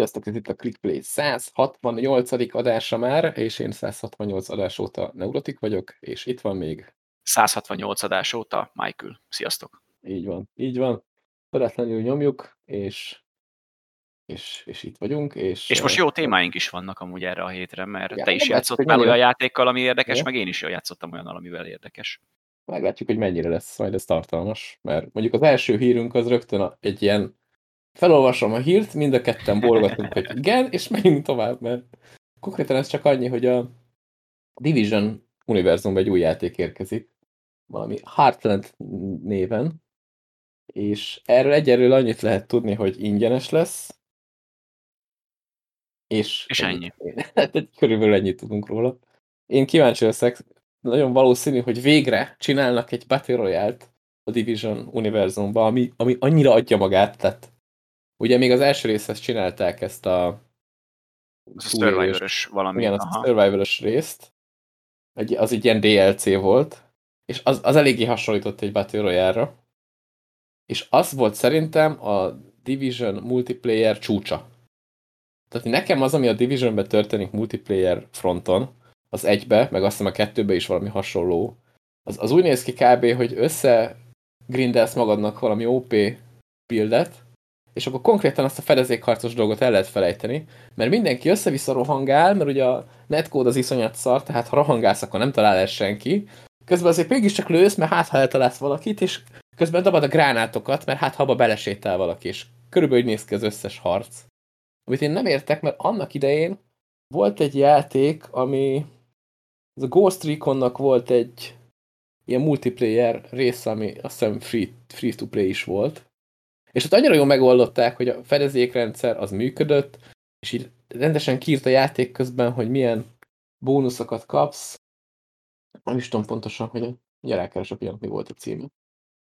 Sziasztok, ez itt a ClickPlay 168. adása már, és én 168 adás óta neurotik vagyok, és itt van még... 168 adás óta Michael. Sziasztok! Így van, így van. Töretlenül nyomjuk, és, és, és itt vagyunk. És, és most jó témáink is vannak amúgy erre a hétre, mert Ja, te is játszottál olyan játékkal, ami érdekes, Ja. meg én is játszottam olyan, amivel érdekes. meglátjuk, hogy mennyire lesz majd ez tartalmas, mert mondjuk az első hírünk az rögtön egy ilyen felolvasom a hírt, mind a ketten bólogatunk, hogy igen, és menjünk tovább, mert konkrétan ez csak annyi, hogy a Division univerzumban egy új játék érkezik, valami Heartland néven, és erről egyelőre annyit lehet tudni, hogy ingyenes lesz, és, És ennyi. Hát körülbelül ennyit tudunk róla. Én kíváncsi leszek, nagyon valószínű, hogy végre csinálnak egy Battle Royale-t a Division univerzumban, ami, ami annyira adja magát, tehát ugye még az első részhez csinálták ezt a Ez a túlélős- survivor valami. igen, a survivor részt, egy, az egy ilyen DLC volt, és az, az eléggé hasonlított egy Battle Royale-ra, és az volt szerintem a Division multiplayer csúcsa. Tehát nekem az, ami a Divisionben történik multiplayer fronton, az egybe, meg azt hiszem a kettőbe is valami hasonló, az, az úgy néz ki kb., hogy össze grindelsz magadnak valami OP buildet, és akkor konkrétan azt a fedezékharcos dolgot el lehet felejteni, mert mindenki össze-vissza rohangál, mert ugye a netcode az iszonyat szar, tehát ha rohangálsz, akkor nem talál el senki. Közben azért mégiscsak lősz, mert hát ha eltalálsz valakit, és közben dobod a gránátokat, mert hát ha abba belesétál valaki, és körülbelül néz ki az összes harc. Amit én nem értek, mert annak idején volt egy játék, ami ez a Ghost Reconnak volt egy ilyen multiplayer része, ami azt hiszem free, free to play is volt. És ott annyira jól megoldották, hogy a fedezékrendszer az működött, és így rendesen kiírt a játék közben, hogy milyen bónuszokat kapsz. Nem is tudom pontosan, hogy a gyerekkeres a pillanat, mi volt a címe.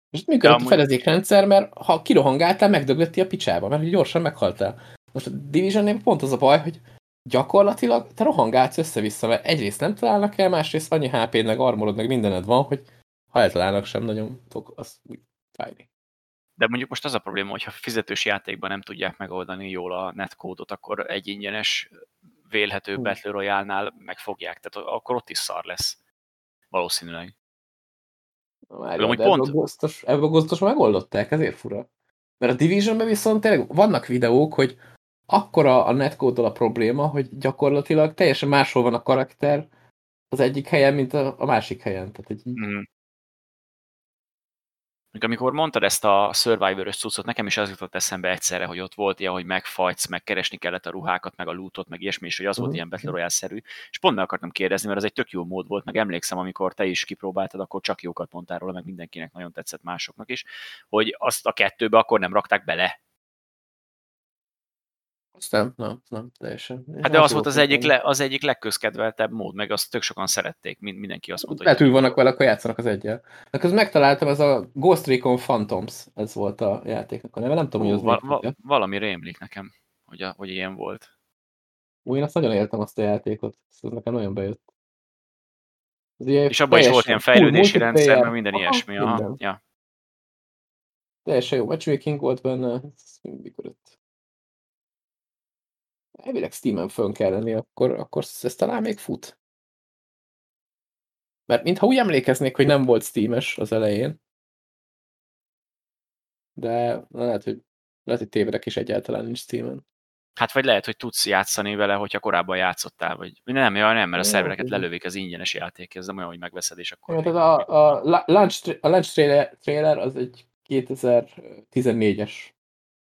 És ott működött a amúgy- fedezékrendszer, mert ha kirohangáltál, megdöglötti a picsába, mert hogy gyorsan meghaltál. Most a division pont az a baj, hogy gyakorlatilag te rohangálsz össze-vissza, mert egyrészt nem találnak el, másrészt annyi HP-d, meg armorod, meg mindened van, hogy ha eltalálnak sem nagyon fog az úgy fájni. De mondjuk most az a probléma, hogy ha fizetős játékban nem tudják megoldani jól a netcode-ot, akkor egy ingyenes vélhető Hú. Battle Royale-nál megfogják, tehát akkor ott is szar lesz. Valószínűleg. Várjál, amúgy de pont... ebből Ghostos, ebből Ghostos megoldották, ezért fura. Mert a Divisionben viszont tényleg vannak videók, hogy akkora a netcode a probléma, hogy gyakorlatilag teljesen máshol van a karakter az egyik helyen, mint a, a másik helyen. Tehát egy, Mm. Még amikor mondtad ezt a Survivor-ös cuccot, nekem is az jutott eszembe egyszerre, hogy ott volt ilyen, hogy megfagysz, meg keresni kellett a ruhákat, meg a lootot, meg ilyesmi, és hogy az volt Mhm. ilyen Battle Royale-szerű. És pont meg akartam kérdezni, mert ez egy tök jó mód volt, meg emlékszem, amikor te is kipróbáltad, akkor csak jókat mondtál róla, meg mindenkinek nagyon tetszett másoknak is, hogy azt a kettőbe akkor nem rakták bele. Azt nem, nem, nem, teljesen. Hát de az volt az egyik, le, az egyik legközkedveltebb mód, meg azt tök sokan szerették, mind, mindenki azt mondta, Lehet, hogy vannak vele, akkor játszanak az egyel. De közben megtaláltam, ez a Ghost Recon Phantoms, ez volt a játéknak a neve, nem tudom, hogy az Ú, va- melyik va- valami rémlik nekem, hogy, a, hogy ilyen volt. Ú, én azt nagyon éltem azt a játékot, ez nekem nagyon bejött. Ez És abban is volt ilyen fejlődési rendszer, multiplayer. meg minden Aha, ilyesmi. Aha. minden. Ja. Teljesen jó matchmaking volt benne, ez mikor ott. Elvileg Steam-en fönn kell lenni, akkor, akkor ez talán még fut. Mert mintha úgy emlékeznék, hogy nem volt Steam-es az elején. De lehet, hogy, lehet, hogy tévedek is egyáltalán nincs Steam-en. Hát vagy lehet, hogy tudsz játszani vele, hogyha korábban játszottál, vagy nem, ja, nem, mert a szervereket lelövik az ingyenes játék, ez nem olyan, hogy megveszed, és akkor... Ja, a, a, launch, tra- a launch trailer, trailer az egy 2014-es.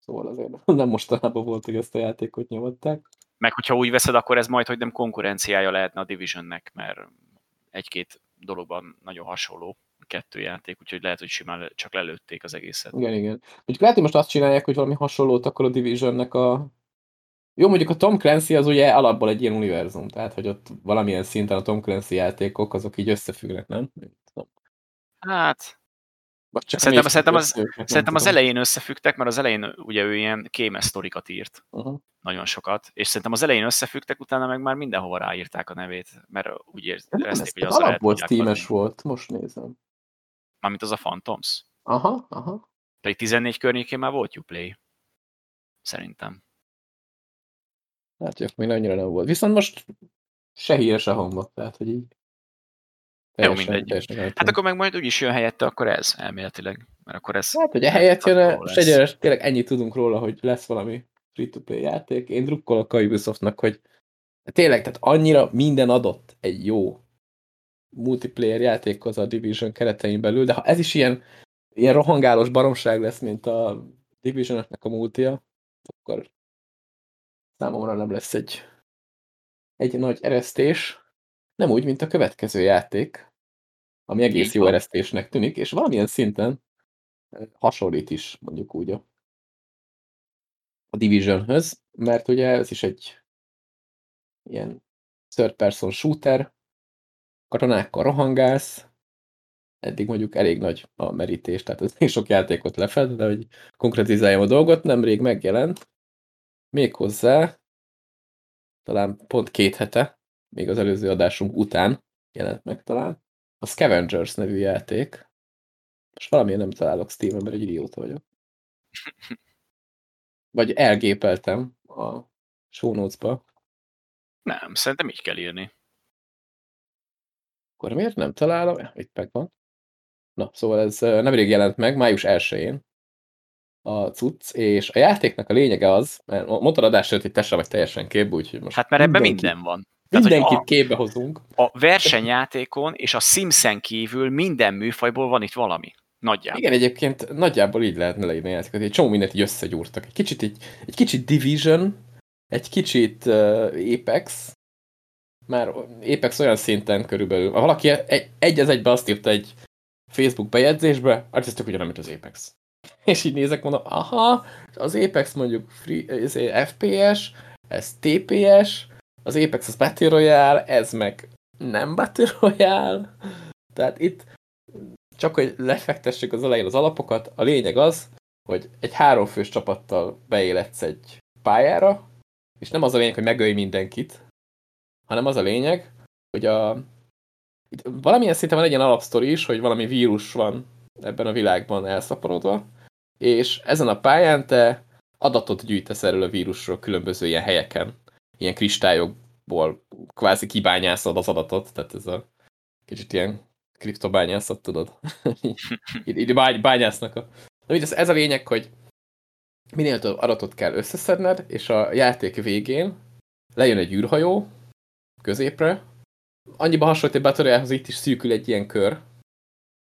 Szóval azért nem mostanában volt, hogy ezt a játékot nyomatták. Meg hogyha úgy veszed, akkor ez majd, hogy nem konkurenciája lehetne a Divisionnek, mert egy-két dologban nagyon hasonló a kettő játék, úgyhogy lehet, hogy simán csak lelőtték az egészet. Igen, igen. Mondjuk lehet, hogy most azt csinálják, hogy valami hasonlót akkor a Divisionnek a... Jó, mondjuk a Tom Clancy az ugye alapból egy ilyen univerzum, tehát hogy ott valamilyen szinten a Tom Clancy játékok azok így összefüggnek, nem? Nem tudom. Hát, Vagy csak Szerintem- szerintem az- őket, szerintem az elején összefüggtek, mert az elején ugye ő ilyen kémes sztorikat írt. Aha. nagyon sokat, és szerintem az elején összefüggtek, utána meg már mindenhova ráírták a nevét, mert úgy érezték, ez hogy az alapból Steam-es volt, most nézem. Mármint az a Phantoms. Aha, aha. Pedig 14 környékén már volt Uplay. Szerintem. Hát, hogy még annyira nem volt. Viszont most se hír, se hangba, tehát, hogy így Jó, mindegy. Hát akkor meg majd úgyis jön helyette, akkor ez elméletileg. Mert akkor ez... Hát, hogy helyett jön, most egyre tényleg ennyit tudunk róla, hogy lesz valami free-to-play játék. Én drukkolok a Ubisoftnak, hogy tényleg, tehát annyira minden adott egy jó multiplayer játékhoz a Division keretein belül, de ha ez is ilyen, ilyen rohangálós baromság lesz, mint a division a multia, akkor számomra nem lesz egy, egy nagy eresztés. Nem úgy, mint a következő játék, ami egész jó eresztésnek tűnik, és valamilyen szinten hasonlít is, mondjuk úgy a, a Divisionhöz, mert ugye ez is egy ilyen third person shooter, katonákkal rohangálsz, eddig mondjuk elég nagy a merítés, tehát ez még sok játékot lefed, de hogy konkretizáljam a dolgot, nemrég megjelent, méghozzá talán pont két hete, még az előző adásunk után jelent meg talán, a Scavengers nevű játék. és valamiért nem találok Steam-en, mert egy idióta vagyok. Vagy elgépeltem a show notes-ba. Nem, szerintem így kell írni. Akkor miért nem találom? Itt megvan. Na, szóval ez nemrég jelent meg, május 1-én a cucc, és a játéknak a lényege az, mert mondtad adás előtt, hogy te vagy teljesen képbe, úgyhogy most Hát mert ebben minden van. Mindenkit a, képbe hozunk. A versenyjátékon és a Simsen kívül minden műfajból van itt valami. Nagyjából. Igen, egyébként nagyjából így lehetne leírni a játékot. Egy csomó mindent így összegyúrtak. Egy kicsit, egy, egy kicsit Division, egy kicsit uh, Apex, már Apex olyan szinten körülbelül. Ha valaki egy, egy az egybe azt írta egy Facebook bejegyzésbe, hát ez tök az Apex. És így nézek, mondom, aha, az Apex mondjuk free, ez FPS, ez TPS, az Apex az Battle Royale, ez meg nem Battle Royale. Tehát itt csak, hogy lefektessük az elején az alapokat, a lényeg az, hogy egy háromfős csapattal beéletsz egy pályára, és nem az a lényeg, hogy megölj mindenkit, hanem az a lényeg, hogy a, itt valamilyen szinten van egy ilyen alapsztori is, hogy valami vírus van ebben a világban elszaporodva, és ezen a pályán te adatot gyűjtesz erről a vírusról különböző ilyen helyeken, ilyen kristályokból kvázi kibányászod az adatot, tehát ez a kicsit ilyen kriptobányászat, tudod? így bányásznak a... Na, ez, ez a lényeg, hogy minél több adatot kell összeszedned, és a játék végén lejön egy űrhajó középre, annyiba hasonlít egy Battle itt is szűkül egy ilyen kör,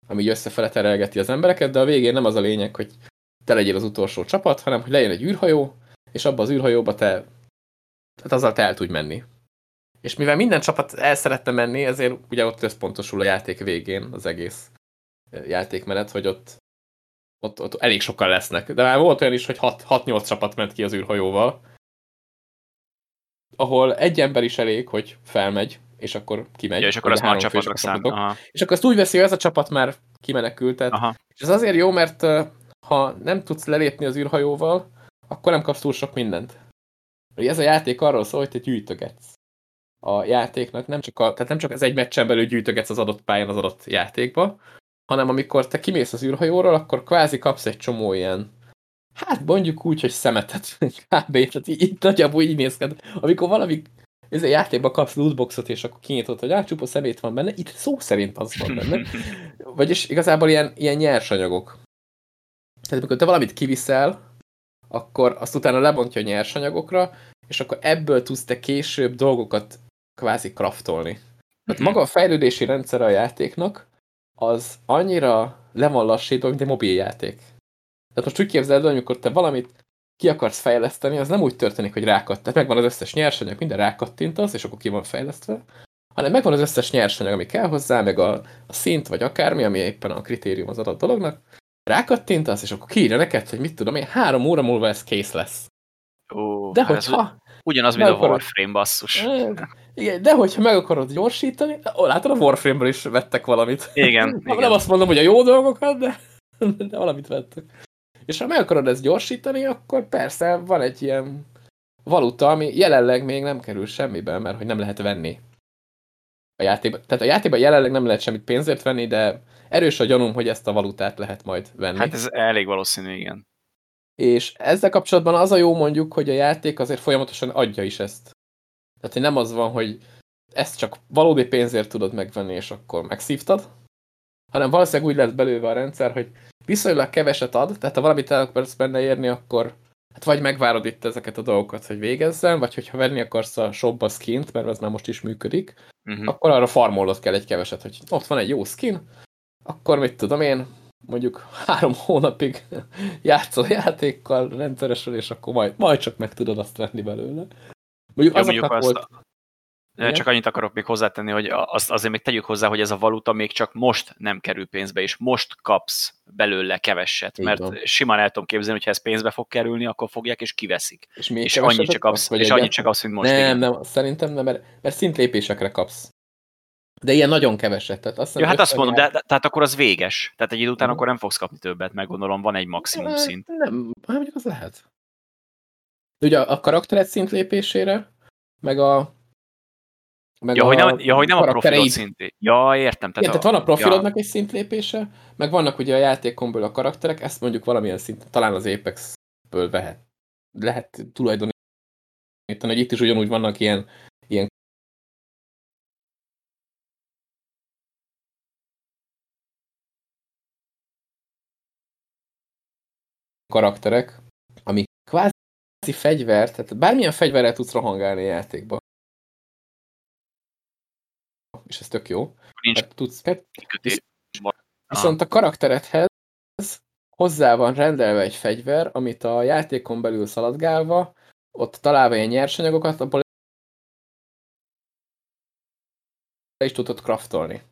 ami így összefele terelgeti az embereket, de a végén nem az a lényeg, hogy te legyél az utolsó csapat, hanem hogy lejön egy űrhajó, és abba az űrhajóba te, tehát azzal te el tudj menni. És mivel minden csapat el szeretne menni, ezért ugye ott összpontosul a játék végén az egész játékmenet, hogy ott, ott, ott elég sokan lesznek. De már volt olyan is, hogy 6-8 csapat ment ki az űrhajóval, ahol egy ember is elég, hogy felmegy, és akkor kimegy. Ja, és akkor az már csapatra számít. És akkor azt úgy veszi, hogy ez a csapat már kimenekült. Tehát, Aha. és ez azért jó, mert ha nem tudsz lelépni az űrhajóval, akkor nem kapsz túl sok mindent. Ugye ez a játék arról szól, hogy te gyűjtögetsz a játéknak, nem csak, a, tehát nem csak az egy meccsen belül gyűjtögetsz az adott pályán az adott játékba, hanem amikor te kimész az űrhajóról, akkor kvázi kapsz egy csomó ilyen, hát mondjuk úgy, hogy szemetet kb. Tehát így, így nagyjából így néz ki. Amikor valami ez a játékban kapsz lootboxot, és akkor kinyitod, hogy át csupa szemét van benne, itt szó szerint az van benne. Vagyis igazából ilyen, ilyen nyersanyagok. Tehát amikor te valamit kiviszel, akkor azt utána lebontja a nyersanyagokra, és akkor ebből tudsz te később dolgokat kvázi kraftolni. Tehát maga a fejlődési rendszer a játéknak, az annyira le van lassítva, mint egy mobiljáték. Tehát most úgy képzeld, amikor te valamit ki akarsz fejleszteni, az nem úgy történik, hogy rákat, tehát megvan az összes nyersanyag, minden rákattintasz, és akkor ki van fejlesztve, hanem megvan az összes nyersanyag, ami kell hozzá, meg a, a szint, vagy akármi, ami éppen a kritérium az adott dolognak, rákattintasz, és akkor kiírja neked, hogy mit tudom én, három óra múlva ez kész lesz. Ó, de hát hogyha... Ugyanaz, mint a Warframe basszus. Igen, de hogyha meg akarod gyorsítani, látod, a Warframe-ből is vettek valamit. Igen. nem, igen. nem azt mondom, hogy a jó dolgokat, de, de valamit vettek. És ha meg akarod ezt gyorsítani, akkor persze van egy ilyen valuta, ami jelenleg még nem kerül semmibe, mert hogy nem lehet venni a játékban. Tehát a játékban jelenleg nem lehet semmit pénzért venni, de erős a gyanúm, hogy ezt a valutát lehet majd venni. Hát ez elég valószínű, igen. És ezzel kapcsolatban az a jó mondjuk, hogy a játék azért folyamatosan adja is ezt. Tehát, hogy nem az van, hogy ezt csak valódi pénzért tudod megvenni, és akkor megszívtad, hanem valószínűleg úgy lett belőle a rendszer, hogy viszonylag keveset ad, tehát ha valamit el akarsz benne érni, akkor hát vagy megvárod itt ezeket a dolgokat, hogy végezzen, vagy hogyha venni akarsz a shopba skint, mert az már most is működik, uh -huh. akkor arra farmolod kell egy keveset, hogy ott van egy jó skin, akkor mit tudom én, mondjuk három hónapig játszol játékkal rendszeresen, és akkor majd, majd csak meg tudod azt venni belőle. Mondjuk, Jó, mondjuk azt, volt... Igen? Csak annyit akarok még hozzátenni, hogy az, azért még tegyük hozzá, hogy ez a valuta még csak most nem kerül pénzbe, és most kapsz belőle keveset, Így mert van. simán el tudom képzelni, hogy ha ez pénzbe fog kerülni, akkor fogják és kiveszik. És, és annyit csak kapsz, kapsz és annyit csak kapsz, mint most. Nem, igen. nem, szerintem nem, mert, mert szintlépésekre kapsz. De ilyen nagyon keveset. Tehát azt ja, hát azt mondom, de, de, tehát akkor az véges. Tehát egy idő után akkor nem fogsz kapni többet, meg gondolom van egy maximum ne, szint. Nem, hát mondjuk az lehet. Ugye a, a karaktered szintlépésére, meg a meg ja, a hogy nem, ja, hogy nem a profilod szintén. Ja, értem. Tehát, Igen, a, tehát van a profilodnak ja. egy szintlépése, meg vannak ugye a játékomból a karakterek, ezt mondjuk valamilyen szint, talán az Apex-ből vehet. Lehet tulajdonítani, hogy itt is ugyanúgy vannak ilyen, karakterek, ami kvázi fegyver, tehát bármilyen fegyverrel tudsz rohangálni a játékba és ez tök jó. Nincs mert tudsz, mert viszont a karakteredhez hozzá van rendelve egy fegyver, amit a játékon belül szaladgálva, ott találva ilyen nyersanyagokat, abból is tudod craftolni.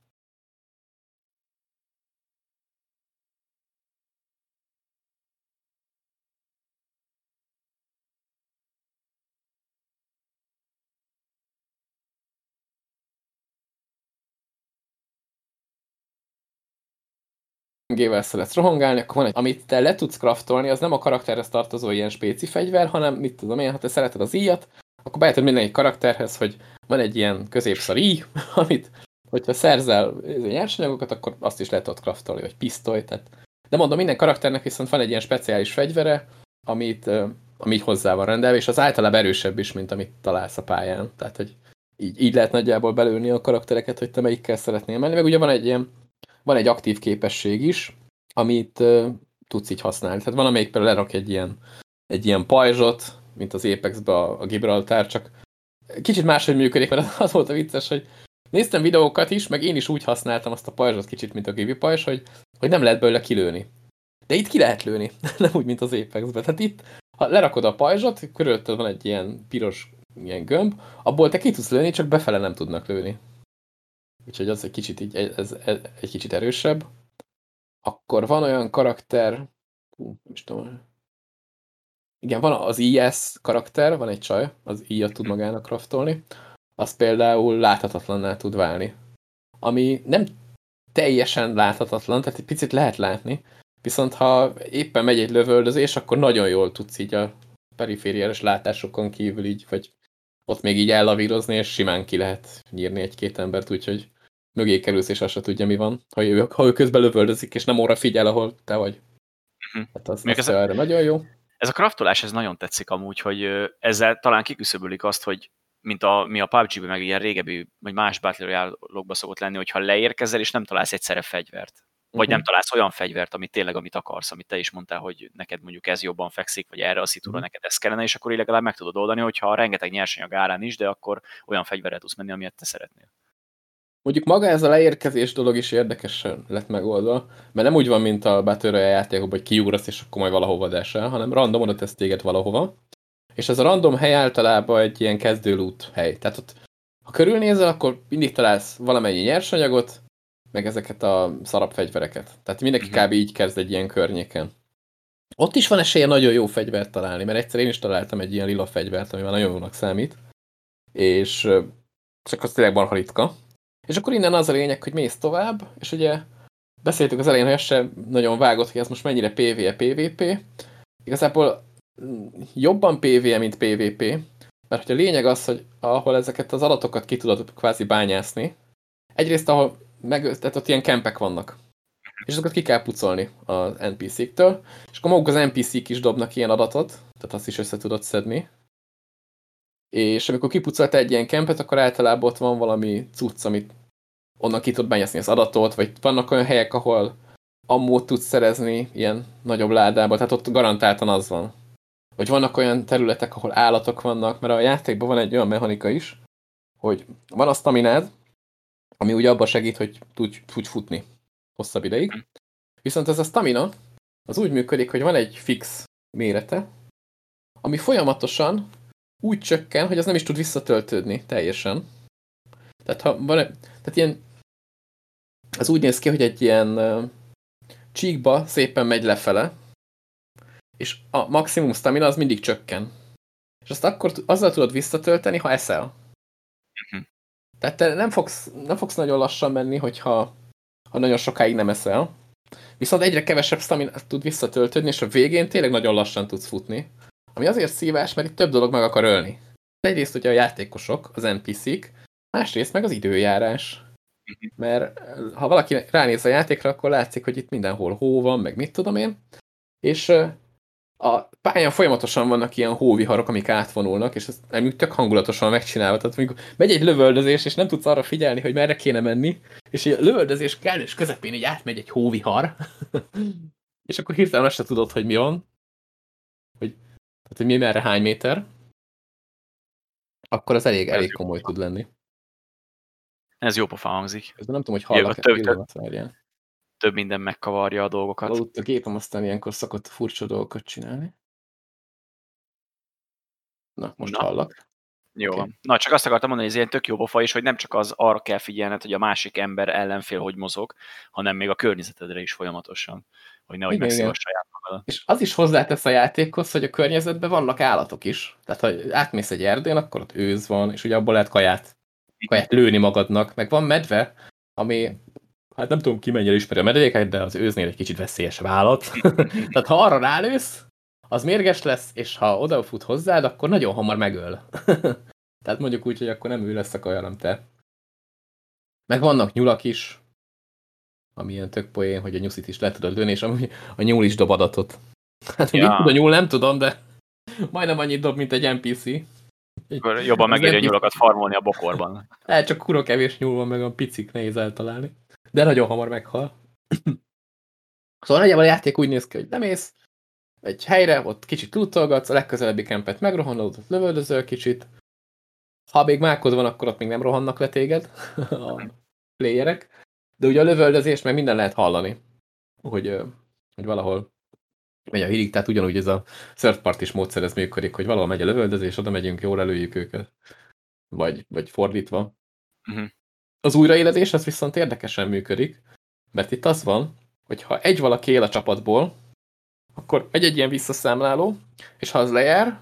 Gével szeretsz rohangálni, akkor van egy, amit te le tudsz craftolni, az nem a karakterhez tartozó ilyen spéci fegyver, hanem mit tudom én, ha te szereted az íjat, akkor bejötted minden egy karakterhez, hogy van egy ilyen középszar íj, amit, hogyha szerzel nyersanyagokat, akkor azt is lehet ott craftolni, vagy pisztoly, tehát de mondom, minden karakternek viszont van egy ilyen speciális fegyvere, amit, ami hozzá van rendelve, és az általában erősebb is, mint amit találsz a pályán. Tehát, hogy így, így lehet nagyjából belőni a karaktereket, hogy te melyikkel szeretnél menni. Meg ugye van egy ilyen van egy aktív képesség is, amit tudsz így használni. Tehát van, amelyik például lerak egy ilyen, egy ilyen pajzsot, mint az Apex-be a, a Gibraltar, csak kicsit máshogy működik, mert az volt a vicces, hogy néztem videókat is, meg én is úgy használtam azt a pajzsot kicsit, mint a Gibi pajzs, hogy, hogy nem lehet belőle kilőni. De itt ki lehet lőni, nem úgy, mint az Apex-ben. Tehát itt, ha lerakod a pajzsot, körülötted van egy ilyen piros ilyen gömb, abból te ki tudsz lőni, csak befele nem tudnak lőni. Úgyhogy az egy kicsit, így, ez, ez, egy kicsit erősebb. Akkor van olyan karakter, hú, nem is tudom, igen, van az IS karakter, van egy csaj, az IA tud magának craftolni, az például láthatatlanná tud válni. Ami nem teljesen láthatatlan, tehát egy picit lehet látni, viszont ha éppen megy egy lövöldözés, akkor nagyon jól tudsz így a perifériális látásokon kívül így, vagy ott még így ellavírozni, és simán ki lehet nyírni egy-két embert, úgyhogy mögé kerülsz, és azt se tudja, mi van. Ha ő, ha ő közben lövöldözik, és nem óra figyel, ahol te vagy. Uh-huh. Hát az, az ez a, erre nagyon jó. Ez a kraftolás, ez nagyon tetszik amúgy, hogy ezzel talán kiküszöbölik azt, hogy mint a, mi a PUBG-ben, meg ilyen régebbi, vagy más Battle royale szokott lenni, hogyha leérkezel, és nem találsz egyszerre fegyvert. Vagy uh-huh. nem találsz olyan fegyvert, amit tényleg, amit akarsz, amit te is mondtál, hogy neked mondjuk ez jobban fekszik, vagy erre a szitúra uh-huh. neked ez kellene, és akkor legalább meg tudod oldani, hogyha rengeteg nyersanyag árán is, de akkor olyan fegyverre tudsz menni, amilyet te szeretnél. Mondjuk maga ez a leérkezés dolog is érdekesen lett megoldva, mert nem úgy van, mint a Battle játékokban, hogy kiugrasz és akkor majd valahova desel, hanem random oda tesz téged valahova, és ez a random hely általában egy ilyen kezdőlút hely. Tehát ott, ha körülnézel, akkor mindig találsz valamennyi nyersanyagot, meg ezeket a szarab fegyvereket. Tehát mindenki uh-huh. kb. így kezd egy ilyen környéken. Ott is van esélye nagyon jó fegyvert találni, mert egyszer én is találtam egy ilyen lila fegyvert, ami már nagyon jónak számít, és csak az tényleg marha ritka. És akkor innen az a lényeg, hogy mész tovább, és ugye beszéltük az elején, hogy ez sem nagyon vágott, hogy ez most mennyire PvE, PvP. Igazából mm, jobban PvE, mint PvP, mert hogy a lényeg az, hogy ahol ezeket az adatokat ki tudod kvázi bányászni, egyrészt ahol meg, tehát ott ilyen kempek vannak. és azokat ki kell pucolni az NPC-któl, és akkor maguk az NPC-k is dobnak ilyen adatot, tehát azt is össze tudod szedni. És amikor kipucolt egy ilyen kempet, akkor általában ott van valami cucc, amit onnan ki tud bányászni az adatot, vagy vannak olyan helyek, ahol ammót tudsz szerezni ilyen nagyobb ládába, tehát ott garantáltan az van. Vagy vannak olyan területek, ahol állatok vannak, mert a játékban van egy olyan mechanika is, hogy van a staminád, ami ugye abban segít, hogy tudj, tudj futni hosszabb ideig. Viszont ez a stamina, az úgy működik, hogy van egy fix mérete, ami folyamatosan úgy csökken, hogy az nem is tud visszatöltődni teljesen. Tehát, ha van, tehát ilyen, az úgy néz ki, hogy egy ilyen csíkba szépen megy lefele, és a maximum stamina az mindig csökken. És azt akkor azzal tudod visszatölteni, ha eszel. Uh mhm. -huh. Tehát te nem fogsz, nem fogsz nagyon lassan menni, hogyha ha nagyon sokáig nem eszel. Viszont egyre kevesebb stamina tud visszatöltődni, és a végén tényleg nagyon lassan tudsz futni. Ami azért szívás, mert itt több dolog meg akar ölni. Egyrészt ugye a játékosok, az NPC-k, másrészt meg az időjárás. Mert ha valaki ránéz a játékra, akkor látszik, hogy itt mindenhol hó van, meg mit tudom én. És a pályán folyamatosan vannak ilyen hóviharok, amik átvonulnak, és ez nem tök hangulatosan megcsinálva. Tehát amikor megy egy lövöldözés, és nem tudsz arra figyelni, hogy merre kéne menni, és a lövöldözés kellős közepén így átmegy egy hóvihar, és akkor hirtelen azt se tudod, hogy mi van, hogy, tehát, hogy mi merre hány méter, akkor az elég, elég komoly tud lenni. Ez jó pofa hangzik. Ez nem tudom, hogy hallak-e több, több, több minden megkavarja a dolgokat. Aludt a gépem aztán ilyenkor szokott furcsa dolgokat csinálni. Na, most Na. hallak. Jó okay. Na, csak azt akartam mondani, hogy ez ilyen tök jó pofa is, hogy nem csak az arra kell figyelned, hogy a másik ember ellenfél hogy mozog, hanem még a környezetedre is folyamatosan, hogy nehogy megszív a saját magadat. És az is hozzátesz a játékhoz, hogy a környezetben vannak állatok is. Tehát, ha átmész egy erdőn, akkor ott őz van, és ugye abból lehet kaját, kaját lőni magadnak. Meg van medve, ami hát nem tudom ki mennyire ismeri a medvéket, de az őznél egy kicsit veszélyes állat. Tehát ha arra rálősz, az mérges lesz, és ha odafut hozzád, akkor nagyon hamar megöl. Tehát mondjuk úgy, hogy akkor nem ő lesz a kaja, nem te. Meg vannak nyulak is, ami ilyen tök poén, hogy a nyuszit is le tudod lőni, és amúgy a nyúl is dob adatot. Hát ja. mit tud a nyúl, nem tudom, de majdnem annyit dob, mint egy NPC. Jobban megéri a nyulakat farmolni a bokorban. Hát csak kurva kevés nyúl van, meg a picik nehéz eltalálni de nagyon hamar meghal. szóval nagyjából a játék úgy néz ki, hogy nem ész egy helyre, ott kicsit lootolgatsz, a legközelebbi kempet megrohanod, ott lövöldözöl kicsit. Ha még mákod van, akkor ott még nem rohannak le téged a playerek. De ugye a lövöldözés meg minden lehet hallani, hogy, hogy valahol megy a hírig, tehát ugyanúgy ez a third party módszer ez működik, hogy valahol megy a lövöldözés, oda megyünk, jól előjük őket. Vagy, vagy fordítva. Uh mhm. -huh. Az újraéledés az viszont érdekesen működik, mert itt az van, hogy ha egy valaki él a csapatból, akkor egy-egy ilyen visszaszámláló, és ha az lejár,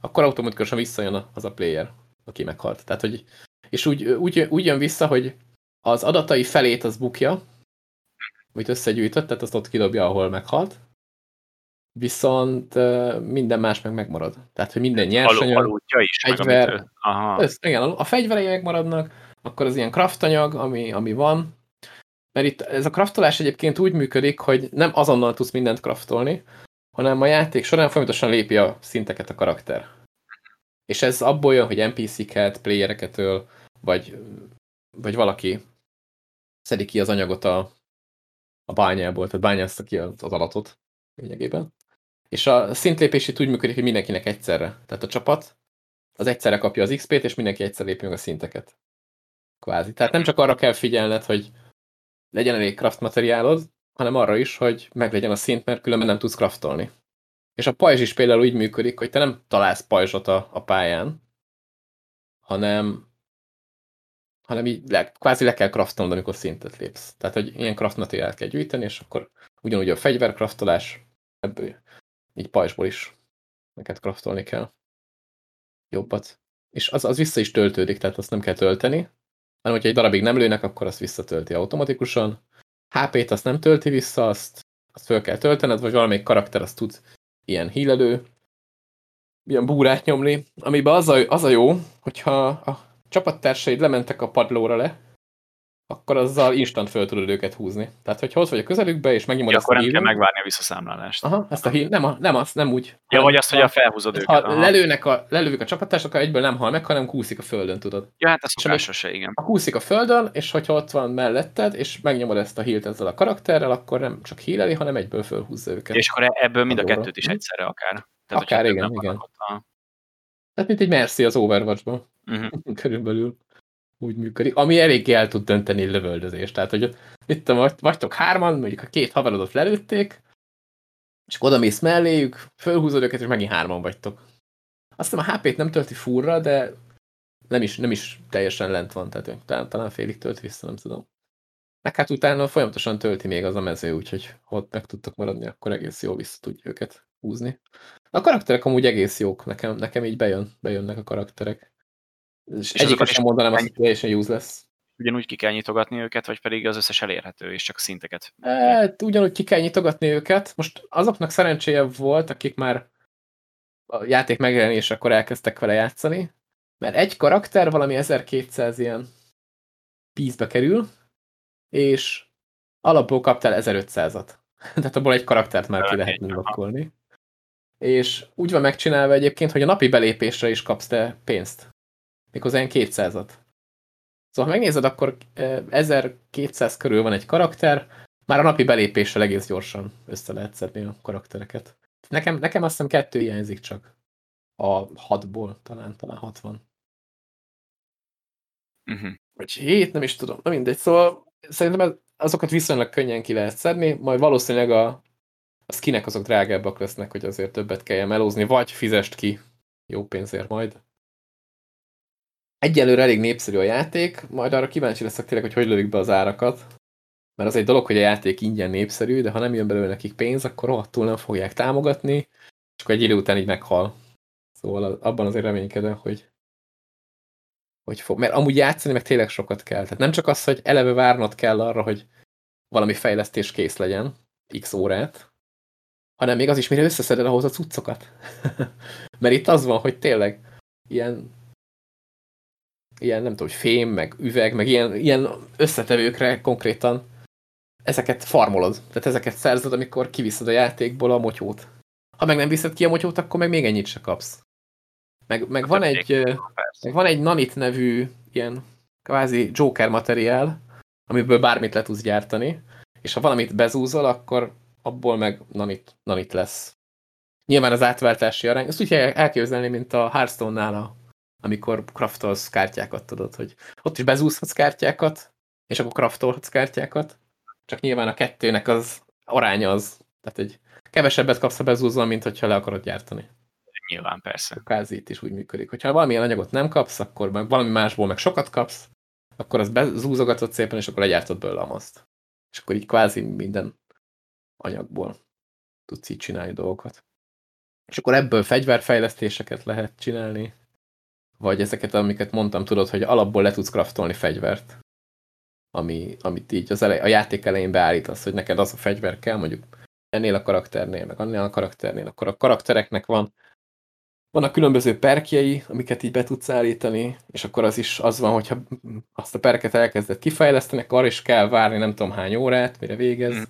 akkor automatikusan visszajön az a player, aki meghalt. Tehát, hogy, és úgy, úgy, úgy jön vissza, hogy az adatai felét az bukja, amit összegyűjtött, tehát azt ott kidobja, ahol meghalt, viszont minden más meg megmarad. Tehát, hogy minden nyersanyag, is, fegyver, meg, Aha. Ez, igen, a fegyverei megmaradnak, akkor az ilyen kraftanyag, ami, ami van, mert itt ez a kraftolás egyébként úgy működik, hogy nem azonnal tudsz mindent kraftolni, hanem a játék során folyamatosan lépi a szinteket a karakter. És ez abból jön, hogy NPC-ket, playereket öl, vagy, vagy valaki szedi ki az anyagot a, a bányából, tehát bányázta ki az, az adatot lényegében. És a szintlépés itt úgy működik, hogy mindenkinek egyszerre. Tehát a csapat az egyszerre kapja az XP-t, és mindenki egyszer lépi meg a szinteket. Kvázi. Tehát nem csak arra kell figyelned, hogy legyen elég craft materiálod, hanem arra is, hogy meglegyen a szint, mert különben nem tudsz craftolni. És a pajzs is például úgy működik, hogy te nem találsz pajzsot a, a pályán, hanem, hanem így le, kvázi le kell craftolnod, amikor szintet lépsz. Tehát, hogy ilyen craft materiált kell gyűjteni, és akkor ugyanúgy a fegyverkraftolás, ebből így pajzsból is neked craftolni kell jobbat. És az, az vissza is töltődik, tehát azt nem kell tölteni, hanem hogyha egy darabig nem lőnek, akkor azt visszatölti automatikusan. HP-t azt nem tölti vissza, azt, azt föl kell töltened, vagy valamelyik karakter azt tud ilyen hílelő, ilyen búrát nyomni, amiben az a, az a jó, hogyha a csapattársaid lementek a padlóra le, akkor azzal instant föl tudod őket húzni. Tehát, hogyha ott vagy a közelükbe, és megnyomod Ja, ezt akkor a nem kell hílent, megvárni a visszaszámlálást. Aha, ezt a híl, nem, a, nem, az, nem úgy. Ja, hanem vagy azt, hogy ha- a felhúzod ha őket. aha. lelőnek a, lelőjük a csapattársat, akkor egyből nem hal meg, hanem kúszik a földön, tudod. Ja, hát ez szokásos se, igen. Ha kúszik a földön, és hogyha ott van melletted, és megnyomod ezt a hílt ezzel a karakterrel, akkor nem csak híleli, hanem egyből fölhúzza őket. És akkor e- ebből mind a kettőt is Hm. egyszerre akár. Akár, hogyha igen, igen. a- Tehát mint egy Mercy az Overwatch-ban. Mhm. Körülbelül úgy működik. Ami eléggé el tud dönteni lövöldözést. Tehát, hogy vagy- vagytok hárman, mondjuk a két haverodot lelőtték, és akkor odamész melléjük, fölhúzod őket, és megint hárman vagytok. Azt hiszem a HP-t nem tölti furra, de nem is, nem is teljesen lent van, tehát talán, talán félig tölt vissza, nem tudom. Meg hát utána folyamatosan tölti még az a mező, úgyhogy ha ott meg tudtok maradni, akkor egész jól vissza tudja őket húzni. A karakterek amúgy egész jók, nekem, nekem így bejön, bejönnek a karakterek. És, És egyikre azokat sem mondanám azt, hogy teljesen useless. Ugyanúgy ki kell nyitogatni őket, vagy pedig az összes elérhető, és csak szinteket. Hát, ugyanúgy ki kell nyitogatni őket. Most azoknak szerencséje volt, akik már a játék megjelenésekor elkezdtek vele játszani, mert egy karakter valami 1200 ilyen pízbe kerül, és alapból kaptál 1500-at. Tehát abból egy karaktert már ki lehet aha. unlockolni. És úgy van megcsinálva egyébként, hogy a napi belépésre is kapsz te pénzt. Méghozzá ilyen 200-at. Szóval ha megnézed, akkor eh, 1200 körül van egy karakter, már a napi belépéssel egész gyorsan össze lehet szedni a karaktereket. Nekem, nekem azt hiszem kettő hiányzik csak. A hatból talán, talán 60. Uh-huh. Vagy hét, nem is tudom. Na mindegy, szóval szerintem azokat viszonylag könnyen ki lehet szedni, majd valószínűleg a, a skinek azok drágábbak lesznek, hogy azért többet kelljen melózni, vagy fizest ki jó pénzért majd. Egyelőre elég népszerű a játék, majd arra kíváncsi leszek tényleg, hogy hogy lövik be az árakat. Mert az egy dolog, hogy a játék ingyen népszerű, de ha nem jön belőle nekik pénz, akkor rohadtul nem fogják támogatni, és akkor egy idő után így meghal. Szóval abban azért reménykedem, hogy hogy fog. Mert amúgy játszani meg tényleg sokat kell. Tehát nem csak az, hogy eleve várnod kell arra, hogy valami fejlesztés kész legyen, x órát, hanem még az is, mire összeszeded ahhoz a cuccokat. Mert itt az van, hogy tényleg ilyen ilyen, nem tudom, hogy fém, meg üveg, meg ilyen, ilyen összetevőkre konkrétan ezeket farmolod. Tehát ezeket szerzed, amikor kiviszed a játékból a motyót. Ha meg nem viszed ki a motyót, akkor meg még ennyit se kapsz. Meg, meg van egy... Persze. meg van egy Nanit nevű ilyen kvázi Joker materiál, amiből bármit le tudsz gyártani, és ha valamit bezúzol, akkor abból meg Nanit, Nanit lesz. Nyilván az átváltási arány, azt úgy kell elképzelni, mint a Hearthstone-nál, a- amikor craftolsz kártyákat, tudod, hogy ott is bezúzhatsz kártyákat, és akkor craftolhatsz kártyákat, csak nyilván a kettőnek az aránya az, tehát egy kevesebbet kapsz, ha bezúzol, mint hogyha le akarod gyártani Nyilván, persze. kvázi itt is úgy működik. Hogyha valamilyen anyagot nem kapsz, akkor meg valami másból meg sokat kapsz, akkor azt bezúzogatod szépen, és akkor legyártod belőle a maszt. És akkor így kvázi minden anyagból tudsz így csinálni dolgokat. És akkor ebből fegyverfejlesztéseket lehet csinálni, vagy ezeket, amiket mondtam, tudod, hogy alapból le tudsz kraftolni fegyvert, ami, amit így az elej, a játék elején beállítasz, hogy neked az a fegyver kell, mondjuk ennél a karakternél, meg annál a karakternél, akkor a karaktereknek van vannak különböző perkjei, amiket így be tudsz állítani, és akkor az is az van, hogyha azt a perket elkezded kifejleszteni, akkor arra is kell várni nem tudom hány órát, mire végez, Mm.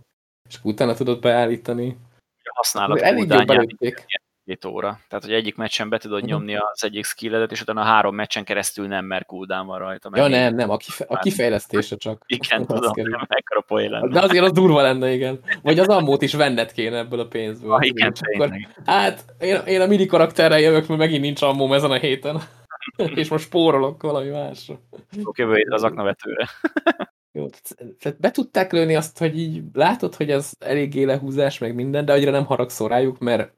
és akkor utána tudod beállítani. A használat Elég cooldownja belőtték. Két óra. Tehát, hogy egyik meccsen be tudod Mhm. nyomni az egyik skilledet, és utána három meccsen keresztül nem, mert cooldown van rajta. Ja nem, nem, a, kife a kifejlesztése csak. Igen, tudom, mekkora poén lenne. De azért az durva lenne, igen. Vagy az ammót is venned kéne ebből a pénzből. Ah, igen, akkor, hát, én, én a mini karakterrel jövök, mert megint nincs ammóm ezen a héten. és most spórolok valami másra. Fogok jövő az aknavetőre. Jó, tehát be tudták lőni azt, hogy így látod, hogy ez eléggé lehúzás, meg minden, de annyira nem haragszol rájuk, mert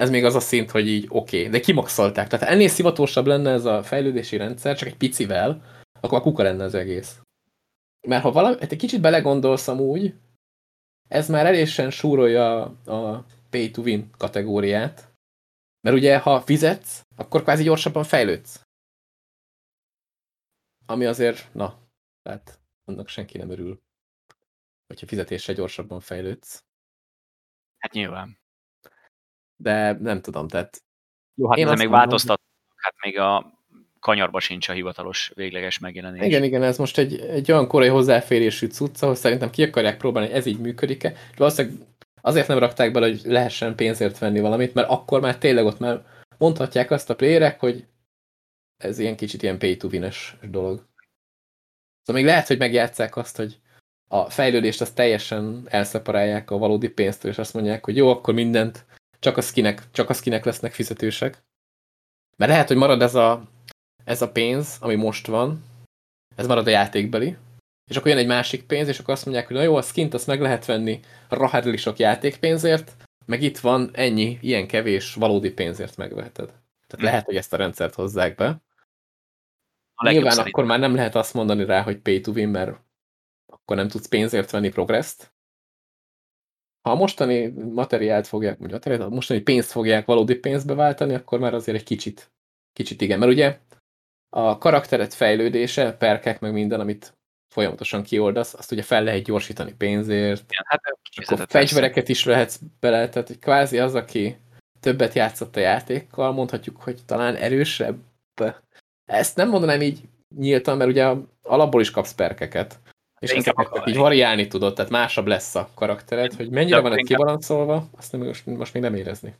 ez még az a szint, hogy így oké, okay, de kimaxolták. Tehát ennél szivatosabb lenne ez a fejlődési rendszer, csak egy picivel, akkor a kuka lenne az egész. Mert ha valami, hát egy kicsit belegondolsz amúgy, ez már elésen súrolja a pay to win kategóriát, mert ugye, ha fizetsz, akkor kvázi gyorsabban fejlődsz. Ami azért, na, tehát annak senki nem örül, hogyha fizetéssel gyorsabban fejlődsz. Hát nyilván. De nem tudom, tehát Jó, hát Én még mondom, változtat. Hát még a kanyarba sincs a hivatalos végleges megjelenés. Igen, igen, ez most egy, egy olyan korai hozzáférésű cucc, ahol szerintem ki akarják próbálni, hogy ez így működik-e. Valószínűleg azért nem rakták bele, hogy lehessen pénzért venni valamit, mert akkor már tényleg ott már mondhatják azt a playerek, hogy ez ilyen kicsit ilyen pay to win dolog. Szóval még lehet, hogy megjátszák azt, hogy a fejlődést azt teljesen elszeparálják a valódi pénztől, és azt mondják, hogy jó, akkor mindent csak a skinek, csak a skinek lesznek fizetősek. Mert lehet, hogy marad ez a, ez a pénz, ami most van, ez marad a játékbeli, és akkor jön egy másik pénz, és akkor azt mondják, hogy na jó, a skint azt meg lehet venni rahadli sok játékpénzért, meg itt van ennyi, ilyen kevés valódi pénzért megveheted. Tehát hmm. lehet, hogy ezt a rendszert hozzák be. A Nyilván szerint. akkor már nem lehet azt mondani rá, hogy pay to win, mert akkor nem tudsz pénzért venni progresszt. Ha a mostani materiált fogják, vagy materiált, a mostani pénzt fogják valódi pénzbe váltani, akkor már azért egy kicsit, kicsit igen. Mert ugye a karakteret fejlődése, perkek, meg minden, amit folyamatosan kioldasz, azt ugye fel lehet gyorsítani pénzzért, Igen, hát, akkor fegyvereket is lehetsz bele, tehát hogy kvázi az, aki többet játszott a játékkal, mondhatjuk, hogy talán erősebb. Ezt nem mondanám így nyíltan, mert ugye alapból is kapsz perkeket. És inkább akkor így variálni tudod, tehát másabb lesz a karaktered, hogy mennyire van ez kibalanszolva, azt nem, most, most még nem érezni.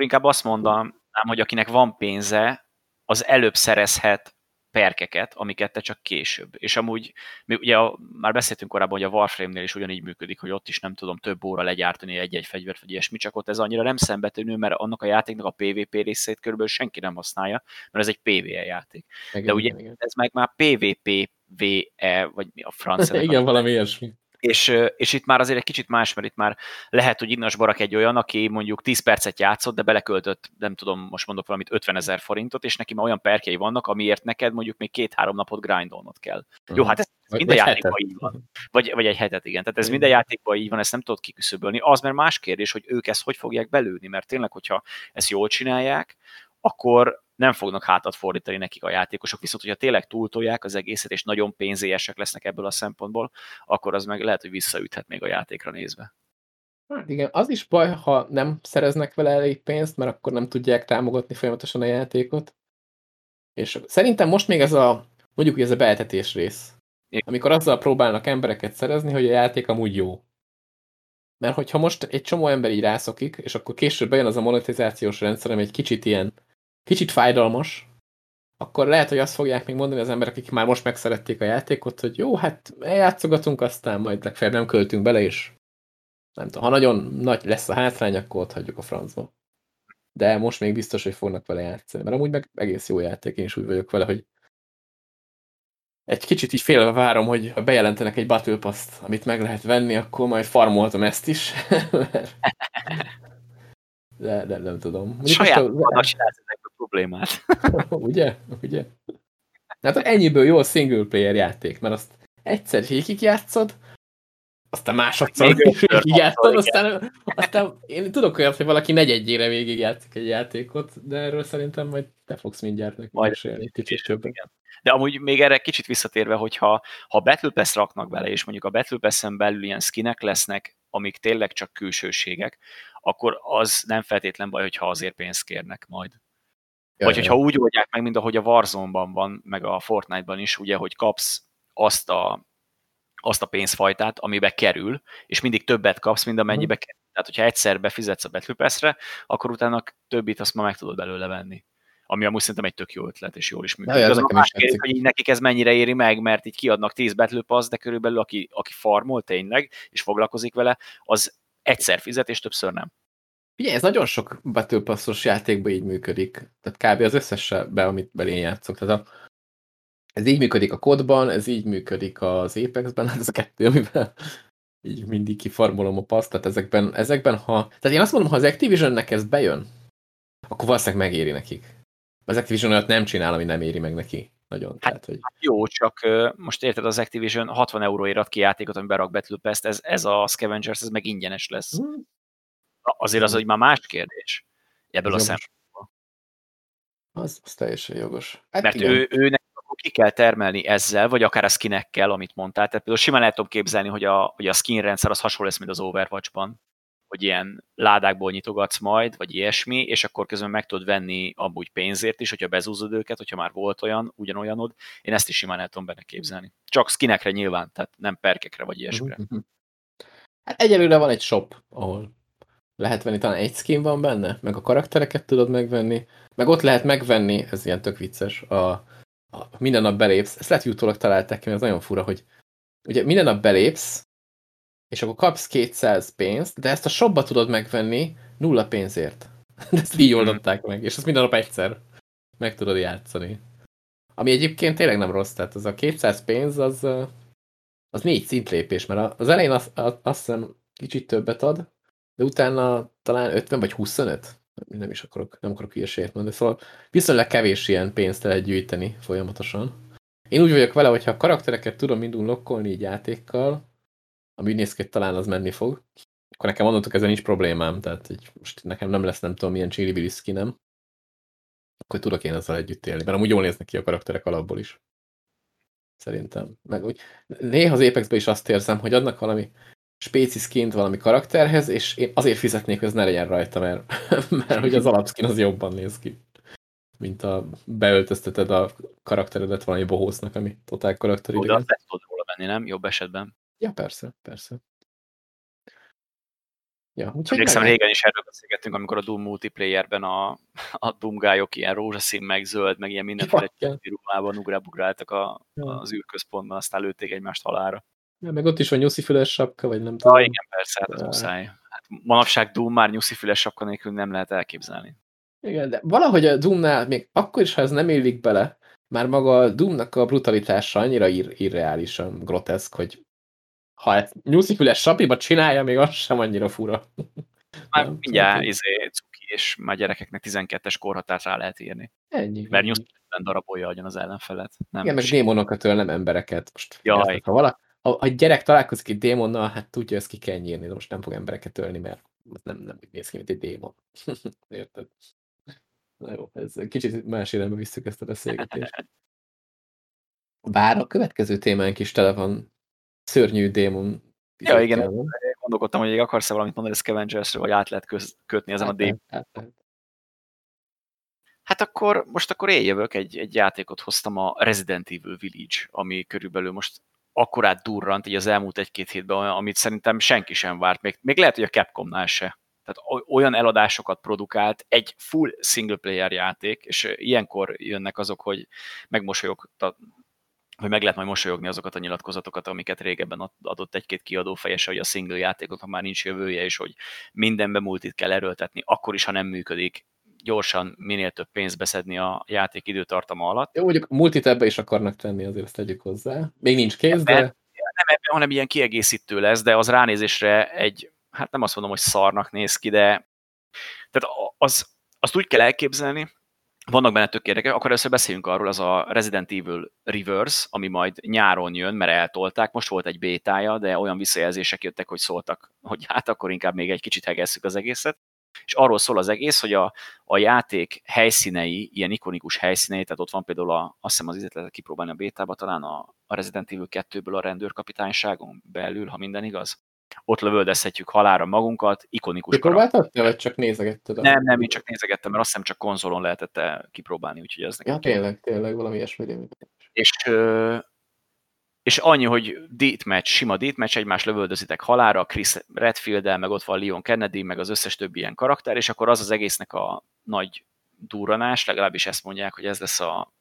Inkább azt mondanám, hogy akinek van pénze, az előbb szerezhet perkeket, amiket te csak később. És amúgy, mi ugye a, már beszéltünk korábban, hogy a Warframe-nél is ugyanígy működik, hogy ott is nem tudom több óra legyártani egy-egy fegyvert, vagy ilyesmi, csak ott ez annyira nem szembetűnő, mert annak a játéknak a PvP részét körülbelül senki nem használja, mert ez egy PvE játék. Igen, De ugye igen. ez meg már PvP VE, vagy mi a francia. igen, valami ilyesmi. És, és itt már azért egy kicsit más, mert itt már lehet, hogy Innas Barak egy olyan, aki mondjuk 10 percet játszott, de beleköltött, nem tudom, most mondok valamit, 50 ezer forintot, és neki már olyan perkjei vannak, amiért neked mondjuk még két-három napot grindolnod kell. Uh-huh. Jó, hát ez vagy minden játékban hetet. így van. Vagy, vagy egy hetet, igen. Tehát ez minden játékban így van, ezt nem tudod kiküszöbölni. Az mert más kérdés, hogy ők ezt hogy fogják belőni, mert tényleg, hogyha ezt jól csinálják, akkor nem fognak hátat fordítani nekik a játékosok, viszont hogyha tényleg túltolják az egészet, és nagyon pénzélyesek lesznek ebből a szempontból, akkor az meg lehet, hogy visszaüthet még a játékra nézve. Hát igen, az is baj, ha nem szereznek vele elég pénzt, mert akkor nem tudják támogatni folyamatosan a játékot. És szerintem most még ez a, mondjuk, hogy ez a beeltetés rész. Amikor azzal próbálnak embereket szerezni, hogy a játék amúgy jó. Mert hogyha most egy csomó ember így rászokik, és akkor később bejön az a monetizációs rendszer, ami egy kicsit ilyen kicsit fájdalmas, akkor lehet, hogy azt fogják még mondani az emberek, akik már most megszerették a játékot, hogy jó, hát eljátszogatunk, aztán majd legfeljebb nem költünk bele, és nem tudom, ha nagyon nagy lesz a hátrány, akkor ott hagyjuk a francba. De most még biztos, hogy fognak vele játszani, mert amúgy meg egész jó játék, én is úgy vagyok vele, hogy egy kicsit így félve várom, hogy ha bejelentenek egy Battle Pass-t, amit meg lehet venni, akkor majd farmoltam ezt is. de, de nem tudom. Saját a... problémát. ugye? Ugye? Hát ennyiből jó a single player játék, mert azt egyszer végig játszod, aztán másodszor végig játszod, aztán, aztán én tudok olyat, hogy valaki negyedjére végig játszik egy játékot, de erről szerintem majd te fogsz mindjárt neki majd mesélni kicsit többet. De amúgy még erre kicsit visszatérve, hogyha ha Battle Pass raknak bele, és mondjuk a Battle Pass-en belül ilyen skinek lesznek, amik tényleg csak külsőségek, akkor az nem feltétlen baj, hogyha azért pénzt kérnek majd. Vagy hogyha úgy oldják meg, mint ahogy a Warzone-ban van, meg a Fortnite-ban is, ugye, hogy kapsz azt a, azt a pénzfajtát, amibe kerül, és mindig többet kapsz, mint amennyibe hmm. kerül. Tehát, hogyha egyszer befizetsz a Battle Pass-re, akkor utána többit azt már meg tudod belőle venni. Ami amúgy szerintem egy tök jó ötlet, és jól is működik. Ja, az más kérdés, hogy nekik ez mennyire éri meg, mert így kiadnak 10 Battle Pass, de körülbelül aki, aki farmol tényleg, és foglalkozik vele, az egyszer fizet, és többször nem. Ugye, ez nagyon sok Battle Passos játékban így működik. Tehát kb. az összesbe, amit belén játszok. Tehát a, ez így működik a kodban, ez így működik az Apexben, hát ez a kettő, amiben így mindig kifarmolom a paszt, tehát ezekben, ezekben ha... Tehát én azt mondom, ha az Activisionnek ez bejön, akkor valószínűleg megéri nekik. Az Activision olyat nem csinál, ami nem éri meg neki. Nagyon. Hát, tehát, hogy... Jó, csak most érted, az Activision 60 euróért ad ki játékot, ami berak Battle Pass-t, ez, ez a Scavengers, ez meg ingyenes lesz. Azért az, hogy már más kérdés ebből a szempontból. Az, az teljesen jogos. Hát Mert igen. ő, őnek ki kell termelni ezzel, vagy akár a skinekkel, amit mondtál. Tehát például simán lehet tudom képzelni, hogy a, hogy a skin rendszer az hasonló lesz, mint az Overwatch-ban. hogy ilyen ládákból nyitogatsz majd, vagy ilyesmi, és akkor közben meg tudod venni amúgy pénzért is, hogyha bezúzod őket, hogyha már volt olyan, ugyanolyanod, én ezt is simán el tudom benne képzelni. Csak skinekre nyilván, tehát nem perkekre vagy ilyesmire. Uh-huh. Hát egyelőre van egy shop, ahol lehet venni, talán egy skin van benne, meg a karaktereket tudod megvenni, meg ott lehet megvenni, ez ilyen tök vicces, a, a minden nap belépsz, ezt lehet jutólag találták ki, mert ez nagyon fura, hogy ugye minden nap belépsz, és akkor kapsz 200 pénzt, de ezt a shopba tudod megvenni nulla pénzért. De ezt így oldották meg, és ezt minden nap egyszer meg tudod játszani. Ami egyébként tényleg nem rossz, tehát az a 200 pénz az, az négy szintlépés, mert az elején azt, azt hiszem kicsit többet ad, de utána talán 50 vagy 25, nem is akarok, nem akarok hülyeséget mondani, szóval viszonylag kevés ilyen pénzt lehet gyűjteni folyamatosan. Én úgy vagyok vele, hogyha a karaktereket tudom mind lokkolni így játékkal, ami úgy néz ki, talán az menni fog, akkor nekem mondottuk, ezzel nincs problémám, tehát így most nekem nem lesz nem tudom milyen chili skinem, akkor tudok én ezzel együtt élni, mert amúgy jól néznek ki a karakterek alapból is. Szerintem. Meg úgy, néha az apex is azt érzem, hogy adnak valami spéci skint valami karakterhez, és én azért fizetnék, hogy ez ne legyen rajta, mert, mert hogy az alapskin az jobban néz ki. Mint a beöltözteted a karakteredet valami bohósznak, ami totál karakteri. Oda tudod róla venni, nem? Jobb esetben. Ja, persze, persze. Ja, Emlékszem, régen is erről beszélgettünk, amikor a Doom multiplayerben a, a Doom gályok ilyen rózsaszín, meg zöld, meg ilyen mindenféle ruhában ugrábugráltak a, ja. az űrközpontban, aztán lőtték egymást halára. Ja, meg ott is van nyuszifüles sapka, vagy nem tudom. Ja, igen, persze, hát az muszáj. Hát manapság Doom már nyuszifüles sapka nélkül nem lehet elképzelni. Igen, de valahogy a Doomnál, még akkor is, ha ez nem illik bele, már maga a Doomnak a brutalitása annyira ir irreálisan groteszk, hogy ha ezt nyuszifüles sapiba csinálja, még az sem annyira fura. Már nem, mindjárt izé, cuki, és már gyerekeknek 12-es korhatárt rá lehet írni. Ennyi. Mert nyuszifüles darabolja agyon az ellenfelet. Nem Igen, meg démonokat nem embereket. Most Jaj. Érted, ha, vala, ha, ha gyerek találkozik egy démonnal, hát tudja, ezt ki kell nyírni, de most nem fog embereket ölni, mert nem, nem úgy néz ki, mint egy démon. Érted? Na jó, ez kicsit más irányba visszük ezt a beszélgetést. Bár a következő témánk is tele van szörnyű démon. Ja, igen, el. gondolkodtam, hogy akarsz-e valamit mondani a Scavengersről, vagy át lehet köz, kötni ezen hát, a démon. Hát, hát. hát akkor most akkor én jövök, egy, egy játékot hoztam a Resident Evil Village, ami körülbelül most akkorát durrant így az elmúlt egy-két hétben, amit szerintem senki sem várt, még, még lehet, hogy a Capcomnál se. Tehát olyan eladásokat produkált, egy full single player játék, és ilyenkor jönnek azok, hogy megmosolyogtat, hogy meg lehet majd mosolyogni azokat a nyilatkozatokat, amiket régebben adott egy-két kiadó fejese, hogy a single játékoknak már nincs jövője, és hogy mindenbe multit kell erőltetni, akkor is, ha nem működik, gyorsan minél több pénzt beszedni a játék időtartama alatt. Jó, mondjuk multit ebbe is akarnak tenni, azért ezt tegyük hozzá. Még nincs kész, de... Nem, nem ebben, hanem ilyen kiegészítő lesz, de az ránézésre egy, hát nem azt mondom, hogy szarnak néz ki, de tehát az, azt úgy kell elképzelni, vannak benne tök érdekek, akkor először beszéljünk arról, az a Resident Evil Reverse, ami majd nyáron jön, mert eltolták, most volt egy bétája, de olyan visszajelzések jöttek, hogy szóltak, hogy hát akkor inkább még egy kicsit hegesszük az egészet. És arról szól az egész, hogy a, a játék helyszínei, ilyen ikonikus helyszínei, tehát ott van például a, azt hiszem az izet lehet kipróbálni a bétába, talán a, a Resident Evil 2-ből a rendőrkapitányságon belül, ha minden igaz ott lövöldezhetjük halára magunkat, ikonikus Kipróbáltad te, vagy csak nézegetted? Nem, nem, én csak nézegettem, mert azt hiszem csak konzolon lehetett kipróbálni, úgyhogy ez nekem... Ja, tényleg, tényleg, valami ilyesmi. És, és annyi, hogy deathmatch, sima deathmatch, egymás lövöldözitek halára, Chris redfield meg ott van Leon Kennedy, meg az összes többi ilyen karakter, és akkor az az egésznek a nagy durranás, legalábbis ezt mondják, hogy ez lesz a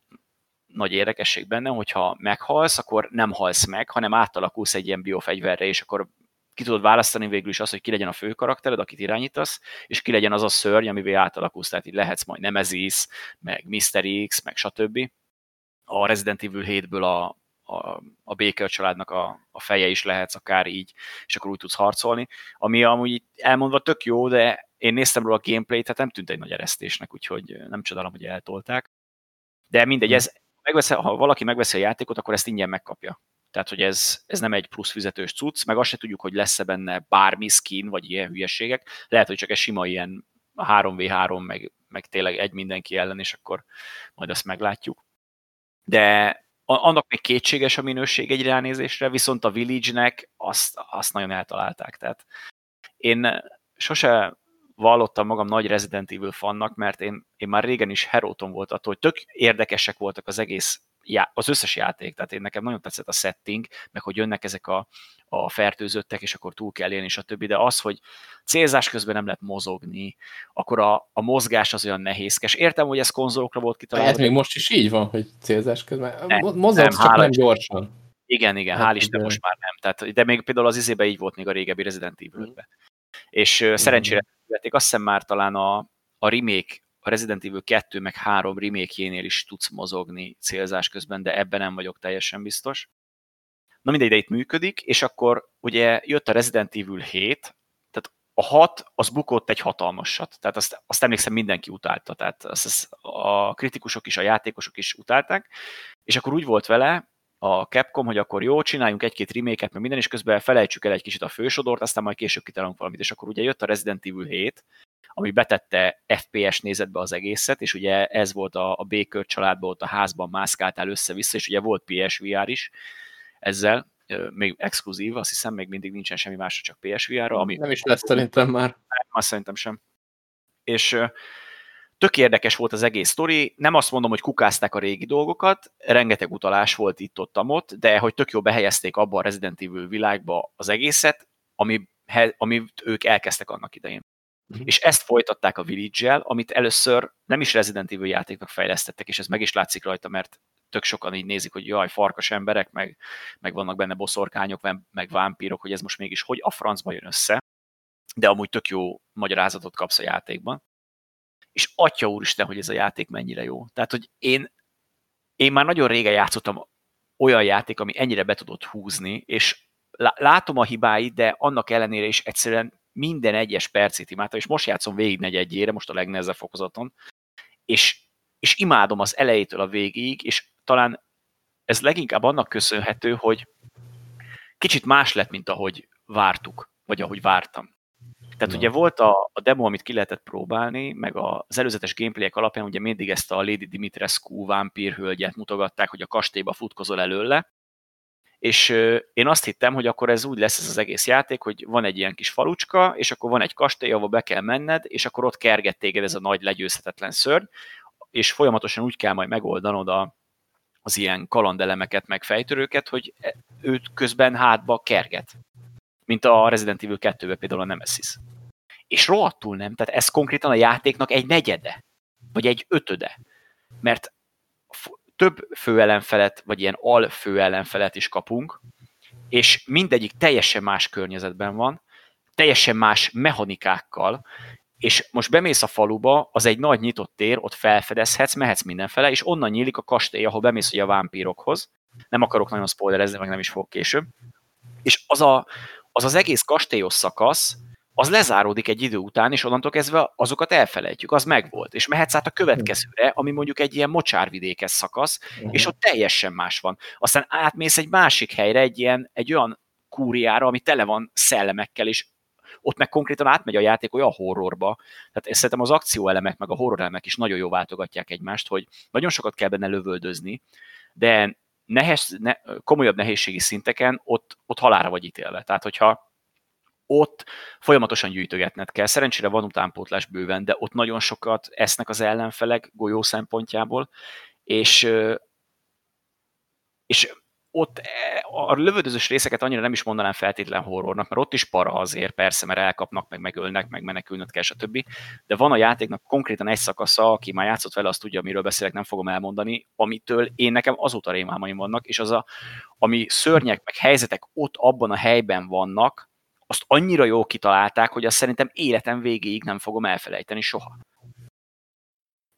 nagy érdekesség benne, hogyha meghalsz, akkor nem halsz meg, hanem átalakulsz egy ilyen biofegyverre, és akkor ki tudod választani végül is azt, hogy ki legyen a fő karaktered, akit irányítasz, és ki legyen az a szörny, amivel átalakulsz. Tehát így lehetsz majd Nemesis, meg Mr. X, meg stb. A Resident Evil 7-ből a, a, a Baker családnak a, a feje is lehetsz akár így, és akkor úgy tudsz harcolni. Ami amúgy elmondva tök jó, de én néztem róla a gameplayt, tehát nem tűnt egy nagy eresztésnek, úgyhogy nem csodálom, hogy eltolták. De mindegy, hmm. ez, megveszi, ha valaki megveszi a játékot, akkor ezt ingyen megkapja. Tehát, hogy ez, ez nem egy plusz fizetős cucc, meg azt se tudjuk, hogy lesz-e benne bármi skin, vagy ilyen hülyeségek. Lehet, hogy csak egy sima ilyen 3v3, meg, meg tényleg egy mindenki ellen, és akkor majd azt meglátjuk. De annak még kétséges a minőség egy ránézésre, viszont a Village-nek azt, azt nagyon eltalálták. Tehát én sose vallottam magam nagy Resident Evil fannak, mert én, én már régen is heróton volt attól, hogy tök érdekesek voltak az egész, já, az összes játék, tehát én nekem nagyon tetszett a setting, meg hogy jönnek ezek a, a fertőzöttek, és akkor túl kell élni, és a többi, de az, hogy célzás közben nem lehet mozogni, akkor a, a mozgás az olyan nehézkes. Értem, hogy ez konzolokra volt kitalálva. Ez még most is így van, hogy célzás közben. Ne, Mozogsz, nem, csak nem gyorsan. Igen, igen, hát, hál' Isten most már nem. Tehát, de még például az izébe így volt még a régebbi Resident evil mm. És mm. szerencsére vették, azt hiszem már talán a, a remake, a Resident Evil 2 meg 3 remake is tudsz mozogni célzás közben, de ebben nem vagyok teljesen biztos. Na mindegy, de itt működik, és akkor ugye jött a Resident Evil 7, tehát a 6 az bukott egy hatalmasat, tehát azt, azt emlékszem mindenki utálta, tehát azt, azt a kritikusok is, a játékosok is utálták, és akkor úgy volt vele, a Capcom, hogy akkor jó, csináljunk egy-két remake meg minden, és közben felejtsük el egy kicsit a fősodort, aztán majd később kitalálunk valamit, és akkor ugye jött a Resident Evil 7, ami betette FPS nézetbe az egészet, és ugye ez volt a, a Baker családban, ott a házban mászkáltál össze-vissza, és ugye volt PSVR is ezzel, még exkluzív, azt hiszem, még mindig nincsen semmi másra, csak PSVR-ra. Ami nem is lesz szerintem már. Nem, azt szerintem sem. És Tök érdekes volt az egész sztori, nem azt mondom, hogy kukázták a régi dolgokat, rengeteg utalás volt itt ott, ott de hogy tök jó behelyezték abba a Resident Evil világba az egészet, ami, amit ők elkezdtek annak idején. Uh-huh. És ezt folytatták a Village-el, amit először nem is Resident Evil játéknak fejlesztettek, és ez meg is látszik rajta, mert tök sokan így nézik, hogy jaj, farkas emberek, meg, meg vannak benne boszorkányok, meg vámpírok, hogy ez most mégis hogy a francba jön össze, de amúgy tök jó magyarázatot kapsz a játékban és atya úristen, hogy ez a játék mennyire jó. Tehát, hogy én, én már nagyon régen játszottam olyan játék, ami ennyire be tudott húzni, és látom a hibáit, de annak ellenére is egyszerűen minden egyes percét imádtam, és most játszom végig negyedjére, most a legnehezebb fokozaton, és, és imádom az elejétől a végig, és talán ez leginkább annak köszönhető, hogy kicsit más lett, mint ahogy vártuk, vagy ahogy vártam. Tehát no. ugye volt a, a demo, amit ki lehetett próbálni, meg az előzetes gameplayek alapján ugye mindig ezt a Lady Dimitrescu vámpírhölgyet mutogatták, hogy a kastélyba futkozol előle, és én azt hittem, hogy akkor ez úgy lesz ez az egész játék, hogy van egy ilyen kis falucska, és akkor van egy kastély, ahol be kell menned, és akkor ott kerget téged ez a nagy legyőzhetetlen szörny, és folyamatosan úgy kell majd megoldanod a, az ilyen kalandelemeket, meg fejtörőket, hogy e, őt közben hátba kerget mint a Resident Evil 2-ben például a Nemesis. És rohadtul nem, tehát ez konkrétan a játéknak egy negyede, vagy egy ötöde. Mert több főellenfelet, vagy ilyen al főellenfelet is kapunk, és mindegyik teljesen más környezetben van, teljesen más mechanikákkal, és most bemész a faluba, az egy nagy nyitott tér, ott felfedezhetsz, mehetsz mindenfele, és onnan nyílik a kastély, ahol bemész ugye a vámpírokhoz. Nem akarok nagyon spoilerezni, meg nem is fog később. És az a, az az egész kastélyos szakasz, az lezáródik egy idő után, és onnantól kezdve azokat elfelejtjük, az megvolt. És mehetsz át a következőre, ami mondjuk egy ilyen mocsárvidékes szakasz, uh-huh. és ott teljesen más van. Aztán átmész egy másik helyre, egy, ilyen, egy olyan kúriára, ami tele van szellemekkel, és ott meg konkrétan átmegy a játék olyan horrorba. Tehát szerintem az akcióelemek, meg a horrorelemek is nagyon jó váltogatják egymást, hogy nagyon sokat kell benne lövöldözni, de nehez, ne, komolyabb nehézségi szinteken ott, ott halára vagy ítélve. Tehát, hogyha ott folyamatosan gyűjtögetned kell. Szerencsére van utánpótlás bőven, de ott nagyon sokat esznek az ellenfelek golyó szempontjából, és, és ott e, a lövöldözős részeket annyira nem is mondanám feltétlen horrornak, mert ott is para azért, persze, mert elkapnak, meg megölnek, meg menekülnöd kell, stb. De van a játéknak konkrétan egy szakasza, aki már játszott vele, azt tudja, amiről beszélek, nem fogom elmondani, amitől én nekem azóta rémálmaim vannak, és az a, ami szörnyek, meg helyzetek ott abban a helyben vannak, azt annyira jól kitalálták, hogy azt szerintem életem végéig nem fogom elfelejteni soha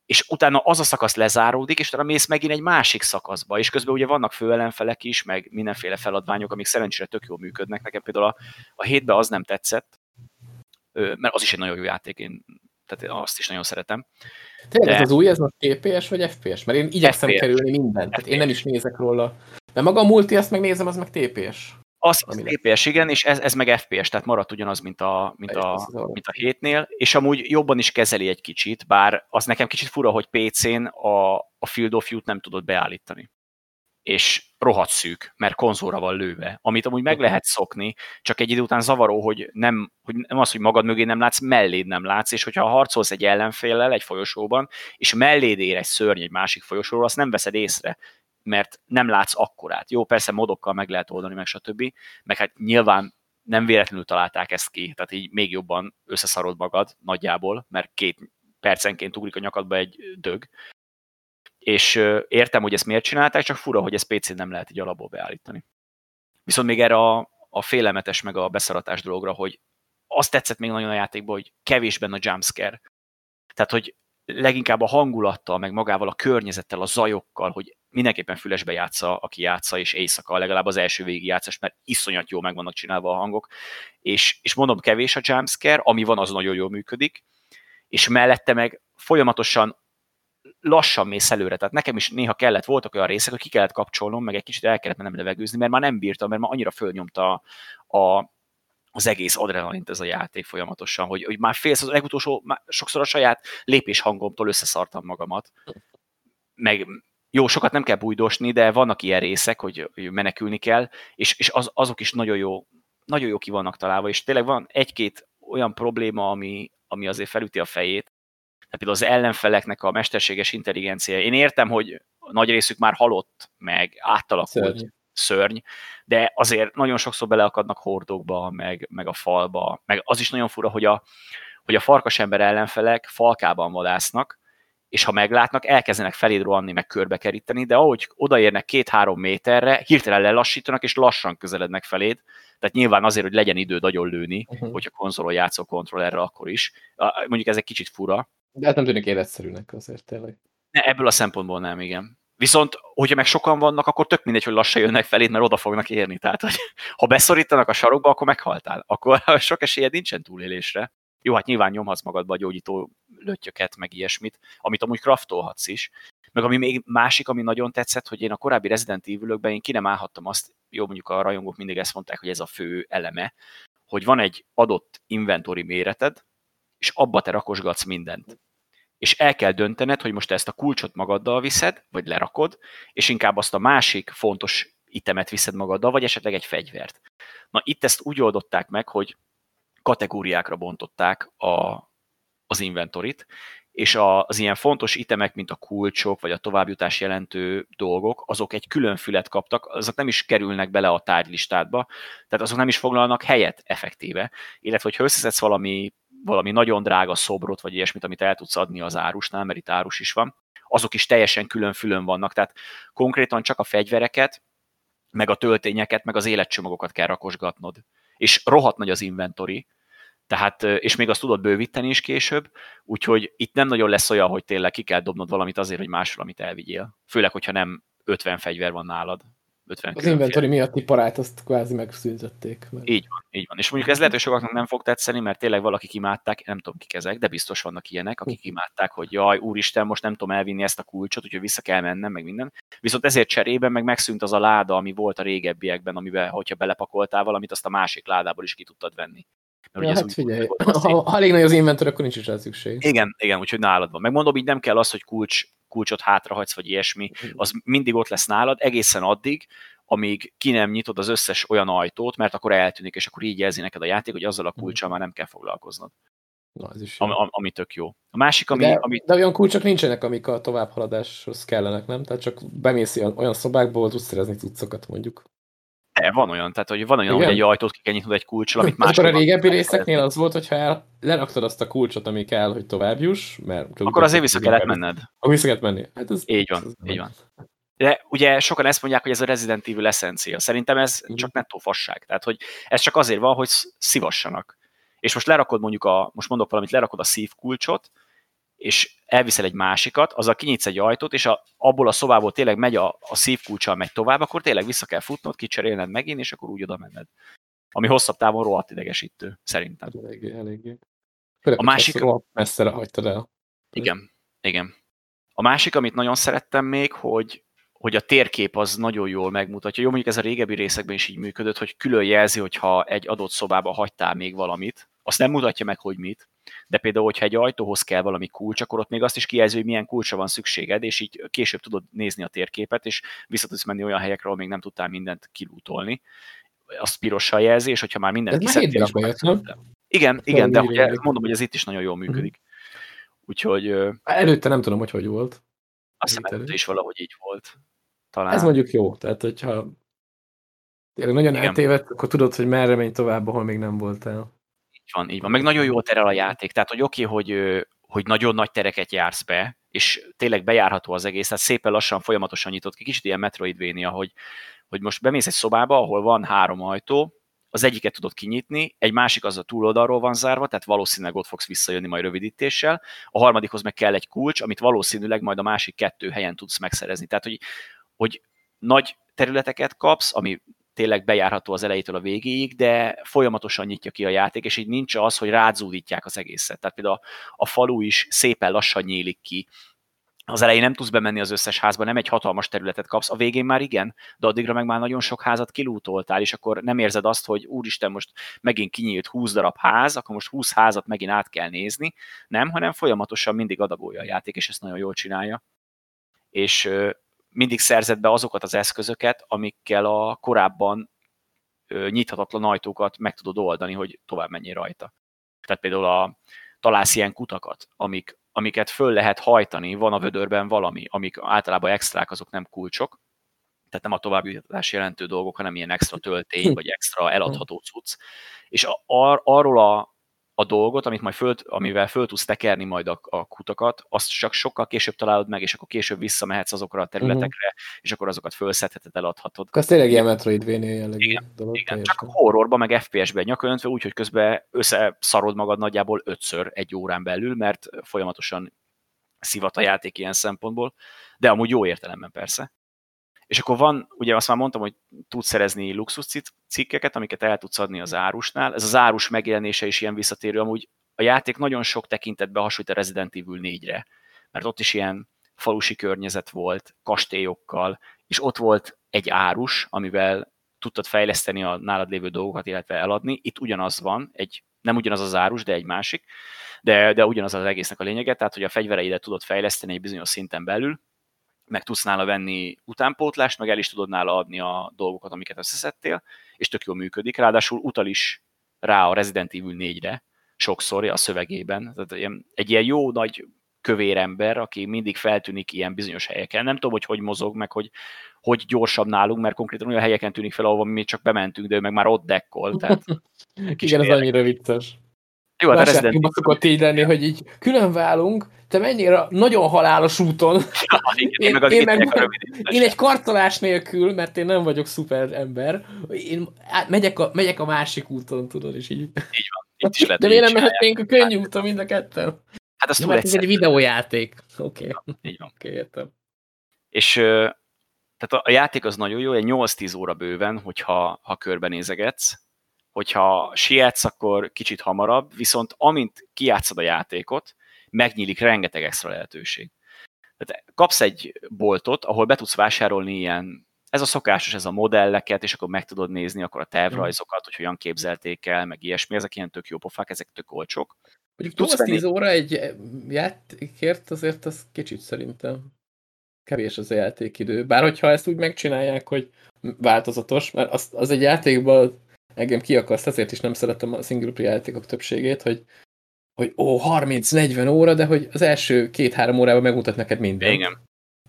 és utána az a szakasz lezáródik, és utána mész megint egy másik szakaszba, és közben ugye vannak főellenfelek is, meg mindenféle feladványok, amik szerencsére tök jól működnek. Nekem például a, a hétben az nem tetszett, mert az is egy nagyon jó játék, én tehát azt is nagyon szeretem. Tényleg De... ez az új, ez most TPS vagy FPS? Mert én igyekszem FPS. kerülni mindent, tehát én nem is nézek róla. De maga a multi, azt megnézem, az meg TPS. Az, az TPS, igen, és ez, ez meg FPS, tehát maradt ugyanaz, mint a, mint, a, mint a hétnél, és amúgy jobban is kezeli egy kicsit, bár az nekem kicsit fura, hogy PC-n a, a Field of View-t nem tudod beállítani. És rohadt szűk, mert konzolra van lőve, amit amúgy meg lehet szokni, csak egy idő után zavaró, hogy nem, hogy nem az, hogy magad mögé nem látsz, melléd nem látsz, és hogyha harcolsz egy ellenféllel egy folyosóban, és melléd ér egy szörny egy másik folyosóról, azt nem veszed észre, mert nem látsz akkorát. Jó, persze modokkal meg lehet oldani, meg stb. Meg hát nyilván nem véletlenül találták ezt ki, tehát így még jobban összeszarod magad nagyjából, mert két percenként ugrik a nyakadba egy dög, és értem, hogy ezt miért csinálták, csak fura, hogy ezt PC-n nem lehet így alapból beállítani. Viszont még erre a, a félelmetes meg a beszaratás dologra, hogy azt tetszett még nagyon a játékban, hogy kevés benne a jumpscare. Tehát, hogy leginkább a hangulattal, meg magával a környezettel, a zajokkal, hogy mindenképpen fülesbe játsza, aki játsza, és éjszaka, legalább az első végi játszás, mert iszonyat jó meg vannak csinálva a hangok, és, és mondom, kevés a jumpscare, ami van, az nagyon jól működik, és mellette meg folyamatosan lassan mész előre. Tehát nekem is néha kellett, voltak olyan részek, hogy ki kellett kapcsolnom, meg egy kicsit el kellett mennem levegőzni, mert már nem bírtam, mert már annyira fölnyomta a, az egész adrenalint ez a játék folyamatosan, hogy, hogy már félsz, az legutolsó, már sokszor a saját lépés hangomtól összeszartam magamat. Meg jó, sokat nem kell bújdosni, de vannak ilyen részek, hogy, menekülni kell, és, és az, azok is nagyon jó, nagyon jó ki vannak találva, és tényleg van egy-két olyan probléma, ami, ami azért felüti a fejét, tehát például az ellenfeleknek a mesterséges intelligencia. Én értem, hogy nagy részük már halott, meg átalakult szörny, szörny de azért nagyon sokszor beleakadnak hordókba, meg, meg a falba, meg az is nagyon fura, hogy a, hogy a farkasember ellenfelek falkában vadásznak, és ha meglátnak, elkezdenek feléd rohanni, meg körbekeríteni, de ahogy odaérnek két-három méterre, hirtelen lelassítanak, és lassan közelednek feléd, tehát nyilván azért, hogy legyen időd agyon lőni, uh-huh. hogyha konzolon játszol kontrollerre, akkor is. Mondjuk ez egy kicsit fura, de hát nem tűnik életszerűnek azért tényleg. Ne, ebből a szempontból nem, igen. Viszont, hogyha meg sokan vannak, akkor tök mindegy, hogy lassan jönnek feléd, mert oda fognak érni. Tehát, hogy ha beszorítanak a sarokba, akkor meghaltál. Akkor sok esélyed nincsen túlélésre. Jó, hát nyilván nyomhatsz magadba a gyógyító lötyöket, meg ilyesmit, amit amúgy kraftolhatsz is. Meg ami még másik, ami nagyon tetszett, hogy én a korábbi Resident evil én ki nem állhattam azt, jó, mondjuk a rajongók mindig ezt mondták, hogy ez a fő eleme, hogy van egy adott inventory méreted, és abba te rakosgatsz mindent. És el kell döntened, hogy most ezt a kulcsot magaddal viszed, vagy lerakod, és inkább azt a másik fontos itemet viszed magaddal, vagy esetleg egy fegyvert. Na itt ezt úgy oldották meg, hogy kategóriákra bontották a, az inventorit, és a, az ilyen fontos itemek, mint a kulcsok, vagy a továbbjutás jelentő dolgok, azok egy külön fület kaptak, azok nem is kerülnek bele a tárgylistádba, tehát azok nem is foglalnak helyet effektíve, illetve hogyha összeszedsz valami valami nagyon drága szobrot, vagy ilyesmit, amit el tudsz adni az árusnál, mert itt árus is van, azok is teljesen külön-fülön vannak. Tehát konkrétan csak a fegyvereket, meg a töltényeket, meg az életcsomagokat kell rakosgatnod. És rohadt nagy az inventory, tehát, és még azt tudod bővíteni is később, úgyhogy itt nem nagyon lesz olyan, hogy tényleg ki kell dobnod valamit azért, hogy másról, amit elvigyél. Főleg, hogyha nem 50 fegyver van nálad. 50 az inventory miatti parát azt kvázi megszüntették. Mert... Így van, így van. És mondjuk ez lehet, hogy sokaknak nem fog tetszeni, mert tényleg valaki imádták, nem tudom kik ezek, de biztos vannak ilyenek, akik hm. imádták, hogy jaj, úristen, most nem tudom elvinni ezt a kulcsot, úgyhogy vissza kell mennem, meg minden. Viszont ezért cserében meg megszűnt az a láda, ami volt a régebbiekben, amiben, hogyha belepakoltál valamit, azt a másik ládából is ki tudtad venni. Mert ja, hát figyelj, ha, ha elég nagy az inventor, akkor nincs is rá szükség. Igen, igen, úgyhogy nálad van. Megmondom, így nem kell az, hogy kulcs, kulcsot hátrahagysz, vagy ilyesmi, az mindig ott lesz nálad, egészen addig, amíg ki nem nyitod az összes olyan ajtót, mert akkor eltűnik, és akkor így jelzi neked a játék, hogy azzal a mhm. kulcsal már nem kell foglalkoznod. Na, ez is. Ami, ami tök jó. A másik, ami... De, ami... de olyan kulcsok nincsenek, amik a továbbhaladáshoz kellenek, nem? Tehát csak bemész olyan, olyan szobákból, tudsz szerezni cuccokat, mondjuk. De, van olyan, tehát hogy van olyan, Igen? hogy egy ajtót ki kell nyitnod egy kulcsal, amit más. Akkor a régebbi részeknél az volt, hogyha el, leraktad azt a kulcsot, ami kell, hogy tovább juss, mert... Akkor azért vissza kellett menned. Akkor vissza kellett menni. Hát ez, így van, ez így van. De ugye sokan ezt mondják, hogy ez a Resident Evil eszencia. Szerintem ez mm. csak nettó fasság. Tehát, hogy ez csak azért van, hogy szívassanak. És most lerakod mondjuk a, most mondok valamit, lerakod a szívkulcsot, és elviszel egy másikat, azzal kinyitsz egy ajtót, és a, abból a szobából tényleg megy a, a szívkulcsal megy tovább, akkor tényleg vissza kell futnod, kicserélned megint, és akkor úgy oda menned. Ami hosszabb távon rohadt idegesítő, szerintem. Eléggé, eléggé. a másik... Messzere hagytad el. Igen, igen. A másik, amit nagyon szerettem még, hogy hogy a térkép az nagyon jól megmutatja. Jó, mondjuk ez a régebbi részekben is így működött, hogy külön jelzi, hogyha egy adott szobába hagytál még valamit, azt nem mutatja meg, hogy mit, de például, hogyha egy ajtóhoz kell valami kulcs, akkor ott még azt is kijelzi, hogy milyen kulcsra van szükséged, és így később tudod nézni a térképet, és vissza tudsz menni olyan helyekre, ahol még nem tudtál mindent kilútolni. Azt pirossal jelzi, és hogyha már mindent kiszedtél, akkor bejött, nem? Igen, igen, de ugye, mondom, hogy ez itt is nagyon jól működik. Úgyhogy... Előtte nem tudom, hogy hogy volt. Azt hiszem, előtte is valahogy így volt. Talán. Ez mondjuk jó, tehát hogyha tényleg nagyon Igen. eltévedt, akkor tudod, hogy merre menj tovább, ahol még nem voltál. Így van, így van. Meg nagyon jó terel a játék, tehát hogy oké, okay, hogy, hogy nagyon nagy tereket jársz be, és tényleg bejárható az egész, tehát szépen lassan, folyamatosan nyitott ki, kicsit ilyen Metroidvania, hogy, hogy most bemész egy szobába, ahol van három ajtó, az egyiket tudod kinyitni, egy másik az a túloldalról van zárva, tehát valószínűleg ott fogsz visszajönni majd rövidítéssel, a harmadikhoz meg kell egy kulcs, amit valószínűleg majd a másik kettő helyen tudsz megszerezni. Tehát, hogy, hogy nagy területeket kapsz, ami tényleg bejárható az elejétől a végéig, de folyamatosan nyitja ki a játék, és így nincs az, hogy rázúdítják az egészet. Tehát például a, a falu is szépen lassan nyílik ki, az elején nem tudsz bemenni az összes házba, nem egy hatalmas területet kapsz, a végén már igen, de addigra meg már nagyon sok házat kilútoltál, és akkor nem érzed azt, hogy úristen, most megint kinyílt 20 darab ház, akkor most 20 házat megint át kell nézni, nem, hanem folyamatosan mindig adagolja a játék, és ezt nagyon jól csinálja. És mindig szerzett be azokat az eszközöket, amikkel a korábban nyithatatlan ajtókat meg tudod oldani, hogy tovább menjél rajta. Tehát például a, találsz ilyen kutakat, amik amiket föl lehet hajtani, van a vödörben valami, amik általában extrák, azok nem kulcsok, tehát nem a továbbjutás jelentő dolgok, hanem ilyen extra töltény, vagy extra eladható cucc. És ar- arról a, a dolgot, amit majd föl, amivel föl tudsz tekerni majd a, a kutakat, azt csak sokkal később találod meg, és akkor később visszamehetsz azokra a területekre, uh-huh. és akkor azokat fölszedheted, eladhatod. Az tényleg ilyen Metroidvania jellegű igen, dolog. Igen, csak horrorba, meg FPS-ben nyakönöntve, úgyhogy közben összeszarod magad nagyjából ötször egy órán belül, mert folyamatosan szivat a játék ilyen szempontból, de amúgy jó értelemben persze. És akkor van, ugye azt már mondtam, hogy tudsz szerezni luxus cikkeket, amiket el tudsz adni az árusnál. Ez az árus megjelenése is ilyen visszatérő. Amúgy a játék nagyon sok tekintetben hasonlít a Resident Evil 4-re, mert ott is ilyen falusi környezet volt, kastélyokkal, és ott volt egy árus, amivel tudtad fejleszteni a nálad lévő dolgokat, illetve eladni. Itt ugyanaz van, egy, nem ugyanaz az árus, de egy másik, de, de ugyanaz az egésznek a lényege, tehát hogy a fegyvereidet tudod fejleszteni egy bizonyos szinten belül, meg tudsz nála venni utánpótlást, meg el is tudod nála adni a dolgokat, amiket összeszedtél, és tök jól működik. Ráadásul utal is rá a Resident Evil 4-re, sokszor a szövegében. Tehát egy ilyen jó nagy kövér ember, aki mindig feltűnik ilyen bizonyos helyeken. Nem tudom, hogy hogy mozog, meg hogy, hogy gyorsabb nálunk, mert konkrétan olyan helyeken tűnik fel, ahol mi csak bementünk, de ő meg már ott dekkol. Tehát Igen, ez annyira vicces. Jó, hát a Resident Evil szokott így lenni, hogy így külön válunk, te mennyire nagyon halálos úton. Ja, igen, én, én, meg én, meg, én egy kartolás nélkül, mert én nem vagyok szuper ember, én megyek a, megyek a másik úton, tudod, és így. Így van. Itt is lehet, De miért nem mehetnénk a könnyű úton mind a ketten? Hát azt ja, ez egy videójáték. Oké. Okay. Így van. Oké, okay, értem. És tehát a játék az nagyon jó, egy 8-10 óra bőven, hogyha ha körbenézegetsz, hogyha sietsz, akkor kicsit hamarabb, viszont amint kijátszod a játékot, megnyílik rengeteg extra lehetőség. Tehát kapsz egy boltot, ahol be tudsz vásárolni ilyen, ez a szokásos, ez a modelleket, és akkor meg tudod nézni akkor a tervrajzokat, hogy hogyan képzelték el, meg ilyesmi, ezek ilyen tök jó pofák, ezek tök olcsók. Mondjuk 10 óra egy játékért azért az kicsit szerintem kevés az a játékidő. Bár hogyha ezt úgy megcsinálják, hogy változatos, mert az, az egy játékban engem kiakaszt, ezért is nem szeretem a single player játékok többségét, hogy hogy ó, 30-40 óra, de hogy az első két-három órában megmutat neked mindent. Igen.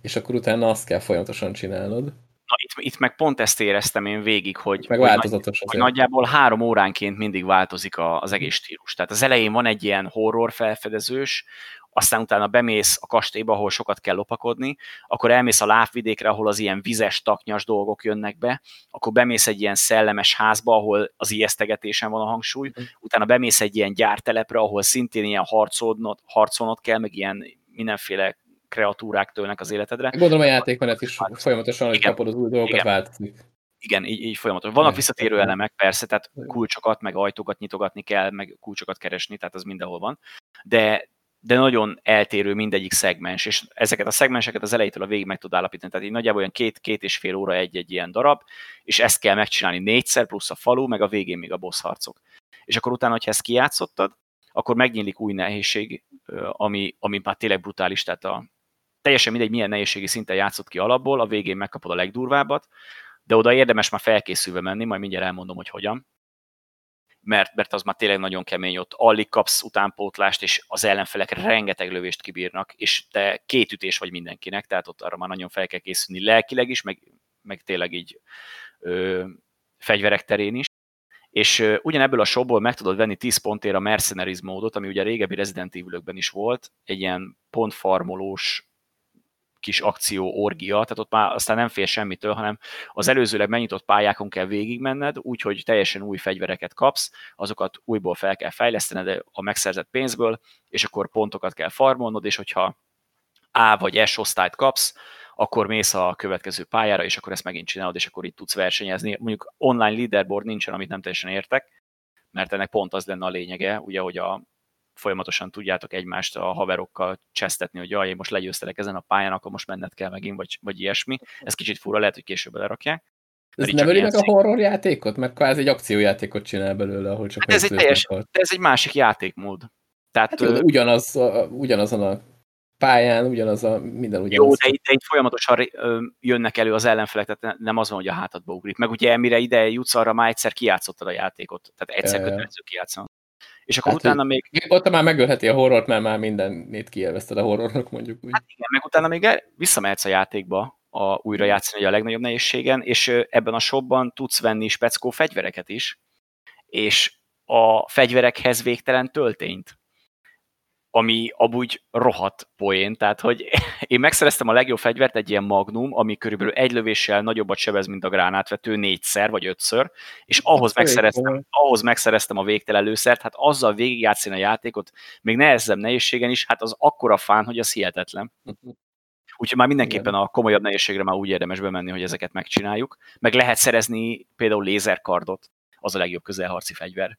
És akkor utána azt kell folyamatosan csinálnod. Na, itt, itt meg pont ezt éreztem én végig, hogy, meg hogy, hogy nagyjából három óránként mindig változik a, az egész stílus. Tehát az elején van egy ilyen horror felfedezős, aztán utána bemész a kastélyba, ahol sokat kell lopakodni, akkor elmész a láfvidékre, ahol az ilyen vizes, taknyas dolgok jönnek be, akkor bemész egy ilyen szellemes házba, ahol az ijesztegetésen van a hangsúly, mm. utána bemész egy ilyen gyártelepre, ahol szintén ilyen harcolnod, harcolnod kell, meg ilyen mindenféle kreatúrák tőlnek az életedre. Gondolom a játékmenet is folyamatosan, hogy kapod az új dolgokat, igen. változik. Igen, így, így folyamatosan. Vannak visszatérő elemek, persze, tehát kulcsokat, meg ajtókat nyitogatni kell, meg kulcsokat keresni, tehát az mindenhol van. De, de nagyon eltérő mindegyik szegmens, és ezeket a szegmenseket az elejétől a végig meg tud állapítani. Tehát így nagyjából olyan két-két és fél óra egy-egy ilyen darab, és ezt kell megcsinálni négyszer, plusz a falu, meg a végén még a boss harcok. És akkor utána, hogyha ezt kijátszottad, akkor megnyílik új nehézség, ami, ami már tényleg brutális, tehát a, teljesen mindegy, milyen nehézségi szinten játszott ki alapból, a végén megkapod a legdurvábbat, de oda érdemes már felkészülve menni, majd mindjárt elmondom, hogy hogyan. Mert, mert az már tényleg nagyon kemény ott. Alig kapsz utánpótlást, és az ellenfelek rengeteg lövést kibírnak, és te két ütés vagy mindenkinek, tehát ott arra már nagyon fel kell készülni lelkileg is, meg, meg tényleg így ö, fegyverek terén is. És ugyanebből a shopból meg tudod venni 10 pontért a Mercenaries módot, ami ugye a régebbi Resident evil is volt, egy ilyen pontfarmolós kis akció orgia, tehát ott már aztán nem fél semmitől, hanem az előzőleg megnyitott pályákon kell végigmenned, úgyhogy teljesen új fegyvereket kapsz, azokat újból fel kell fejlesztened a megszerzett pénzből, és akkor pontokat kell farmolnod, és hogyha A vagy S osztályt kapsz, akkor mész a következő pályára, és akkor ezt megint csinálod, és akkor itt tudsz versenyezni. Mondjuk online leaderboard nincsen, amit nem teljesen értek, mert ennek pont az lenne a lényege, ugye, hogy a folyamatosan tudjátok egymást a haverokkal csesztetni, hogy jaj, most legyőztelek ezen a pályán, akkor most menned kell megint, vagy, vagy ilyesmi. Ez kicsit fura, lehet, hogy később lerakják. Ez nem öli meg a horror játékot? Meg kvázi egy akciójátékot csinál belőle, ahol csak hát ez egy teljes, ez egy másik játékmód. Tehát, hát de ugyanaz, ugyanazon a pályán, ugyanaz a minden ugyanaz. Jó, de itt, de itt folyamatosan jönnek elő az ellenfelek, tehát nem az van, hogy a hátadba ugrik. Meg ugye mire ide jutsz, arra már egyszer kijátszottad a játékot. Tehát egyszer kötelező kijátszani. És akkor hát, utána még... Ott már megölheti a horrort, mert már mindenét kielvezted a horrornak, mondjuk úgy. Hát igen, meg utána még el, visszamehetsz a játékba, a, újra játszani a legnagyobb nehézségen, és ebben a shopban tudsz venni speckó fegyvereket is, és a fegyverekhez végtelen töltényt ami amúgy rohadt poén, tehát hogy én megszereztem a legjobb fegyvert, egy ilyen magnum, ami körülbelül egy lövéssel nagyobbat sebez, mint a gránátvető, négyszer vagy ötször, és ahhoz megszereztem, ahhoz megszereztem a végtelen lőszert, hát azzal végigjátszani a játékot, még nehezebb nehézségen is, hát az akkora fán, hogy az hihetetlen. Úgyhogy már mindenképpen a komolyabb nehézségre már úgy érdemes bemenni, hogy ezeket megcsináljuk. Meg lehet szerezni például lézerkardot, az a legjobb közelharci fegyver.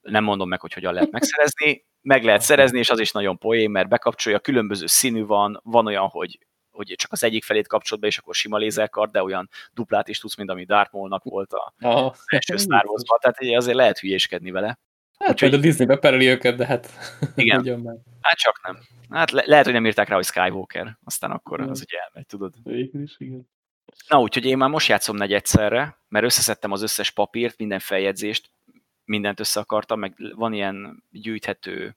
Nem mondom meg, hogy hogyan lehet megszerezni, meg lehet szerezni, és az is nagyon poén, mert bekapcsolja, különböző színű van, van olyan, hogy hogy csak az egyik felét kapcsolod be, és akkor sima lézerkard, de olyan duplát is tudsz, mint ami Darth Maul-nak volt a Aha. első Star wars tehát azért lehet hülyéskedni vele. Hát Úgyhogy... a Disney pereli őket, de hát igen. Hát csak nem. Hát le- lehet, hogy nem írták rá, hogy Skywalker, aztán akkor igen. az ugye elmegy, tudod. is, igen. Na, úgyhogy én már most játszom negy egyszerre, mert összeszedtem az összes papírt, minden feljegyzést, mindent össze akartam, meg van ilyen gyűjthető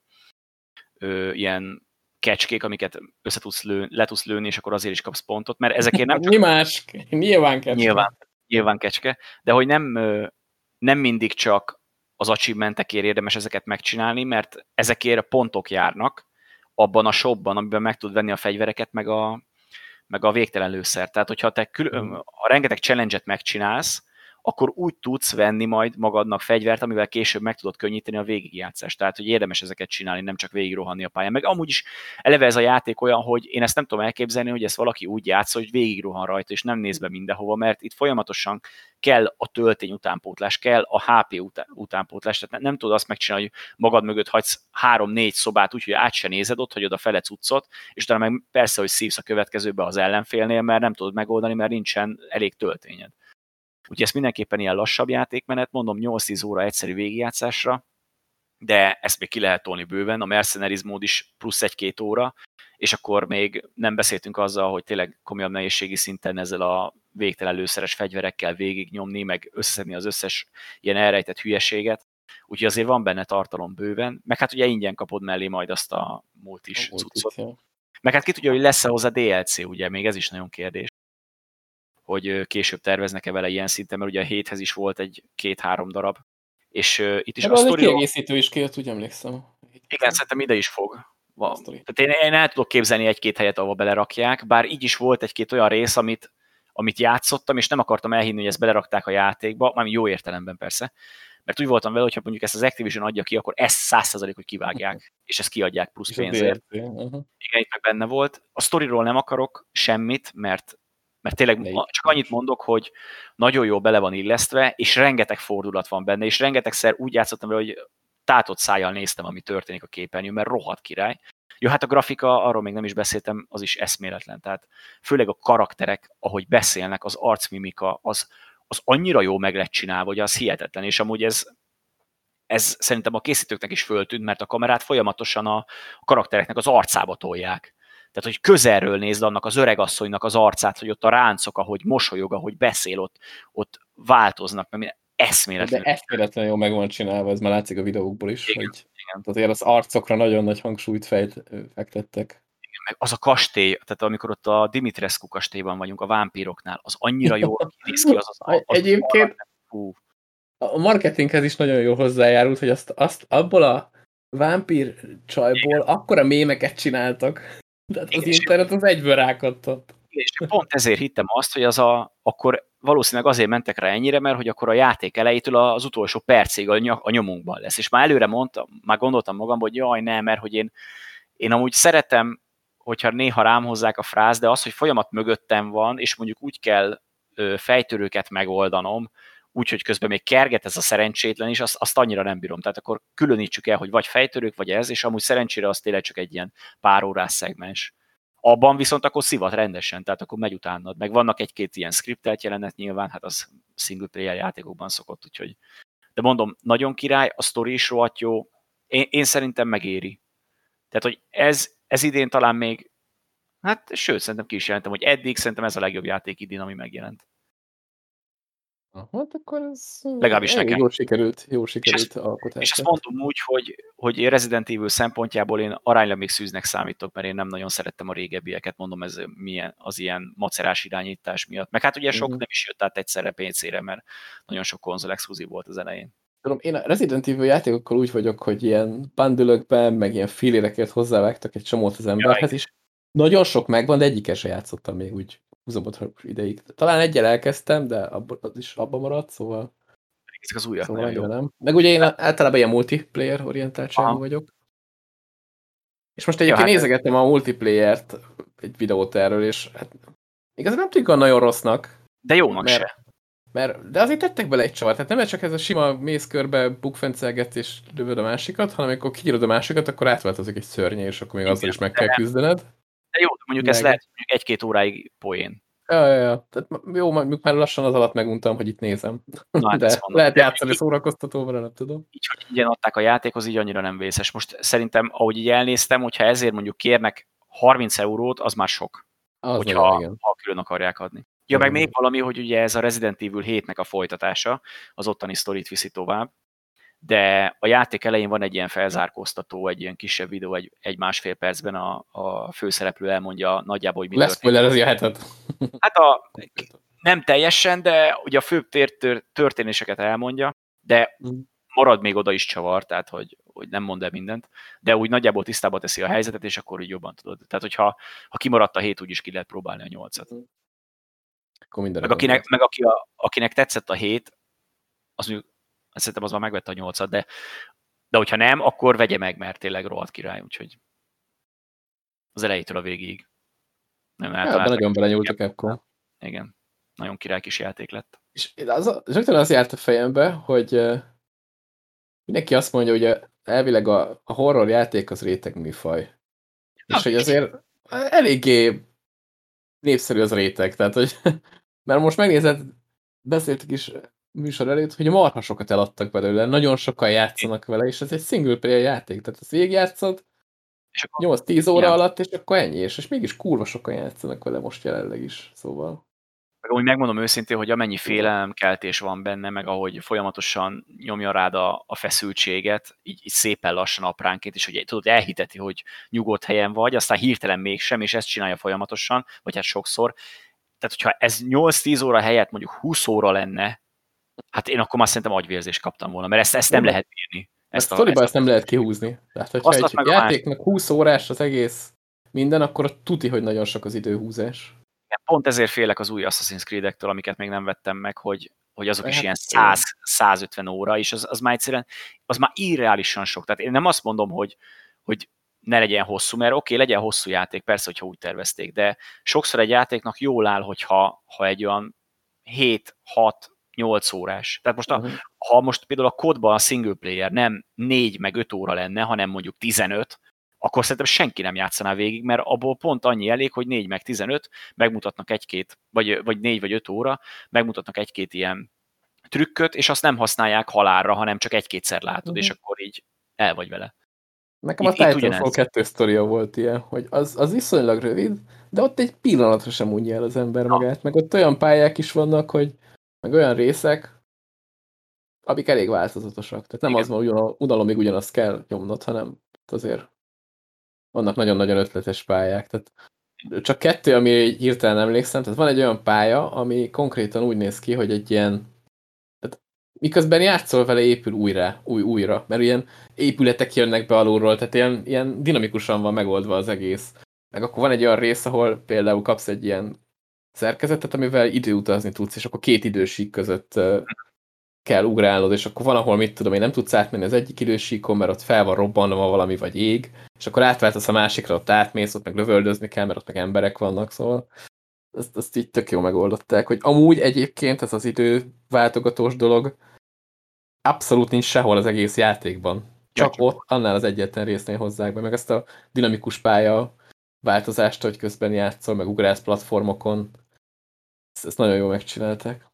ö, ilyen kecskék, amiket össze tudsz lőni, le tudsz lőni, és akkor azért is kapsz pontot, mert ezekért nem csak... Mi más? Nyilván kecske. Nyilván, nyilván kecske, de hogy nem, nem mindig csak az achievementekért érdemes ezeket megcsinálni, mert ezekért a pontok járnak abban a shopban, amiben meg tud venni a fegyvereket, meg a, meg a végtelen lőszer. Tehát, hogyha te kül- hmm. a rengeteg challenge-et megcsinálsz, akkor úgy tudsz venni majd magadnak fegyvert, amivel később meg tudod könnyíteni a végigjátszást. Tehát, hogy érdemes ezeket csinálni, nem csak végigrohanni a pályán. Meg amúgy is eleve ez a játék olyan, hogy én ezt nem tudom elképzelni, hogy ezt valaki úgy játsz, hogy végigrohan rajta, és nem néz be mindenhova, mert itt folyamatosan kell a töltény utánpótlás, kell a HP utánpótlás, tehát nem tudod azt megcsinálni, hogy magad mögött hagysz három-négy szobát, úgyhogy át se nézed ott, hogy oda fele cuccot, és utána meg persze, hogy szívsz a következőbe az ellenfélnél, mert nem tudod megoldani, mert nincsen elég töltényed. Úgyhogy ez mindenképpen ilyen lassabb játékmenet, mondom 8-10 óra egyszerű végigjátszásra, de ezt még ki lehet tolni bőven, a Mercenaries mód is plusz egy-két óra, és akkor még nem beszéltünk azzal, hogy tényleg komolyabb nehézségi szinten ezzel a végtelen lőszeres fegyverekkel végignyomni, meg összeszedni az összes ilyen elrejtett hülyeséget, úgyhogy azért van benne tartalom bőven, meg hát ugye ingyen kapod mellé majd azt a multis cuccot. Meg hát ki tudja, hogy lesz-e hozzá DLC, ugye, még ez is nagyon kérdés hogy később terveznek-e vele ilyen szinten, mert ugye a héthez is volt egy két-három darab, és uh, itt is De a sztori... kiegészítő is kijött, úgy emlékszem. Igen, szerintem ide is fog. Van. Tehát én, én el tudok képzelni egy-két helyet, ahol belerakják, bár így is volt egy-két olyan rész, amit, amit játszottam, és nem akartam elhinni, hogy ezt belerakták a játékba, már jó értelemben persze, mert úgy voltam vele, hogyha mondjuk ezt az Activision adja ki, akkor ezt százszerzalék, hogy kivágják, és ezt kiadják plusz pénzért. Igen, itt meg benne volt. A sztoriról nem akarok semmit, mert mert tényleg csak annyit mondok, hogy nagyon jó bele van illesztve, és rengeteg fordulat van benne, és rengetegszer úgy játszottam vele, hogy tátott szájjal néztem, ami történik a képernyőn, mert rohadt király. Jó, hát a grafika, arról még nem is beszéltem, az is eszméletlen. Tehát főleg a karakterek, ahogy beszélnek, az arcmimika, az, az annyira jó meg lett csinálva, hogy az hihetetlen, és amúgy ez ez szerintem a készítőknek is föltűnt, mert a kamerát folyamatosan a, a karaktereknek az arcába tolják. Tehát, hogy közelről nézd annak az öregasszonynak az arcát, hogy ott a ráncok, ahogy mosolyog, ahogy beszél, ott, ott változnak, mert eszméletlenül. De eszméletlenül jól meg van csinálva, ez már látszik a videókból is, Igen, hogy igen. azért az arcokra nagyon nagy hangsúlyt fejt, fektettek. Igen, meg az a kastély, tehát amikor ott a Dimitrescu kastélyban vagyunk, a vámpíroknál, az annyira jól néz ki, az az, az, Egyébként a marketinghez is nagyon jó hozzájárult, hogy azt, azt abból a vámpír csajból akkora mémeket csináltak. Tehát az internet az egyből rákattott. és pont ezért hittem azt, hogy az a, akkor valószínűleg azért mentek rá ennyire, mert hogy akkor a játék elejétől az utolsó percig a, a nyomunkban lesz. És már előre mondtam, már gondoltam magamban, hogy jaj, nem, mert hogy én, én amúgy szeretem, hogyha néha rám hozzák a fráz, de az, hogy folyamat mögöttem van, és mondjuk úgy kell fejtörőket megoldanom, úgyhogy közben még kerget ez a szerencsétlen is, azt, azt annyira nem bírom. Tehát akkor különítsük el, hogy vagy fejtörők, vagy ez, és amúgy szerencsére az tényleg csak egy ilyen pár órás szegmens. Abban viszont akkor szivat rendesen, tehát akkor megy utánad. Meg vannak egy-két ilyen skriptelt jelenet nyilván, hát az single player játékokban szokott, úgyhogy de mondom, nagyon király, a sztori is rohadt jó, én, én szerintem megéri. Tehát, hogy ez, ez idén talán még, hát sőt, szerintem ki is jelentem, hogy eddig szerintem ez a legjobb játék idén, ami megjelent. Hát akkor ez Legalábbis nekem. Jól sikerült, jól sikerült ezt- alkotás. És azt mondom úgy, hogy, hogy Resident Evil szempontjából én aránylag még szűznek számítok, mert én nem nagyon szerettem a régebbieket, mondom, ez milyen, az ilyen macerás irányítás miatt. Meg hát ugye sok Mhm. nem is jött át egyszerre PC-re, mert nagyon sok konzol exkluzív volt az elején. Tudom, én a Resident Evil játékokkal úgy vagyok, hogy ilyen bundle meg ilyen félérekért hozzávágtak egy csomót az emberhez, és nagyon sok megvan, de egyikkel se játszottam még úgy húzomott ideig. Talán egyel elkezdtem, de abba, az is abban maradt, szóval, Ezek az újak szóval jó. nem. Meg ugye én általában ilyen multiplayer orientáltságú vagyok. És most egyébként hát- nézegettem a multiplayer-t, egy videót erről, és hát igazán nem tűnik nagyon rossznak, De jónak Mert- se. Mert, de azért tettek bele egy csavart, tehát nem csak ez a sima mész körbe, bukfencelget és lövöd a másikat, hanem amikor kinyírod a másikat, akkor átváltozik egy szörnyé, és akkor még azzal is meg kell de- küzdened. De jó, mondjuk ez Meg- lehet mondjuk egy-két óráig poén. Ja, ja, ja. Tehát jó, mondjuk már lassan az alatt meguntam, hogy itt nézem. Na, de mondom. lehet játszani így- szórakoztatóval, nem tudom. így, hogy ingyen adták a játékhoz, így annyira nem vészes. Most szerintem, ahogy így elnéztem, hogyha ezért mondjuk kérnek 30 eurót, az már sok, Az hogyha nagyon, igen. ha külön akarják adni. Ja, meg még valami, hogy ugye ez a Resident Evil 7-nek a folytatása, az ottani sztorit viszi tovább, de a játék elején van egy ilyen felzárkóztató, egy ilyen kisebb videó, egy, egy másfél percben a, a főszereplő elmondja nagyjából, hogy mi történt. Leszpoilerezi a hetet. Hát a, nem teljesen, de ugye a főbb történéseket elmondja, de Mm. marad még oda is csavar, tehát hogy, hogy nem mond el mindent, de úgy nagyjából tisztába teszi a helyzetet, és akkor így jobban tudod. Tehát, hogyha ha kimaradt a hét, úgyis ki lehet próbálni a nyolcat. Akkor Meg, akinek, meg aki a, akinek tetszett a hét, az mondjuk, szerintem az már megvette a nyolcat, de, de hogyha nem, akkor vegye meg, mert tényleg rohadt király, úgyhogy az elejétől a végig. Nem Ja, ebben általában. nagyon belenyúlt a Capcom. Igen. Nagyon király kis játék lett. És az, rögtön az járt a fejembe, hogy mindenki azt mondja, hogy elvileg a, a horror játék az réteg műfaj. És hogy azért eléggé népszerű az réteg, tehát hogy mert most megnézed, beszéltük is műsor előtt, hogy marha sokat eladtak belőle, nagyon sokan játszanak vele, és ez egy single player játék, tehát ezt végigjátszod És akkor 8-10 óra Igen. alatt, és akkor ennyi, és, és mégis kurva sokan játszanak vele most jelenleg is, szóval. meg amúgy megmondom őszintén, hogy amennyi félelemkeltés van benne, meg ahogy folyamatosan nyomja rád a, a feszültséget, így, így szépen lassan apránként, és hogy tudod, elhiteti, hogy nyugodt helyen vagy, aztán hirtelen mégsem, és ezt csinálja folyamatosan, vagy hát sokszor. Tehát, hogyha ez 8-10 óra helyett mondjuk 20 óra lenne, hát én akkor már szerintem agyvérzést kaptam volna, mert ezt, ezt nem lehet bírni. Ezt Ezt a ezt ezt nem lehet kihúzni. Tehát, hogyha Azt egy a játéknak 20 órás az egész minden, akkor ott tuti, hogy nagyon sok az időhúzás. Pont ezért félek az új Assassin's Creed-ektől, amiket még nem vettem meg, hogy, hogy azok is Hát, ilyen igen. 100, 150 óra, és az, az már egyszerűen, az már irreálisan sok. Tehát én nem azt mondom, hogy, hogy ne legyen hosszú, mert oké, okay, legyen hosszú játék, persze, hogyha úgy tervezték, de sokszor egy játéknak jól áll, hogyha ha egy olyan 7, 6, 8 órás. Tehát most a, Mhm. ha most például a kodban a single player nem 4 meg 5 óra lenne, hanem mondjuk 15, akkor szerintem senki nem játszaná végig, mert abból pont annyi elég, hogy 4 meg 15, megmutatnak egy-két, vagy, vagy 4 vagy 5 óra, megmutatnak egy-két ilyen trükköt, és azt nem használják halálra, hanem csak egy-kétszer látod, uh -huh. és Mhm. akkor így el vagy vele. Nekem Itt- a Titanfall ugyanez. 2 sztoria volt ilyen, hogy az, az viszonylag rövid, de ott egy pillanatra sem unja el az ember magát. Meg ott olyan pályák is vannak, hogy meg olyan részek, amik elég változatosak. Tehát nem Igen. az hogy ugyan- unalomig ugyanazt kell nyomnod, hanem azért vannak nagyon-nagyon ötletes pályák. Tehát csak kettő, ami hirtelen emlékszem. Tehát van egy olyan pálya, ami konkrétan úgy néz ki, hogy egy ilyen tehát miközben játszol vele, épül újra, új, újra, mert ilyen épületek jönnek be alulról, tehát ilyen, ilyen dinamikusan van megoldva az egész. Meg akkor van egy olyan rész, ahol például kapsz egy ilyen szerkezetet, amivel időutazni tudsz, és akkor két idősík között kell ugrálnod, és akkor van, ahol mit tudom én, nem tudsz átmenni az egyik idősíkon, mert ott fel van robbanva valami, vagy ég, és akkor átváltasz a másikra, ott átmész, ott meg lövöldözni kell, mert ott meg emberek vannak, szóval ezt, ezt így tök jó megoldották, hogy amúgy egyébként ez az időváltogatós dolog abszolút nincs sehol az egész játékban. Csak csak ott, annál az egyetlen résznél hozzák be, meg ezt a dinamikus pálya változást, hogy közben játszol, meg ugrálsz platformokon. Ezt, ezt nagyon jól megcsinálták.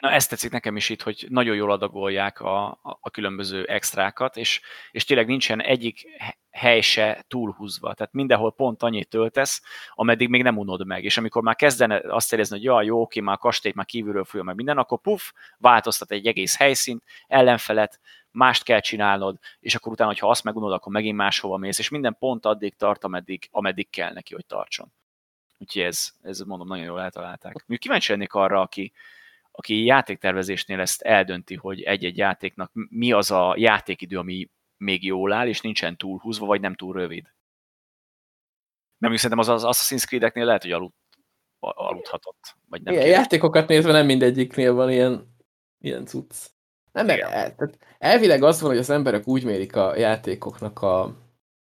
Na ezt tetszik nekem is itt, hogy nagyon jól adagolják a, a, a különböző extrákat, és, és tényleg nincsen egyik he- hely se túlhúzva. Tehát mindenhol pont annyit töltesz, ameddig még nem unod meg. És amikor már kezdene azt érezni, hogy ja, jó, oké, már a kastélyt már kívülről fújja meg minden, akkor puf, változtat egy egész helyszínt, ellenfelet, mást kell csinálnod, és akkor utána, ha azt megunod, akkor megint máshova mész, és minden pont addig tart, ameddig, ameddig kell neki, hogy tartson. Úgyhogy ez, ez mondom, nagyon jól eltalálták. Mondjuk kíváncsi lennék arra, aki, aki játéktervezésnél ezt eldönti, hogy egy-egy játéknak mi az a játékidő, ami még jól áll, és nincsen túl húzva, vagy nem túl rövid. Nem, szerintem az, az Assassin's Creed-eknél lehet, hogy alud, aludhatott, vagy nem Igen, kéne. játékokat nézve nem mindegyiknél van ilyen, ilyen cucc. Nem, mert Igen. el, tehát elvileg az van, hogy az emberek úgy mérik a játékoknak a,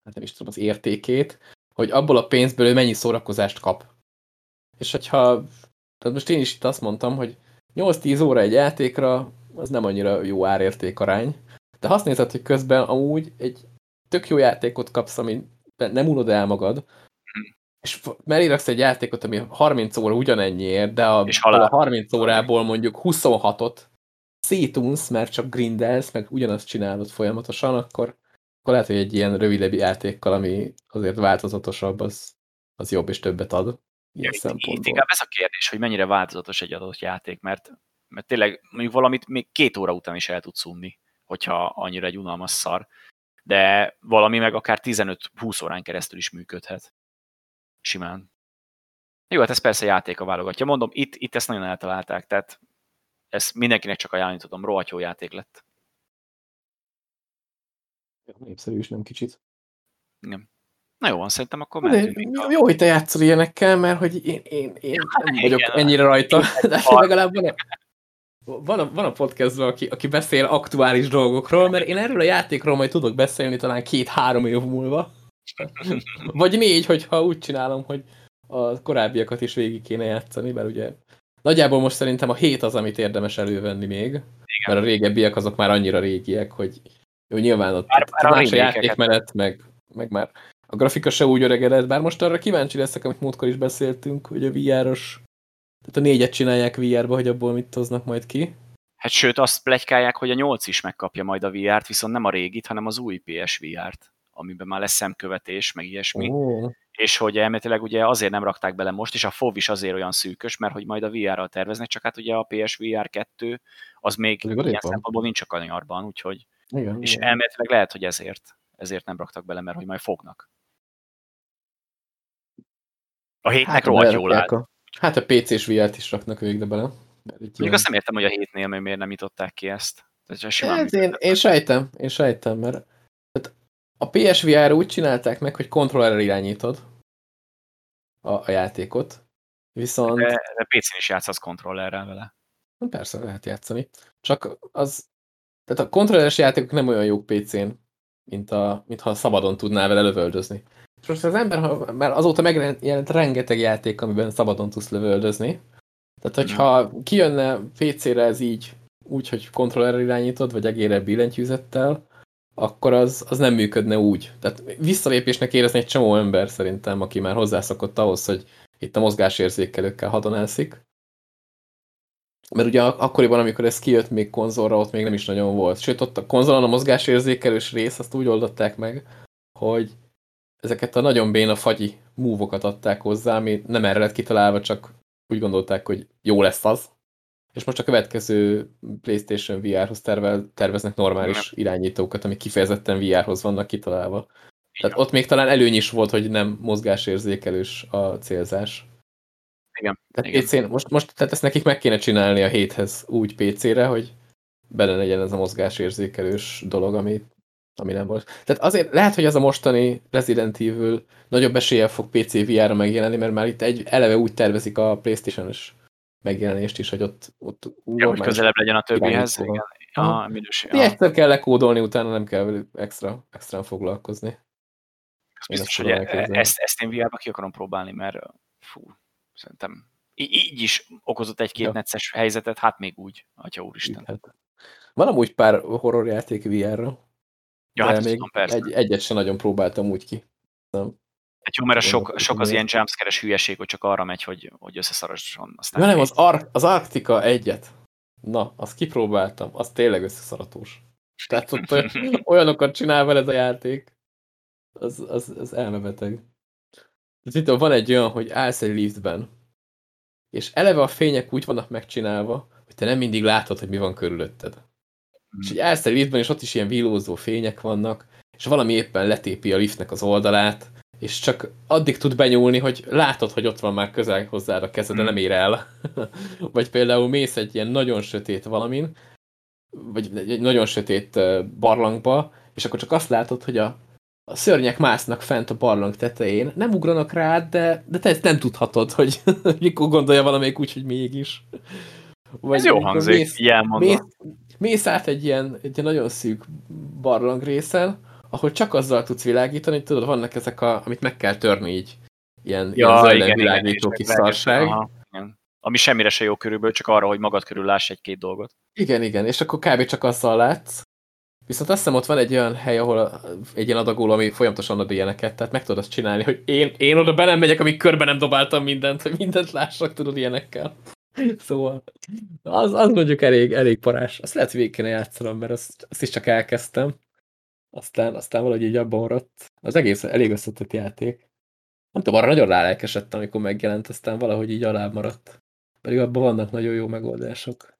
hát nem is tudom, az értékét, hogy abból a pénzből ő mennyi szórakozást kap. És hogyha, tehát most én is itt azt mondtam, hogy 8-10 óra egy játékra, az nem annyira jó árérték arány. De azt nézed, hogy közben amúgy egy tök jó játékot kapsz, ami nem unod el magad, és mellé egy játékot, ami 30 óra ugyanennyiért, de a, És a halál. 30 órából mondjuk 26-ot szétunsz, mert csak grindelsz, meg ugyanazt csinálod folyamatosan, akkor, akkor lehet, hogy egy ilyen rövidebb játékkal, ami azért változatosabb, az, az jobb és többet ad. Ilyen Itt, itt szempontból. inkább ez a kérdés, hogy mennyire változatos egy adott játék, mert, mert tényleg mondjuk valamit még két óra után is el tudsz unni, hogyha annyira egy unalmas szar. De valami meg akár 15-20 órán keresztül is működhet. Simán. Jó, hát ez persze játéka válogatja. Mondom, itt, itt ezt nagyon eltalálták, tehát ezt mindenkinek csak ajánlani tudom, rohadt jó játék lett. Népszerű is nem kicsit. Igen. Na jó van, szerintem akkor De jó, hogy te játszol ilyenekkel, mert hogy én, én, én nem vagyok igen. ennyire rajta, de Van. legalább van van a, van a podcastban, aki, aki beszél aktuális dolgokról, mert én erről a játékról majd tudok beszélni talán két-három év múlva. Vagy négy, hogyha úgy csinálom, hogy a korábbiakat is végig kéne játszani, mert ugye nagyjából most szerintem a hét az, amit érdemes elővenni még, Igen. mert a régebbiek azok már annyira régiek, hogy jó, nyilván ott Bár- bár más a játékmenet, meg, meg már a grafika se úgy öregedett, bár most arra kíváncsi leszek, amit múltkor is beszéltünk, hogy a VR-os, tehát a négyet csinálják VR-ba, hogy abból mit hoznak majd ki. Hát sőt, azt plegykálják, hogy a 8 is megkapja majd a VR-t, viszont nem a régit, hanem az új PS VR-t, amiben már lesz szemkövetés, meg ilyesmi. Ó, és hogy elméletileg ugye azért nem rakták bele most, és a FOV is azért olyan szűkös, mert hogy majd a VR-ral terveznek, csak hát ugye a PSVR 2 az még Az ilyen szempontból nincs a kanyarban, úgyhogy, igen, és igen. elméletileg lehet, hogy ezért, ezért nem raktak bele, mert hogy majd fognak. A hétnek hát, rohadt jól áll. A, hát a PC-s VR-t is raknak végre bele. Ilyen- azt nem értem, hogy a hétnél még miért nem nyitották ki ezt. Ez Ez én, én sejtem, én sejtem, mert tehát a PSVR úgy csinálták meg, hogy kontrollerrel irányítod a, a játékot, viszont de, de PC-n is játszhatsz kontrollerrel vele. persze lehet játszani, csak az, tehát a kontrolleres játékok nem olyan jók PC-n, mint, a, mint ha szabadon tudnál vele lövöldözni. És most az ember, ha, mert azóta megjelent rengeteg játék, amiben szabadon tudsz lövöldözni, tehát hogyha kijönne PC-re ez így, úgy, hogy kontrollerrel irányítod, vagy egére billentyűzettel, akkor az, az nem működne úgy. Tehát visszalépésnek érezni egy csomó ember szerintem, aki már hozzászokott ahhoz, hogy itt a mozgásérzékelőkkel hadonászik. Mert ugye akkoriban, amikor ez kijött még konzolra, ott még nem is nagyon volt. Sőt, ott a konzolon a mozgásérzékelős rész, azt úgy oldották meg, hogy ezeket a nagyon béna fagyi múvokat adták hozzá, ami nem erre lett kitalálva, csak úgy gondolták, hogy jó lesz az. És most a következő PlayStation VR-hoz tervel, terveznek normális irányítókat, amik kifejezetten VR-hoz vannak kitalálva. Tehát ott még talán előny is volt, hogy nem mozgásérzékelős a célzás. Igen. Tehát igen. PC-n, most, most tehát ezt nekik meg kéne csinálni a héthez úgy PC-re, hogy benne legyen ez a mozgásérzékelős dolog, ami, ami nem volt. Tehát azért lehet, hogy ez a mostani Resident Evil nagyobb eséllyel fog PC VR-ra megjelenni, mert már itt egy, eleve úgy tervezik a Playstation-os megjelenést is, hogy ott, ott Ja, hogy közelebb legyen a többihez. irányítóval. Igen. Aha. Minőség. Ja. Egyszer kell lekódolni, utána nem kell extra, extra foglalkozni. Biztos, hogy tudom elképzelni. ezt, ezt én VR-ba ki akarom próbálni, mert fú, szerintem így is okozott egy-két Ja. necces helyzetet, hát még úgy, atya úristen. Hát. Van amúgy pár horrorjáték VR-ra, Ja, hát még persze. egy, egyet sem nagyon próbáltam úgy ki. Nem. Hát jó, mert a sok, sok az ilyen jumpscare-es hülyeség, hogy csak arra megy, hogy, hogy összeszarasson. Aztán Ja nem, az, Ar az Arktika egyet. Na, azt kipróbáltam, az tényleg összeszaratós. Tehát ott olyan, olyanokat csinál vele ez a játék. Az, az, az elmebeteg. Tehát itt van egy olyan, hogy állsz egy liftben, és eleve a fények úgy vannak megcsinálva, hogy te nem mindig látod, hogy mi van körülötted. És így állsz egy liftben, és ott is ilyen villózó fények vannak, és valami éppen letépi a liftnek az oldalát, és csak addig tud benyúlni, hogy látod, hogy ott van már közel hozzád a kezed, de Hmm. nem ér el. vagy például mész egy ilyen nagyon sötét valamin, vagy egy nagyon sötét barlangba, és akkor csak azt látod, hogy a, a szörnyek másznak fent a barlang tetején, nem ugranak rád, de, de te ezt nem tudhatod, hogy mikor gondolja valamelyik úgy, hogy mégis. Vagy Ez jó hangzik, mész- elmondva. mész, mész át egy ilyen, egy ilyen nagyon szűk barlang részen, ahol csak azzal tudsz világítani, hogy tudod, vannak ezek, a, amit meg kell törni így. Ilyen, ilyen zölden világító és kis szarság. Igen. Ami semmire se jó körülbelül, csak arra, hogy magad körül láss egy-két dolgot. Igen, igen, és akkor kb. csak azzal látsz. Viszont azt hiszem ott van egy olyan hely, ahol egy ilyen adagoló, ami folyamatosan ad ilyeneket, tehát meg tudod azt csinálni, hogy én, én oda be nem megyek, amíg körbe nem dobáltam mindent, hogy mindent lássak, tudod, ilyenekkel. Szóval az, az mondjuk elég, elég parás. Azt lehet, hogy végig kéne játszanom, mert azt, azt is csak elkezdtem. Aztán, aztán valahogy így abban maradt. Az egész elég összetett játék. Nem tudom, arra nagyon rálelkesedtem, amikor megjelent, aztán valahogy így alább maradt. Pedig abban vannak nagyon jó megoldások.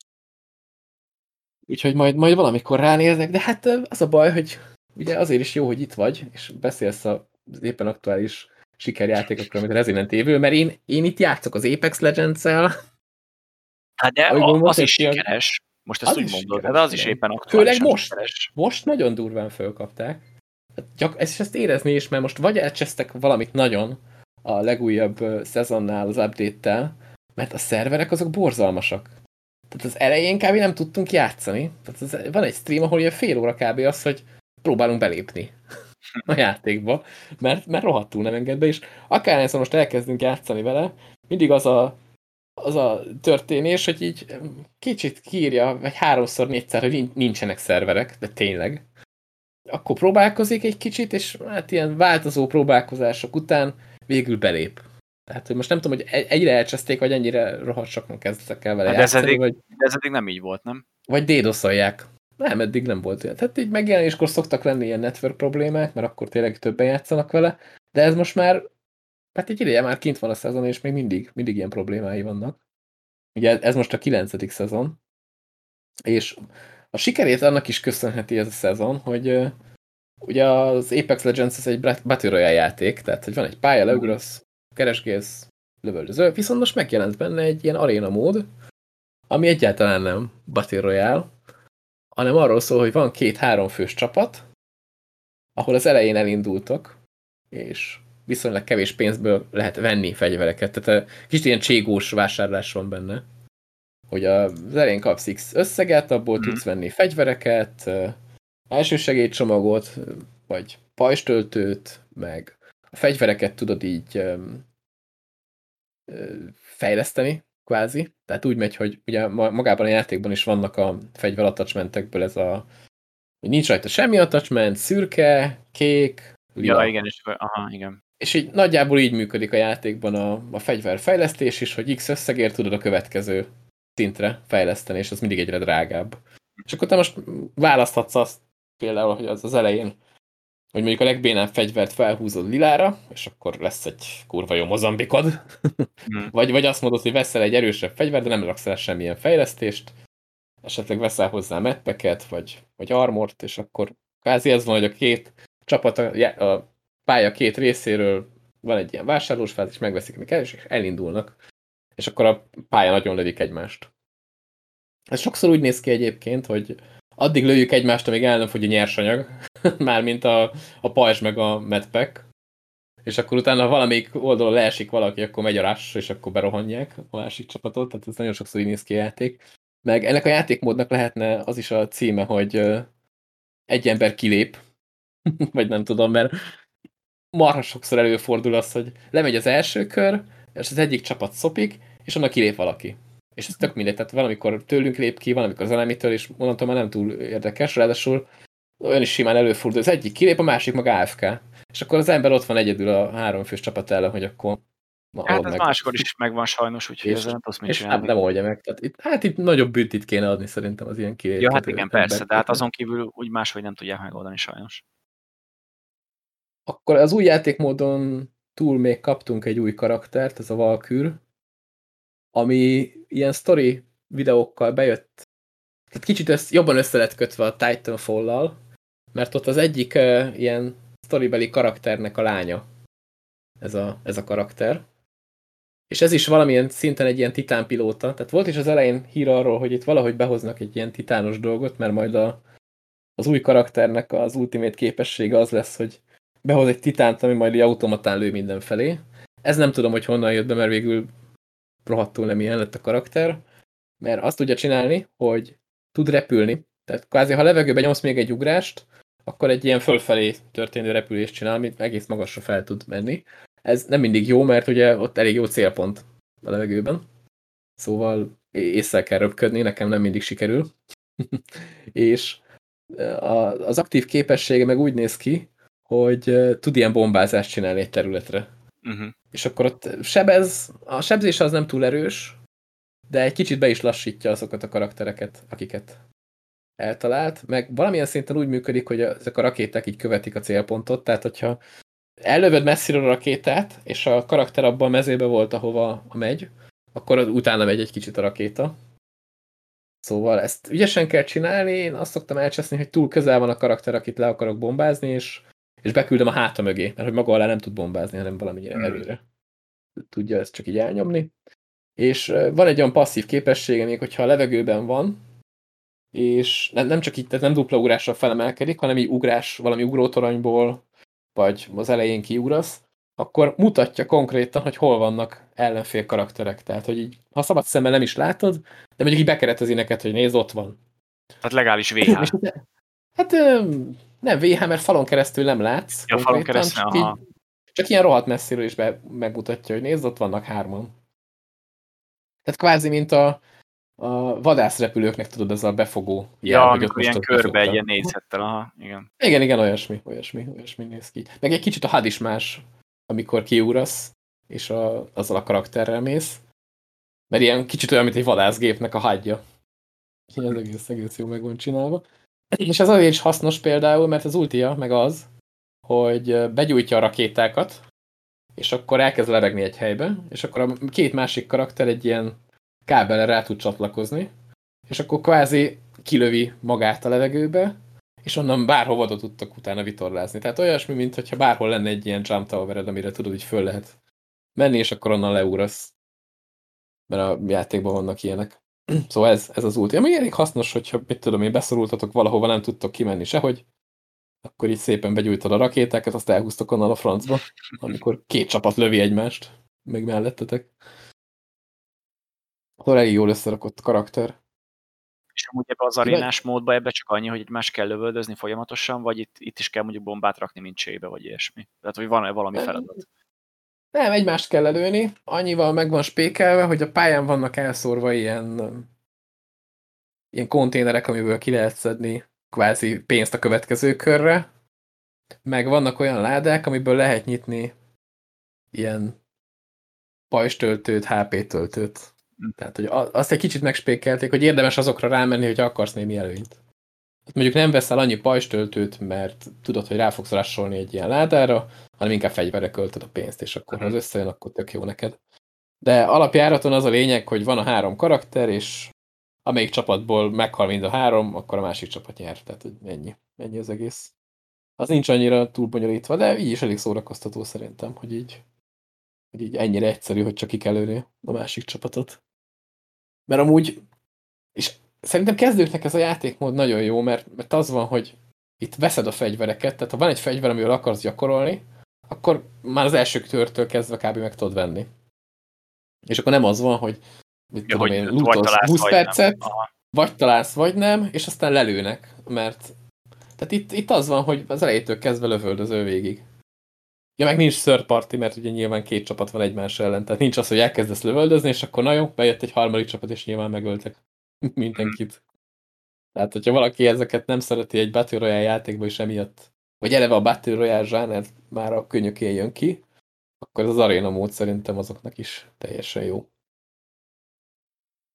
Úgyhogy majd, majd valamikor ránézek, de hát az a baj, hogy ugye azért is jó, hogy itt vagy, és beszélsz az éppen aktuális sikerjátékokról, mint Resident Evil, mert én, én itt játszok az Apex Legends-el, Hát de a, az is ilyen- sikeres. Most ezt Az úgy mondod, sikeres, hát az is éppen aktuálisan Főleg most. sikeres. most nagyon durván fölkapták. Hát Csak ezt, ezt érezni is, mert most vagy elcsesztek valamit nagyon a legújabb szezonnál, az update-tel, mert a szerverek azok borzalmasak. Tehát az elején kb. nem tudtunk játszani. Tehát az, van egy stream, ahol ilyen fél óra kb. az, hogy próbálunk belépni a játékba, mert, mert rohadtul nem enged be, és akárhányszor most elkezdünk játszani vele, mindig az a, az a történés, hogy így kicsit kiírja, vagy háromszor, négyszer, hogy nin- nincsenek szerverek, de tényleg. Akkor próbálkozik egy kicsit, és hát ilyen változó próbálkozások után végül belép. Tehát, hogy most nem tudom, hogy egy- egyre elcseszték, vagy ennyire rohadt sokan kezdtek el vele Hát de ez játszani, eddig- vagy, ez eddig nem így volt, nem? vagy dédoszolják. Nem, eddig nem volt olyan. Tehát így megjelenéskor szoktak lenni ilyen network problémák, mert akkor tényleg többen játszanak vele, de ez most már, hát egy ideje már kint van a szezon, és még mindig, mindig ilyen problémái vannak. Ugye ez most a kilencedik szezon, és a sikerét annak is köszönheti ez a szezon, hogy ugye az Apex Legends ez egy Bat- Battle Royale játék, tehát hogy van egy pálya, leugrasz, keresgélsz, lövöldözöl, viszont most megjelent benne egy ilyen aréna mód, ami egyáltalán nem Battle Royale, hanem arról szól, hogy van két-három fős csapat, ahol az elején elindultok, és viszonylag kevés pénzből lehet venni fegyvereket. Tehát a kicsit ilyen cségós vásárlás van benne. Hogy az elején kapsz X összeget, abból Mhm. tudsz venni fegyvereket, elsősegélycsomagot, vagy pajstöltőt, meg a fegyvereket tudod így ö, fejleszteni, kvázi. Tehát úgy megy, hogy ugye ma- magában a játékban is vannak a fegyver attachmentekből ez a hogy nincs rajta semmi attachment, szürke, kék, lila. Ja, igen, és aha, igen. És így nagyjából így működik a játékban a, a fegyverfejlesztés is, hogy X összegért tudod a következő szintre fejleszteni, és az mindig egyre drágább. És akkor te most választhatsz azt például, hogy az az elején, hogy mondjuk a legbénább fegyvert felhúzod lilára, és akkor lesz egy kurva jó mozambikod. Mm. vagy, vagy azt mondod, hogy veszel egy erősebb fegyvert, de nem raksz el semmilyen fejlesztést, esetleg veszel hozzá metpeket, vagy, vagy armort, és akkor kázi ez van, hogy a két csapat, a, a pálya két részéről van egy ilyen vásárlós fáz, és megveszik, kell, és elindulnak. És akkor a pálya nagyon lövik egymást. Ez sokszor úgy néz ki egyébként, hogy addig lőjük egymást, amíg el nem fogy a nyersanyag, mármint a, a pajzs meg a medpack, és akkor utána valamelyik oldalon leesik valaki, akkor megy a rush, és akkor berohanják a másik csapatot, tehát ez nagyon sokszor így néz ki a játék. Meg ennek a játékmódnak lehetne az is a címe, hogy egy ember kilép, vagy nem tudom, mert marha sokszor előfordul az, hogy lemegy az első kör, és az egyik csapat szopik, és onnan kilép valaki. És ez tök mindegy, tehát valamikor tőlünk lép ki, valamikor az elemitől, és mondhatom, már nem túl érdekes, ráadásul olyan is simán előfordul, az egyik kilép, a másik meg AFK. És akkor az ember ott van egyedül a három fős csapat ellen, hogy akkor Na, hát ez meg. máskor is megvan sajnos, úgyhogy és, nem tudsz mit és csinálni. Hát nem oldja meg. Tehát itt, hát itt nagyobb büntit kéne adni szerintem az ilyen kilépet. Ja, hát igen, persze, de hát azon kívül úgy máshogy nem tudják megoldani sajnos. Akkor az új játékmódon túl még kaptunk egy új karaktert, ez a Valkür, ami ilyen story videókkal bejött. Tehát kicsit össz, jobban össze lett kötve a Titanfall-lal, mert ott az egyik uh, ilyen storybeli karakternek a lánya. Ez a, ez a karakter. És ez is valamilyen szinten egy ilyen titánpilóta. Tehát volt is az elején hír arról, hogy itt valahogy behoznak egy ilyen titános dolgot, mert majd a, az új karakternek az ultimate képessége az lesz, hogy behoz egy titánt, ami majd automatán lő mindenfelé. Ez nem tudom, hogy honnan jött be, mert végül rohadtul nem ilyen lett a karakter, mert azt tudja csinálni, hogy tud repülni. Tehát kvázi, ha levegőben nyomsz még egy ugrást, akkor egy ilyen fölfelé történő repülést csinál, amit egész magasra fel tud menni. Ez nem mindig jó, mert ugye ott elég jó célpont a levegőben. Szóval észre kell röpködni, nekem nem mindig sikerül. és az aktív képessége meg úgy néz ki, hogy tud ilyen bombázást csinálni egy területre. Uh -huh. És akkor ott sebez, a sebzés az nem túl erős, de egy kicsit be is lassítja azokat a karaktereket, akiket eltalált, meg valamilyen szinten úgy működik, hogy ezek a rakéták így követik a célpontot, tehát hogyha ellövöd messziről a rakétát, és a karakter abban a mezébe volt, ahova megy, akkor utána megy egy kicsit a rakéta. Szóval ezt ügyesen kell csinálni, én azt szoktam elcseszni, hogy túl közel van a karakter, akit le akarok bombázni, és, és beküldöm a háta mögé, mert hogy maga alá nem tud bombázni, hanem valamennyire hmm. előre. Tudja ezt csak így elnyomni. És van egy olyan passzív képessége, még hogyha a levegőben van, és nem, nem csak így, tehát nem dupla ugrásra felemelkedik, hanem így ugrás valami ugrótoronyból, vagy az elején kiugrasz, akkor mutatja konkrétan, hogy hol vannak ellenfél karakterek. Tehát, hogy így, ha szabad szemmel nem is látod, de mondjuk így bekeretezi neked, hogy nézd, ott van. Tehát legális VH. hát nem VH, mert falon keresztül nem látsz. Ja, falon keresztül, csak, így, csak ilyen rohadt messziről is be, megmutatja, hogy nézd, ott vannak hárman. Tehát kvázi, mint a, a vadászrepülőknek tudod, ez a befogó jel, ja, hogy ott ilyen körbe egy ilyen négyzettel, aha, igen. Igen, igen, olyasmi, olyasmi, olyasmi néz ki. Meg egy kicsit a had is más, amikor kiúrasz, és a, azzal a karakterrel mész. Mert ilyen kicsit olyan, mint egy vadászgépnek a hagyja. Ez egész, egész jó meg van csinálva. És ez azért is hasznos például, mert az ultia meg az, hogy begyújtja a rakétákat, és akkor elkezd lebegni egy helybe, és akkor a két másik karakter egy ilyen kábelre rá tud csatlakozni, és akkor kvázi kilövi magát a levegőbe, és onnan bárhova oda tudtak utána vitorlázni. Tehát olyasmi, mint hogyha bárhol lenne egy ilyen jump towered, amire tudod, hogy föl lehet menni, és akkor onnan leúrasz. Mert a játékban vannak ilyenek. Szóval ez, ez az út. Ami elég hasznos, hogyha, mit tudom én, beszorultatok valahova, nem tudtok kimenni sehogy, akkor így szépen begyújtod a rakétákat, azt elhúztok onnan a francba, amikor két csapat lövi egymást, meg mellettetek. Akkor elég jól összerakott karakter. És amúgy ebbe az arénás módba ebbe csak annyi, hogy más kell lövöldözni folyamatosan, vagy itt, itt is kell mondjuk bombát rakni, mint csébe, vagy ilyesmi. Tehát, hogy van-e valami feladat? Nem, egymást kell előni. Annyival meg van spékelve, hogy a pályán vannak elszórva ilyen, ilyen konténerek, amiből ki lehet szedni kvázi pénzt a következő körre. Meg vannak olyan ládák, amiből lehet nyitni ilyen pajstöltőt, HP töltőt. Tehát, hogy azt egy kicsit megspékelték, hogy érdemes azokra rámenni, hogy akarsz némi előnyt. Hát mondjuk nem veszel annyi pajstöltőt, mert tudod, hogy rá fogsz rassolni egy ilyen ládára, hanem inkább fegyverre költöd a pénzt, és akkor ha az összejön, akkor tök jó neked. De alapjáraton az a lényeg, hogy van a három karakter, és amelyik csapatból meghal mind a három, akkor a másik csapat nyer. Tehát, hogy ennyi. Ennyi az egész. Az nincs annyira túl bonyolítva, de így is elég szórakoztató szerintem, hogy így, hogy így ennyire egyszerű, hogy csak ki kell lőni a másik csapatot. Mert amúgy, szerintem kezdőknek ez a játékmód nagyon jó, mert, mert az van, hogy itt veszed a fegyvereket, tehát ha van egy fegyver, amivel akarsz gyakorolni, akkor már az első törtől kezdve kb. meg tudod venni. És akkor nem az van, hogy mit ja, tudom én, lutolsz 20 percet, vagy találsz, vagy nem, és aztán lelőnek, mert tehát itt, itt az van, hogy az elejétől kezdve lövöldöző végig. Ja, meg nincs third party, mert ugye nyilván két csapat van egymás ellen, tehát nincs az, hogy elkezdesz lövöldözni, és akkor na jó, bejött egy harmadik csapat, és nyilván megöltek mindenkit. Tehát, hogyha valaki ezeket nem szereti egy Battle Royale játékban is emiatt, vagy eleve a Battle Royale zsáner már a könnyökén jön ki, akkor az aréna mód szerintem azoknak is teljesen jó.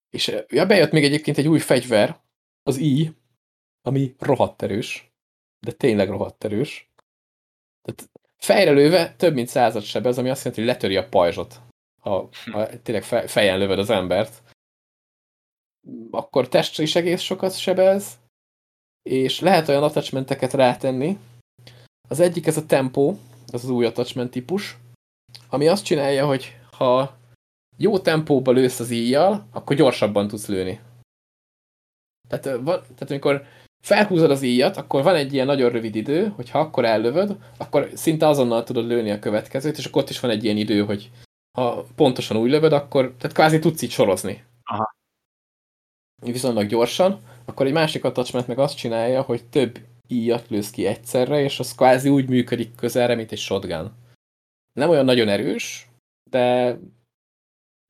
És ja, bejött még egyébként egy új fegyver, az I, ami rohadt erős, de tényleg rohadt erős. Tehát fejre lőve több mint század sebez, ami azt jelenti, hogy letöri a pajzsot, ha, ha tényleg fejen lövöd az embert. Akkor testre is egész sokat sebez, és lehet olyan attachmenteket rátenni. Az egyik ez a tempo, ez az új attachment típus, ami azt csinálja, hogy ha jó tempóba lősz az íjjal, akkor gyorsabban tudsz lőni. Tehát, van, tehát amikor felhúzod az íjat, akkor van egy ilyen nagyon rövid idő, hogy ha akkor ellövöd, akkor szinte azonnal tudod lőni a következőt, és akkor ott is van egy ilyen idő, hogy ha pontosan úgy lövöd, akkor tehát kvázi tudsz így sorozni. Aha. Viszonylag gyorsan, akkor egy másik attachment meg azt csinálja, hogy több íjat lősz ki egyszerre, és az kvázi úgy működik közelre, mint egy shotgun. Nem olyan nagyon erős, de,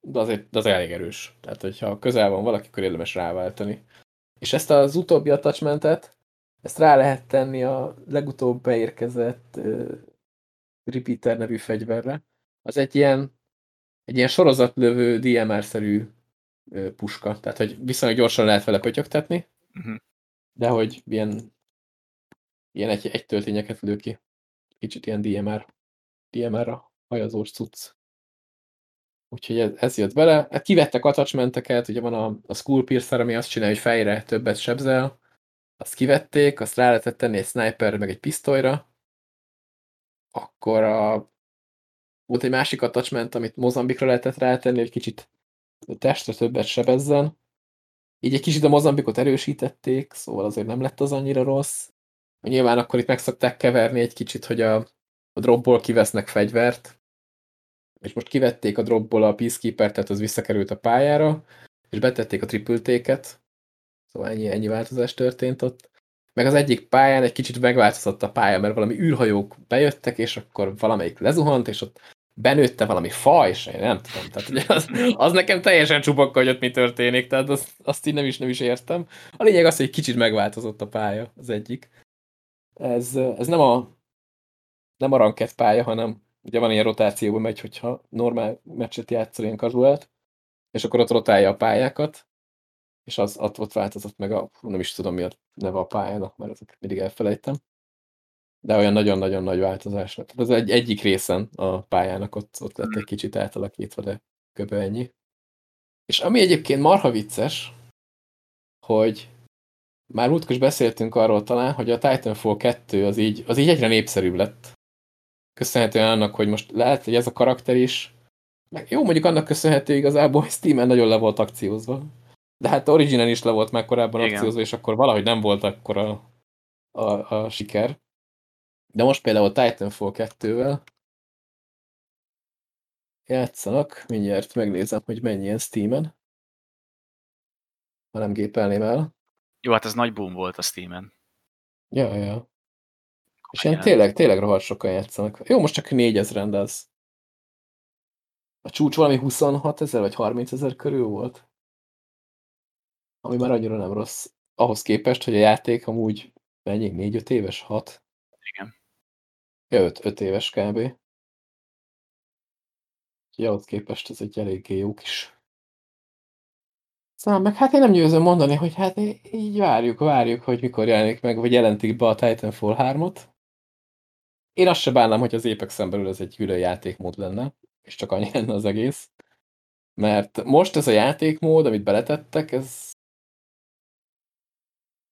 de, azért, de az elég erős. Tehát, hogyha közel van valaki, akkor érdemes ráváltani. És ezt az utóbbi attachmentet, ezt rá lehet tenni a legutóbb beérkezett uh, Repeater nevű fegyverre. Az egy ilyen, egy ilyen sorozatlövő DMR-szerű puska. Tehát, hogy viszonylag gyorsan lehet vele pötyögtetni, uh mhm. -huh. de hogy ilyen, ilyen egy, egy töltényeket lő ki. Kicsit ilyen DMR, DMR-ra hajazós cucc. Úgyhogy ez, ez jött bele. Hát kivettek attachmenteket, ugye van a, a Skull Piercer, ami azt csinálja, hogy fejre többet sebzel. Azt kivették, azt rá lehetett tenni egy sniper meg egy pisztolyra. Akkor a, volt egy másik attachment, amit Mozambikra lehetett rátenni, hogy kicsit testre többet sebezzen. Így egy kicsit a Mozambikot erősítették, szóval azért nem lett az annyira rossz. Nyilván akkor itt meg szokták keverni egy kicsit, hogy a, a dropból kivesznek fegyvert, és most kivették a dropból a Peacekeeper, tehát az visszakerült a pályára, és betették a triple szóval ennyi, ennyi változás történt ott. Meg az egyik pályán egy kicsit megváltozott a pálya, mert valami űrhajók bejöttek, és akkor valamelyik lezuhant, és ott benőtte valami fa, és én nem tudom. Tehát az, az nekem teljesen csupakka, hogy ott mi történik, tehát azt, azt így nem is, nem is értem. A lényeg az, hogy kicsit megváltozott a pálya, az egyik. Ez, ez nem a nem a ranked pálya, hanem ugye van ilyen rotációban megy, hogyha normál meccset játszol ilyen kazuált, és akkor ott rotálja a pályákat, és az ott, ott változott meg a, nem is tudom mi a neve a pályának, mert ezeket mindig elfelejtem. De olyan nagyon-nagyon nagy változás lett. Az egy, egyik részen a pályának ott, ott lett egy kicsit átalakítva, de kb. ennyi. És ami egyébként marha vicces, hogy már múltkor is beszéltünk arról talán, hogy a Titanfall 2 az így, az így egyre népszerűbb lett köszönhetően annak, hogy most lehet, hogy ez a karakter is, meg jó, mondjuk annak köszönhető igazából, hogy Steam-en nagyon le volt akciózva. De hát Originen is le volt már korábban Igen. akciózva, és akkor valahogy nem volt akkor a, a, a siker. De most például Titanfall 2-vel játszanak, mindjárt megnézem, hogy mennyien Steam-en. Ha nem gépelném el. Jó, hát ez nagy boom volt a Steam-en. Ja, ja. És ilyen tényleg, tényleg rohadt sokan játszanak. Jó, most csak 4000 de az... A csúcs valami 26 ezer vagy 30 ezer körül volt. Ami már annyira nem rossz. Ahhoz képest, hogy a játék amúgy mennyi? 4-5 éves? 6? Igen. Ja, 5, 5 éves kb. Ahhoz képest ez egy eléggé jó kis Szóval meg hát én nem győzöm mondani, hogy hát így várjuk, várjuk, hogy mikor jelenik meg, vagy jelentik be a Titanfall 3-ot. Én azt se bánnám, hogy az apex belül ez egy külön játékmód lenne, és csak annyi lenne az egész. Mert most ez a játékmód, amit beletettek, ez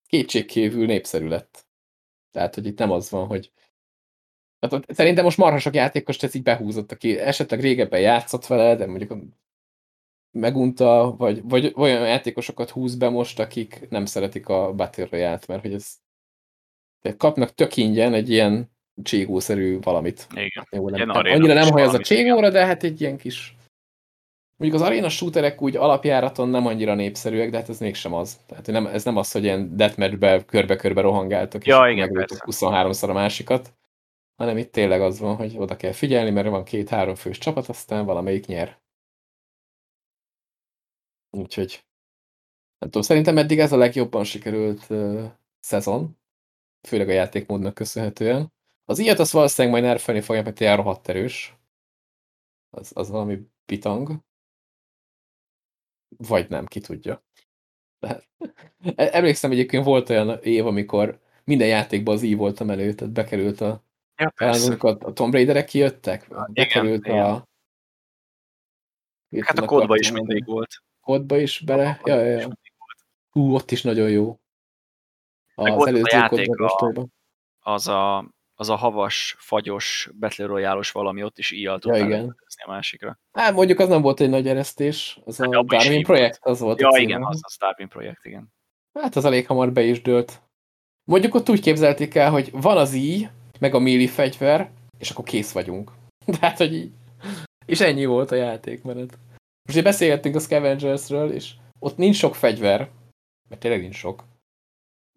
kétségkívül népszerű lett. Tehát, hogy itt nem az van, hogy tehát, szerintem most marha sok játékos ez így behúzott, aki esetleg régebben játszott vele, de mondjuk megunta, vagy, vagy olyan játékosokat húz be most, akik nem szeretik a Battle Royale-t, mert hogy ez kapnak tök ingyen egy ilyen cségószerű valamit. Igen. Jó, nem, nem, annyira nem haj az a cségóra, de hát egy ilyen kis Mondjuk az arena shooterek úgy alapjáraton nem annyira népszerűek, de hát ez mégsem az. Tehát nem, ez nem az, hogy ilyen deathmatchbe körbe-körbe rohangáltok, ja, és igen, 23-szor a másikat, hanem itt tényleg az van, hogy oda kell figyelni, mert van két-három fős csapat, aztán valamelyik nyer. Úgyhogy nem tudom, szerintem eddig ez a legjobban sikerült uh, szezon, főleg a játékmódnak köszönhetően. Az ilyet azt valószínűleg majd nerfelni fogja, mert ilyen rohadt erős. Az, az valami bitang. Vagy nem, ki tudja. De, emlékszem egyébként volt olyan év, amikor minden játékban az így voltam elő, tehát bekerült a ja, a, a Tomb Raiderek kijöttek, ja, bekerült igen, a... Igen. Hát a kódba is mindig volt. Kódba is bele, ja, ja, ja. Hú, ott is nagyon jó. Az előző a játék a, az a az a havas, fagyos, Battle royale valami ott is íjjal ja, igen. a másikra. Hát mondjuk az nem volt egy nagy eresztés, az hát, a Darwin projekt, az volt Ja, igen, az a Darwin projekt, igen. Hát az elég hamar be is dőlt. Mondjuk ott úgy képzelték el, hogy van az íj, meg a milli fegyver, és akkor kész vagyunk. Tehát, hogy így. És ennyi volt a játékmenet. Most beszélgettünk a Scavengersről, és ott nincs sok fegyver, mert tényleg nincs sok,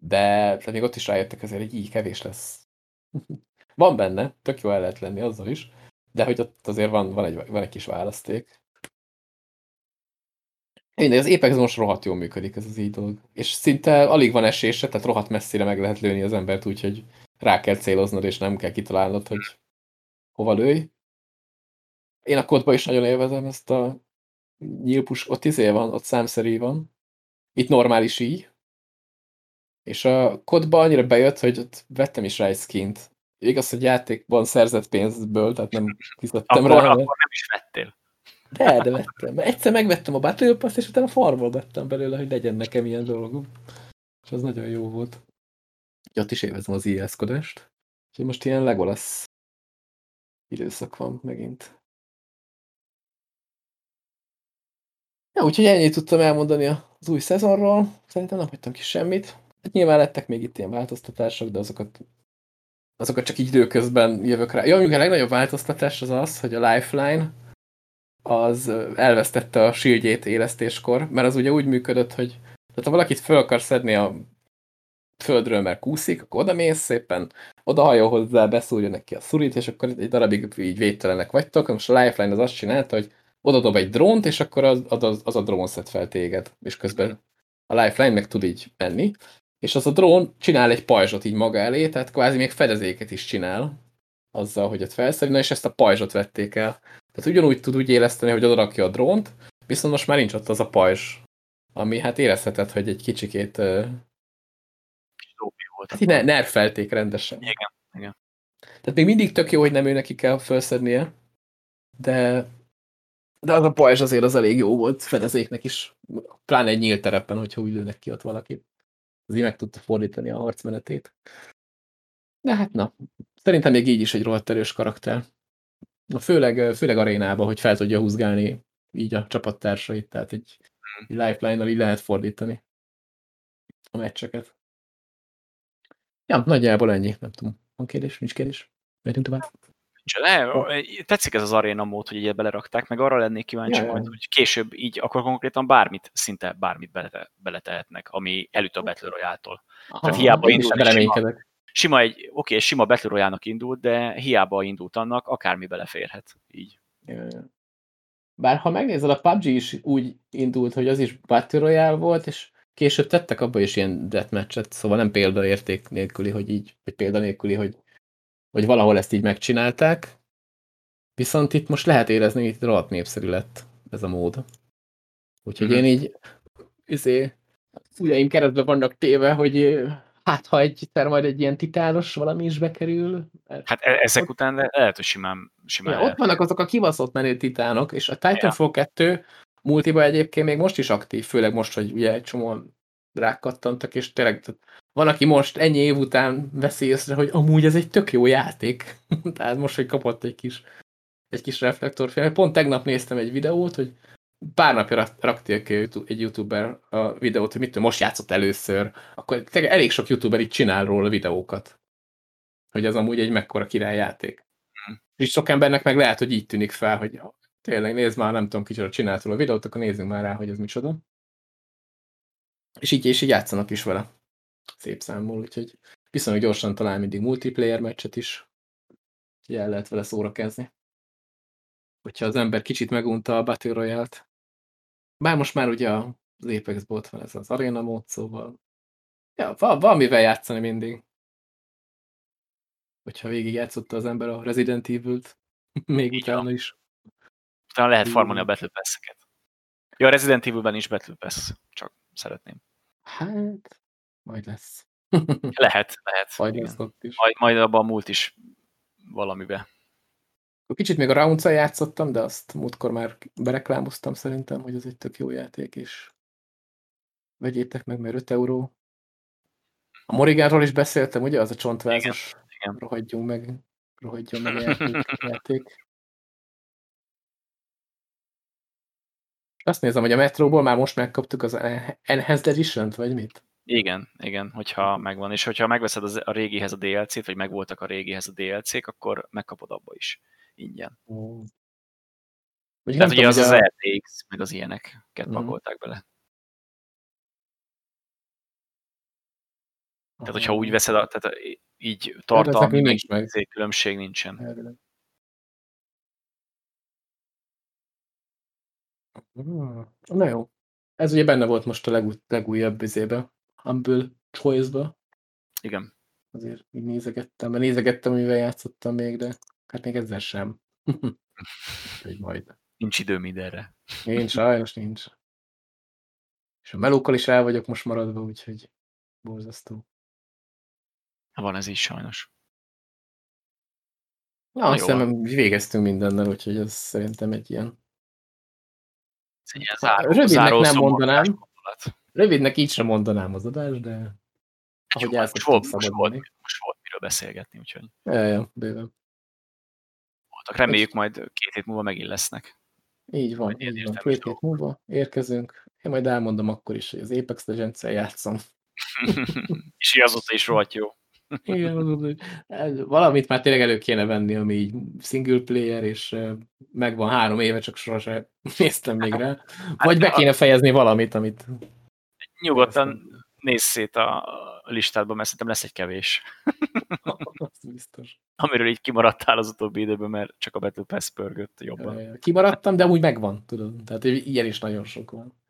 de, de még ott is rájöttek azért, hogy így kevés lesz van benne, tök jó el lehet lenni azzal is, de hogy ott azért van, van, egy, van egy kis választék. Én, az Apex most rohadt jól működik ez az így dolog. És szinte alig van esése, tehát rohadt messzire meg lehet lőni az embert, úgyhogy rá kell céloznod, és nem kell kitalálnod, hogy hova lőj. Én a kodban is nagyon élvezem ezt a nyílpus, ott izé van, ott számszerű van. Itt normális így, és a kodba annyira bejött, hogy ott vettem is rá egy skint. Igaz, hogy játékban szerzett pénzből, tehát nem fizettem rá. Akkor nem is vettél. De, de vettem. Egyszer megvettem a Battle Pass, és utána farmol vettem belőle, hogy legyen nekem ilyen dolgom. És az nagyon jó volt. Ott is évezem az IS-kodást. Úgyhogy most ilyen Legolas időszak van megint. Ja, úgyhogy ennyit tudtam elmondani az új szezonról. Szerintem nem hagytam ki semmit. Hát nyilván lettek még itt ilyen változtatások, de azokat, azokat csak időközben jövök rá. Jó, a legnagyobb változtatás az az, hogy a Lifeline az elvesztette a shieldjét élesztéskor, mert az ugye úgy működött, hogy tehát ha valakit föl akar szedni a földről, mert kúszik, akkor oda mész szépen, oda hajol hozzá, beszúrja neki a szurit, és akkor egy darabig így védtelenek vagytok. Most a Lifeline az azt csinálta, hogy oda dob egy drónt, és akkor az, az, az a drón szed fel téged, és közben a Lifeline meg tud így menni és az a drón csinál egy pajzsot így maga elé, tehát kvázi még fedezéket is csinál azzal, hogy ott felszerű, és ezt a pajzsot vették el. Tehát ugyanúgy tud úgy éleszteni, hogy odarakja a drónt, viszont most már nincs ott az a pajzs, ami hát érezheted, hogy egy kicsikét hát ne, nerfelték rendesen. Igen, igen. Tehát még mindig tök jó, hogy nem ő neki kell felszednie, de de az a pajzs azért az elég jó volt fedezéknek is, pláne egy nyílt terepen, hogyha úgy lőnek ki ott valakit az így meg tudta fordítani a harcmenetét. De hát na, szerintem még így is egy rohadt erős karakter. Főleg, főleg arénában, hogy fel tudja húzgálni így a csapattársait, tehát egy, egy lifeline-nal így lehet fordítani a meccseket. Ja, nagyjából ennyi, nem tudom. Van kérdés? Nincs kérdés? Megyünk tovább? Ne, tetszik ez az aréna mód, hogy így belerakták, meg arra lennék kíváncsi majd, hogy később így akkor konkrétan bármit, szinte bármit belete, beletehetnek, ami előtt a Battle Royale-tól. Tehát hiába indul sima, sima egy, oké, sima Battle royale indult, de hiába indult annak, akármi beleférhet. Így. Bár ha megnézed, a PUBG is úgy indult, hogy az is Battle Royale volt, és később tettek abba is ilyen deathmatchet, szóval nem példaérték nélküli, hogy így, vagy példa nélküli, hogy vagy valahol ezt így megcsinálták, viszont itt most lehet érezni, hogy itt rohadt népszerű lett ez a mód. Úgyhogy mm -hmm. én így izé, ujjaim keresztbe vannak téve, hogy hát ha egyszer majd egy ilyen titános valami is bekerül. Hát e ezek ott, után lehet, hogy simán, simán ja, Ott vannak azok a kibaszott menő titánok, és a Titanfall ja. 2 multiba egyébként még most is aktív, főleg most, hogy ugye egy csomó rákattantak, és tényleg van, aki most ennyi év után veszi észre, hogy amúgy ez egy tök jó játék. Tehát most, hogy kapott egy kis, egy kis reflektorfilm. Pont tegnap néztem egy videót, hogy pár napja raktél ki egy youtuber a videót, hogy mit most játszott először, akkor elég sok youtuber itt csinál róla videókat. Hogy az amúgy egy mekkora királyjáték. Mm. És sok embernek meg lehet, hogy így tűnik fel, hogy tényleg nézd már, nem tudom, kicsit csinált róla a videót, akkor nézzünk már rá, hogy ez micsoda. És így, és így játszanak is vele. Szép számból, úgyhogy viszonylag gyorsan talál mindig multiplayer meccset is. Úgyhogy el lehet vele szórakezni. Hogyha az ember kicsit megunta a Battle Royale-t, bár most már ugye az apex ott van ez az arena mód, szóval ja, valamivel játszani mindig. Hogyha végig játszotta az ember a Resident Evil-t, még Így utána van. is. Utána lehet farmolni a Battle Pass-eket. Jó, a Resident Evil-ben is Battle Pass, csak szeretném. Hát, majd lesz. lehet, lehet. Majd lesz ott is. Majd, majd abban a múlt is valamibe. Kicsit még a rounds játszottam, de azt múltkor már bereklámoztam szerintem, hogy ez egy tök jó játék, és vegyétek meg, mert 5 euró. A Morigánról is beszéltem, ugye? Az a csontvázas. Igen, igen. Rohadjunk meg, rohadjon meg a játék. játék. Azt nézem, hogy a Metróból már most megkaptuk az Enhanced edition vagy mit? Igen, igen, hogyha megvan. És hogyha megveszed az, a régihez a DLC-t, vagy megvoltak a régihez a DLC-k, akkor megkapod abba is ingyen. Oh. Tehát ugye az az a... RTX, meg az ilyeneket mm. pakolták bele. Tehát, hogyha úgy veszed, tehát így tartalmi, meg. különbség nincsen. Na jó. Ez ugye benne volt most a legúj, legújabb bizébe, Humble Choice-ba. Igen. Azért így nézegettem, mert nézegettem, mivel játszottam még, de Hát még ezzel sem. Úgyhogy majd. Nincs idő mindenre. Nincs, sajnos nincs. És a melókkal is el vagyok most maradva, úgyhogy borzasztó. Van ez is sajnos. Ja, azt hiszem, végeztünk mindennel, úgyhogy ez szerintem egy ilyen... Ilyen záró, Rövidnek záró nem mondanám. Rövidnek így sem mondanám az adást, de... Ahogy most, volt, most, volt, most volt miről beszélgetni, úgyhogy... Ja, ja, bőven voltak. Reméljük majd két hét múlva megint lesznek. Így van, így van. két hét múlva érkezünk. Én majd elmondom akkor is, hogy az Apex legends játszom. és azóta is rohadt jó. Igen, azóta, valamit már tényleg elő kéne venni, ami így single player, és megvan három éve, csak sosem néztem még rá. Hát Vagy be kéne fejezni valamit, amit... Nyugodtan nézz szét a listádban, mert szerintem lesz egy kevés. biztos. Amiről így kimaradtál az utóbbi időben, mert csak a Battle Pass pörgött jobban. Kimaradtam, de úgy megvan, tudod. Tehát ilyen is nagyon sok van.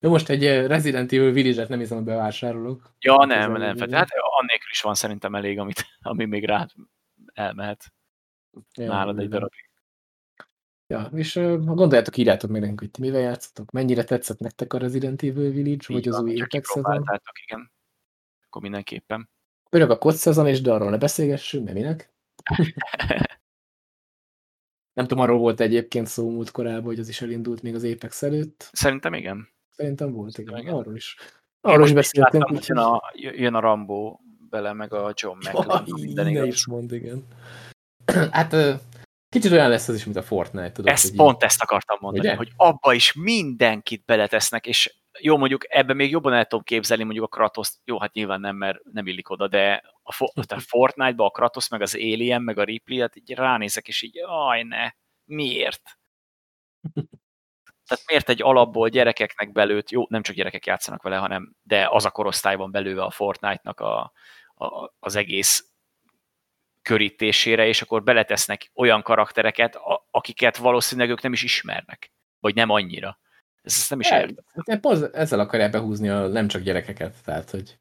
De most egy eh, Resident Evil Village-et nem hiszem, hogy bevásárolok. Ja, nem, nem. nem. Hát annélkül is van szerintem elég, amit, ami még rá elmehet. Ja, Nálad egy darabig. Ja, és uh, gondoljátok, írjátok meg nekünk, hogy ti mivel játszottok, mennyire tetszett nektek a Resident Evil Village, Így vagy az új Apex szezon. igen. Akkor mindenképpen. Örök a kod szezon is, de arról ne beszélgessünk, mert minek? Nem tudom, arról volt egyébként szó múlt korában, hogy az is elindult még az Apex előtt. Szerintem igen. Szerintem volt, igen. igen. Arról is. Arról is beszéltünk. Láttam, jön, a, jön a Rambo bele, meg a John McClane. Minden igaz. is mond, igen. hát Kicsit olyan lesz ez is, mint a Fortnite. Tudod, ezt, pont így... ezt akartam mondani, Ugye? hogy abba is mindenkit beletesznek, és jó, mondjuk ebben még jobban el tudom képzelni mondjuk a Kratos, jó, hát nyilván nem, mert nem illik oda, de a, a Fortnite-ba a Kratos, meg az Alien, meg a Ripley, hát így ránézek, és így, aj ne, miért? Tehát miért egy alapból gyerekeknek belőtt, jó, nem csak gyerekek játszanak vele, hanem de az a korosztályban belőve a Fortnite-nak a, a, az egész körítésére, és akkor beletesznek olyan karaktereket, akiket valószínűleg ők nem is ismernek, vagy nem annyira. Ezt nem is értem. Ezzel akarják behúzni a nem csak gyerekeket, tehát, hogy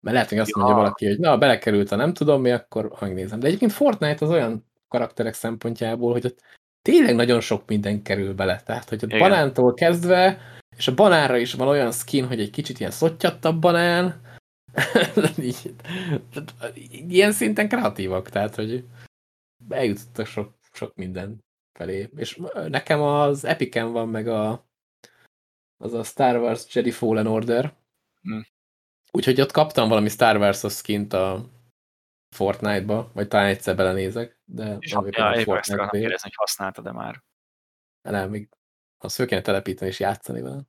mert lehet, hogy azt ja. mondja valaki, hogy na, belekerült a nem tudom mi, akkor megnézem. De egyébként Fortnite az olyan karakterek szempontjából, hogy ott tényleg nagyon sok minden kerül bele. Tehát, hogy a banántól kezdve és a banánra is van olyan skin, hogy egy kicsit ilyen szottyattabb banán. ilyen szinten kreatívak, tehát, hogy eljutottak sok, sok minden felé. És nekem az Epicen van meg a az a Star Wars Jedi Fallen Order. Hmm. Úgyhogy ott kaptam valami Star Wars-os skint a Fortnite-ba, vagy talán egyszer belenézek, de és nem ja, a Fortnite-ba. kérdezni, hogy használtad-e már. Nem, még azt föl kéne telepíteni és játszani vele.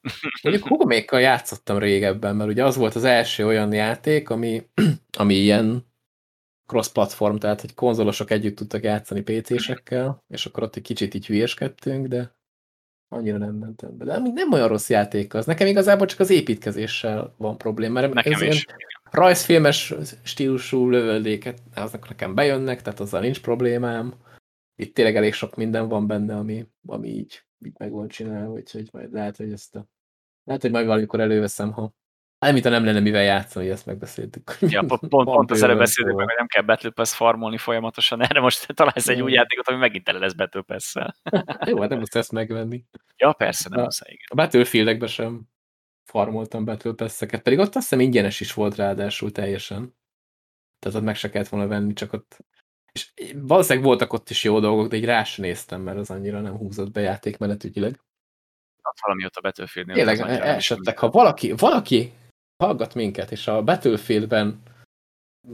Mondjuk Hugomékkal játszottam régebben, mert ugye az volt az első olyan játék, ami, ami ilyen cross-platform, tehát hogy konzolosok együtt tudtak játszani PC-sekkel, és akkor ott egy kicsit így hülyeskedtünk, de annyira nem mentem be. De nem olyan rossz játék az. Nekem igazából csak az építkezéssel van probléma. Mert nekem is. Rajzfilmes stílusú lövöldéket, azok nekem bejönnek, tehát azzal nincs problémám. Itt tényleg elég sok minden van benne, ami, ami így, így meg van csinálva, úgyhogy majd lehet, hogy ezt a... Lehet, hogy majd valamikor előveszem, ha Hát, mint ha nem lenne mivel játszani, ezt megbeszéltük. Ja, pont, pont, pont az előbb beszéltük meg, hogy nem kell Battle Pass farmolni folyamatosan, erre most találsz egy új játékot, ami megint tele lesz Battle Pass-szel. Jó, hát nem most ezt megvenni. Ja, persze, nem muszáj, igen. A Battlefield-ekben sem farmoltam Battle Pass-eket, pedig ott azt hiszem ingyenes is volt ráadásul teljesen. Tehát ott meg se kellett volna venni, csak ott és valószínűleg voltak ott is jó dolgok, de így rá sem néztem, mert az annyira nem húzott be játékmenetügyileg. Hát valami ott a Battlefield-nél. Tényleg, esetleg, ha valaki, valaki hallgat minket, és a Battlefieldben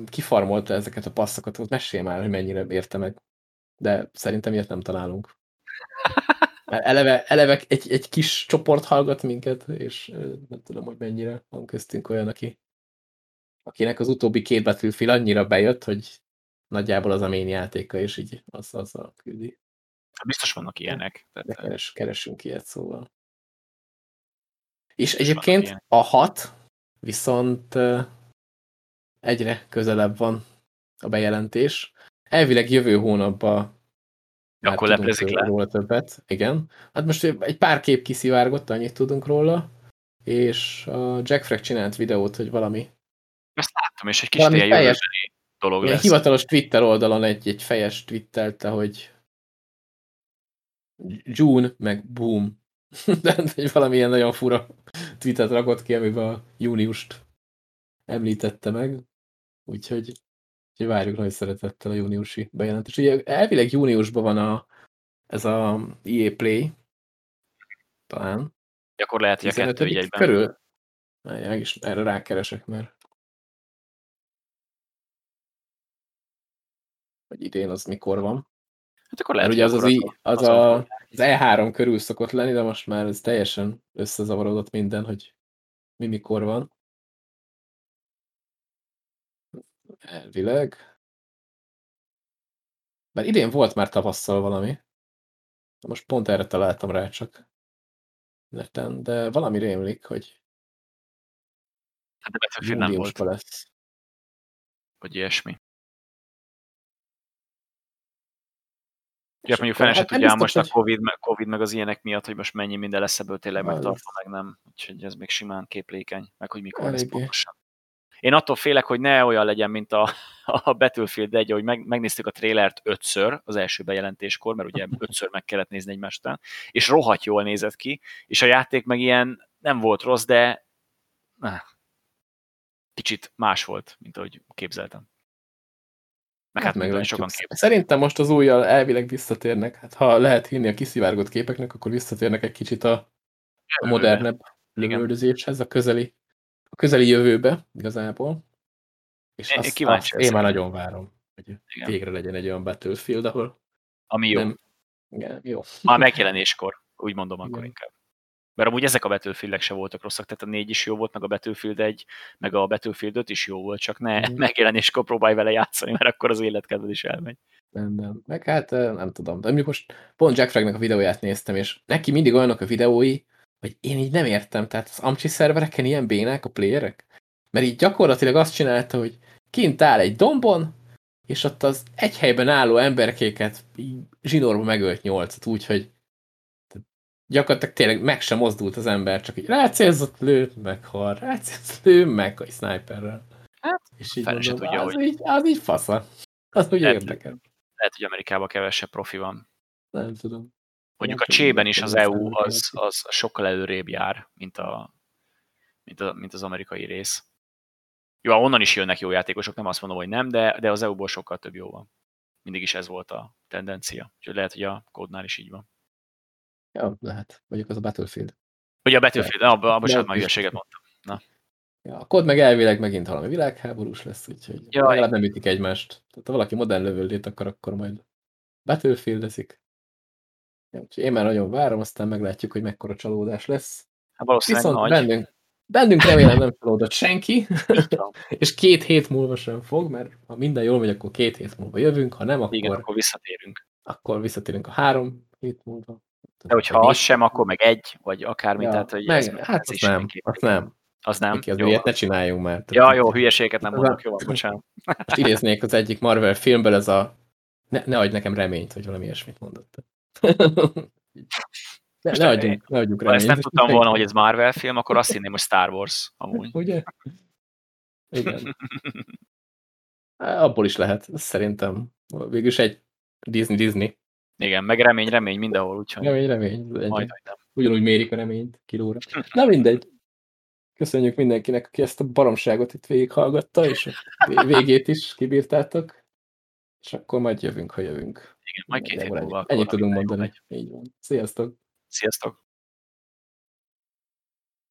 kifarmolta ezeket a passzokat, ott mesél már, hogy mennyire érte meg. De szerintem ilyet nem találunk. Eleve, eleve egy, egy kis csoport hallgat minket, és nem tudom, hogy mennyire van köztünk olyan, aki, akinek az utóbbi két Battlefield annyira bejött, hogy nagyjából az a main játéka, és így az, a küldi. Biztos vannak ilyenek. Tehát... De keres, keresünk ilyet, szóval. És egyébként a hat viszont egyre közelebb van a bejelentés. Elvileg jövő hónapban akkor leplezik le. róla többet. Igen. Hát most egy pár kép kiszivárgott, annyit tudunk róla, és a Jack Frack csinált videót, hogy valami ezt láttam, és egy kis ilyen fejes, dolog lesz. hivatalos Twitter oldalon egy, egy fejes twittelte, hogy June, meg Boom. De egy valamilyen nagyon fura tweetet rakott ki, amiben a júniust említette meg. Úgyhogy, úgyhogy várjuk nagy szeretettel a júniusi bejelentést. Ugye elvileg júniusban van a, ez a EA Play, talán. Akkor lehet, hogy a kettő egyben. Körül. Meg is erre rákeresek, mert hogy idén az mikor van. Hát akkor lehet, ugye az, az, az, az, az, a, az E3 körül szokott lenni, de most már ez teljesen összezavarodott minden, hogy mi mikor van. Elvileg. Mert idén volt már tavasszal valami. Most pont erre találtam rá csak. Neten, de valami rémlik, hogy Hát de Battlefield nem volt. lesz. Vagy ilyesmi. Ja, mondjuk fel hát tudja most hogy... a COVID, meg, COVID meg az ilyenek miatt, hogy most mennyi minden lesz ebből tényleg megtartva, meg nem. Úgyhogy ez még simán képlékeny, meg hogy mikor lesz pontosan. Én attól félek, hogy ne olyan legyen, mint a, a Battlefield 1, hogy meg, megnéztük a trélert ötször az első bejelentéskor, mert ugye ötször meg kellett nézni egymástán, és rohadt jól nézett ki, és a játék meg ilyen nem volt rossz, de ne, kicsit más volt, mint ahogy képzeltem. Meg hát, hát meg sokan kép. Szerintem most az újjal elvileg visszatérnek. Hát, ha lehet hinni a kiszivárgott képeknek, akkor visszatérnek egy kicsit a, a modernebb lövöldözéshez, a közeli, a közeli jövőbe igazából. És én, azt, azt én már nagyon várom, hogy Igen. végre legyen egy olyan Battlefield, ahol ami jó. Nem, igen, jó. Már megjelenéskor, úgy mondom Igen. akkor inkább. Mert amúgy ezek a battlefield se voltak rosszak, tehát a 4 is jó volt, meg a Battlefield 1, meg a Battlefield 5 is jó volt, csak ne mm. megjelenéskor próbálj vele játszani, mert akkor az életkedved is elmegy. Nem, nem. Meg hát nem tudom. De most pont Jack Fragnek a videóját néztem, és neki mindig olyanok a videói, hogy én így nem értem. Tehát az Amcsi szervereken ilyen bénák a playerek? Mert így gyakorlatilag azt csinálta, hogy kint áll egy dombon, és ott az egy helyben álló emberkéket így zsinórba megölt nyolcat, úgyhogy gyakorlatilag tényleg meg sem mozdult az ember, csak így rácélzott, lő, meghal, rácélzott, lő, meg a sniperrel. Hát, és így mondom, tudja, az, hogy... így, az így fasza. Az úgy érdekel. Lehet, hogy Amerikában kevesebb profi van. Nem tudom. Mondjuk a csében is az EU az, az sokkal előrébb jár, mint, a, mint, a, mint az amerikai rész. Jó, onnan is jönnek jó játékosok, nem azt mondom, hogy nem, de, de az EU-ból sokkal több jó van. Mindig is ez volt a tendencia. Úgyhogy lehet, hogy a kódnál is így van. Ja, lehet. Mondjuk az a Battlefield. Ugye a Battlefield, ja. abban bocsánat, már hülyeséget mondtam. Na. Ja, a kód meg elvileg megint valami világháborús lesz, úgyhogy ja, legalább nem ütik egymást. Tehát ha valaki modern lövöldét akar, akkor majd battlefield eszik. Ja, én már nagyon várom, aztán meglátjuk, hogy mekkora csalódás lesz. Hát valószínűleg Viszont nagy. bennünk, bennünk remélem nem csalódott senki, és két hét múlva sem fog, mert ha minden jól megy, akkor két hét múlva jövünk, ha nem, akkor, Igen, akkor visszatérünk. Akkor visszatérünk a három hét múlva. De hogyha az sem, akkor meg egy, vagy akármi, ja, tehát hogy meg, ez, hát az nem, az nem. Az nem. Az jó. ne csináljunk már. Ja, jó, hülyeséget nem mondok, jó, bocsánat. Most idéznék az egyik Marvel filmből, ez a ne, ne adj nekem reményt, hogy valami ilyesmit mondott. Ne, ne, adjunk, ne adjunk. Ha ezt nem tudtam volna, hogy ez Marvel film, akkor azt hinném, hogy Star Wars amúgy. Ugye? Igen. Abból is lehet, szerintem. Végülis egy Disney-Disney. Igen, meg remény, remény mindenhol, úgyhogy. Remény, remény. Majd, majd nem. Ugyanúgy mérik a reményt kilóra. Na mindegy. Köszönjük mindenkinek, aki ezt a baromságot itt végighallgatta, és a végét is kibírtátok. És akkor majd jövünk, ha jövünk. Igen, majd két hét múlva. Ennyit tudunk mondani. Így van. Sziasztok! Sziasztok!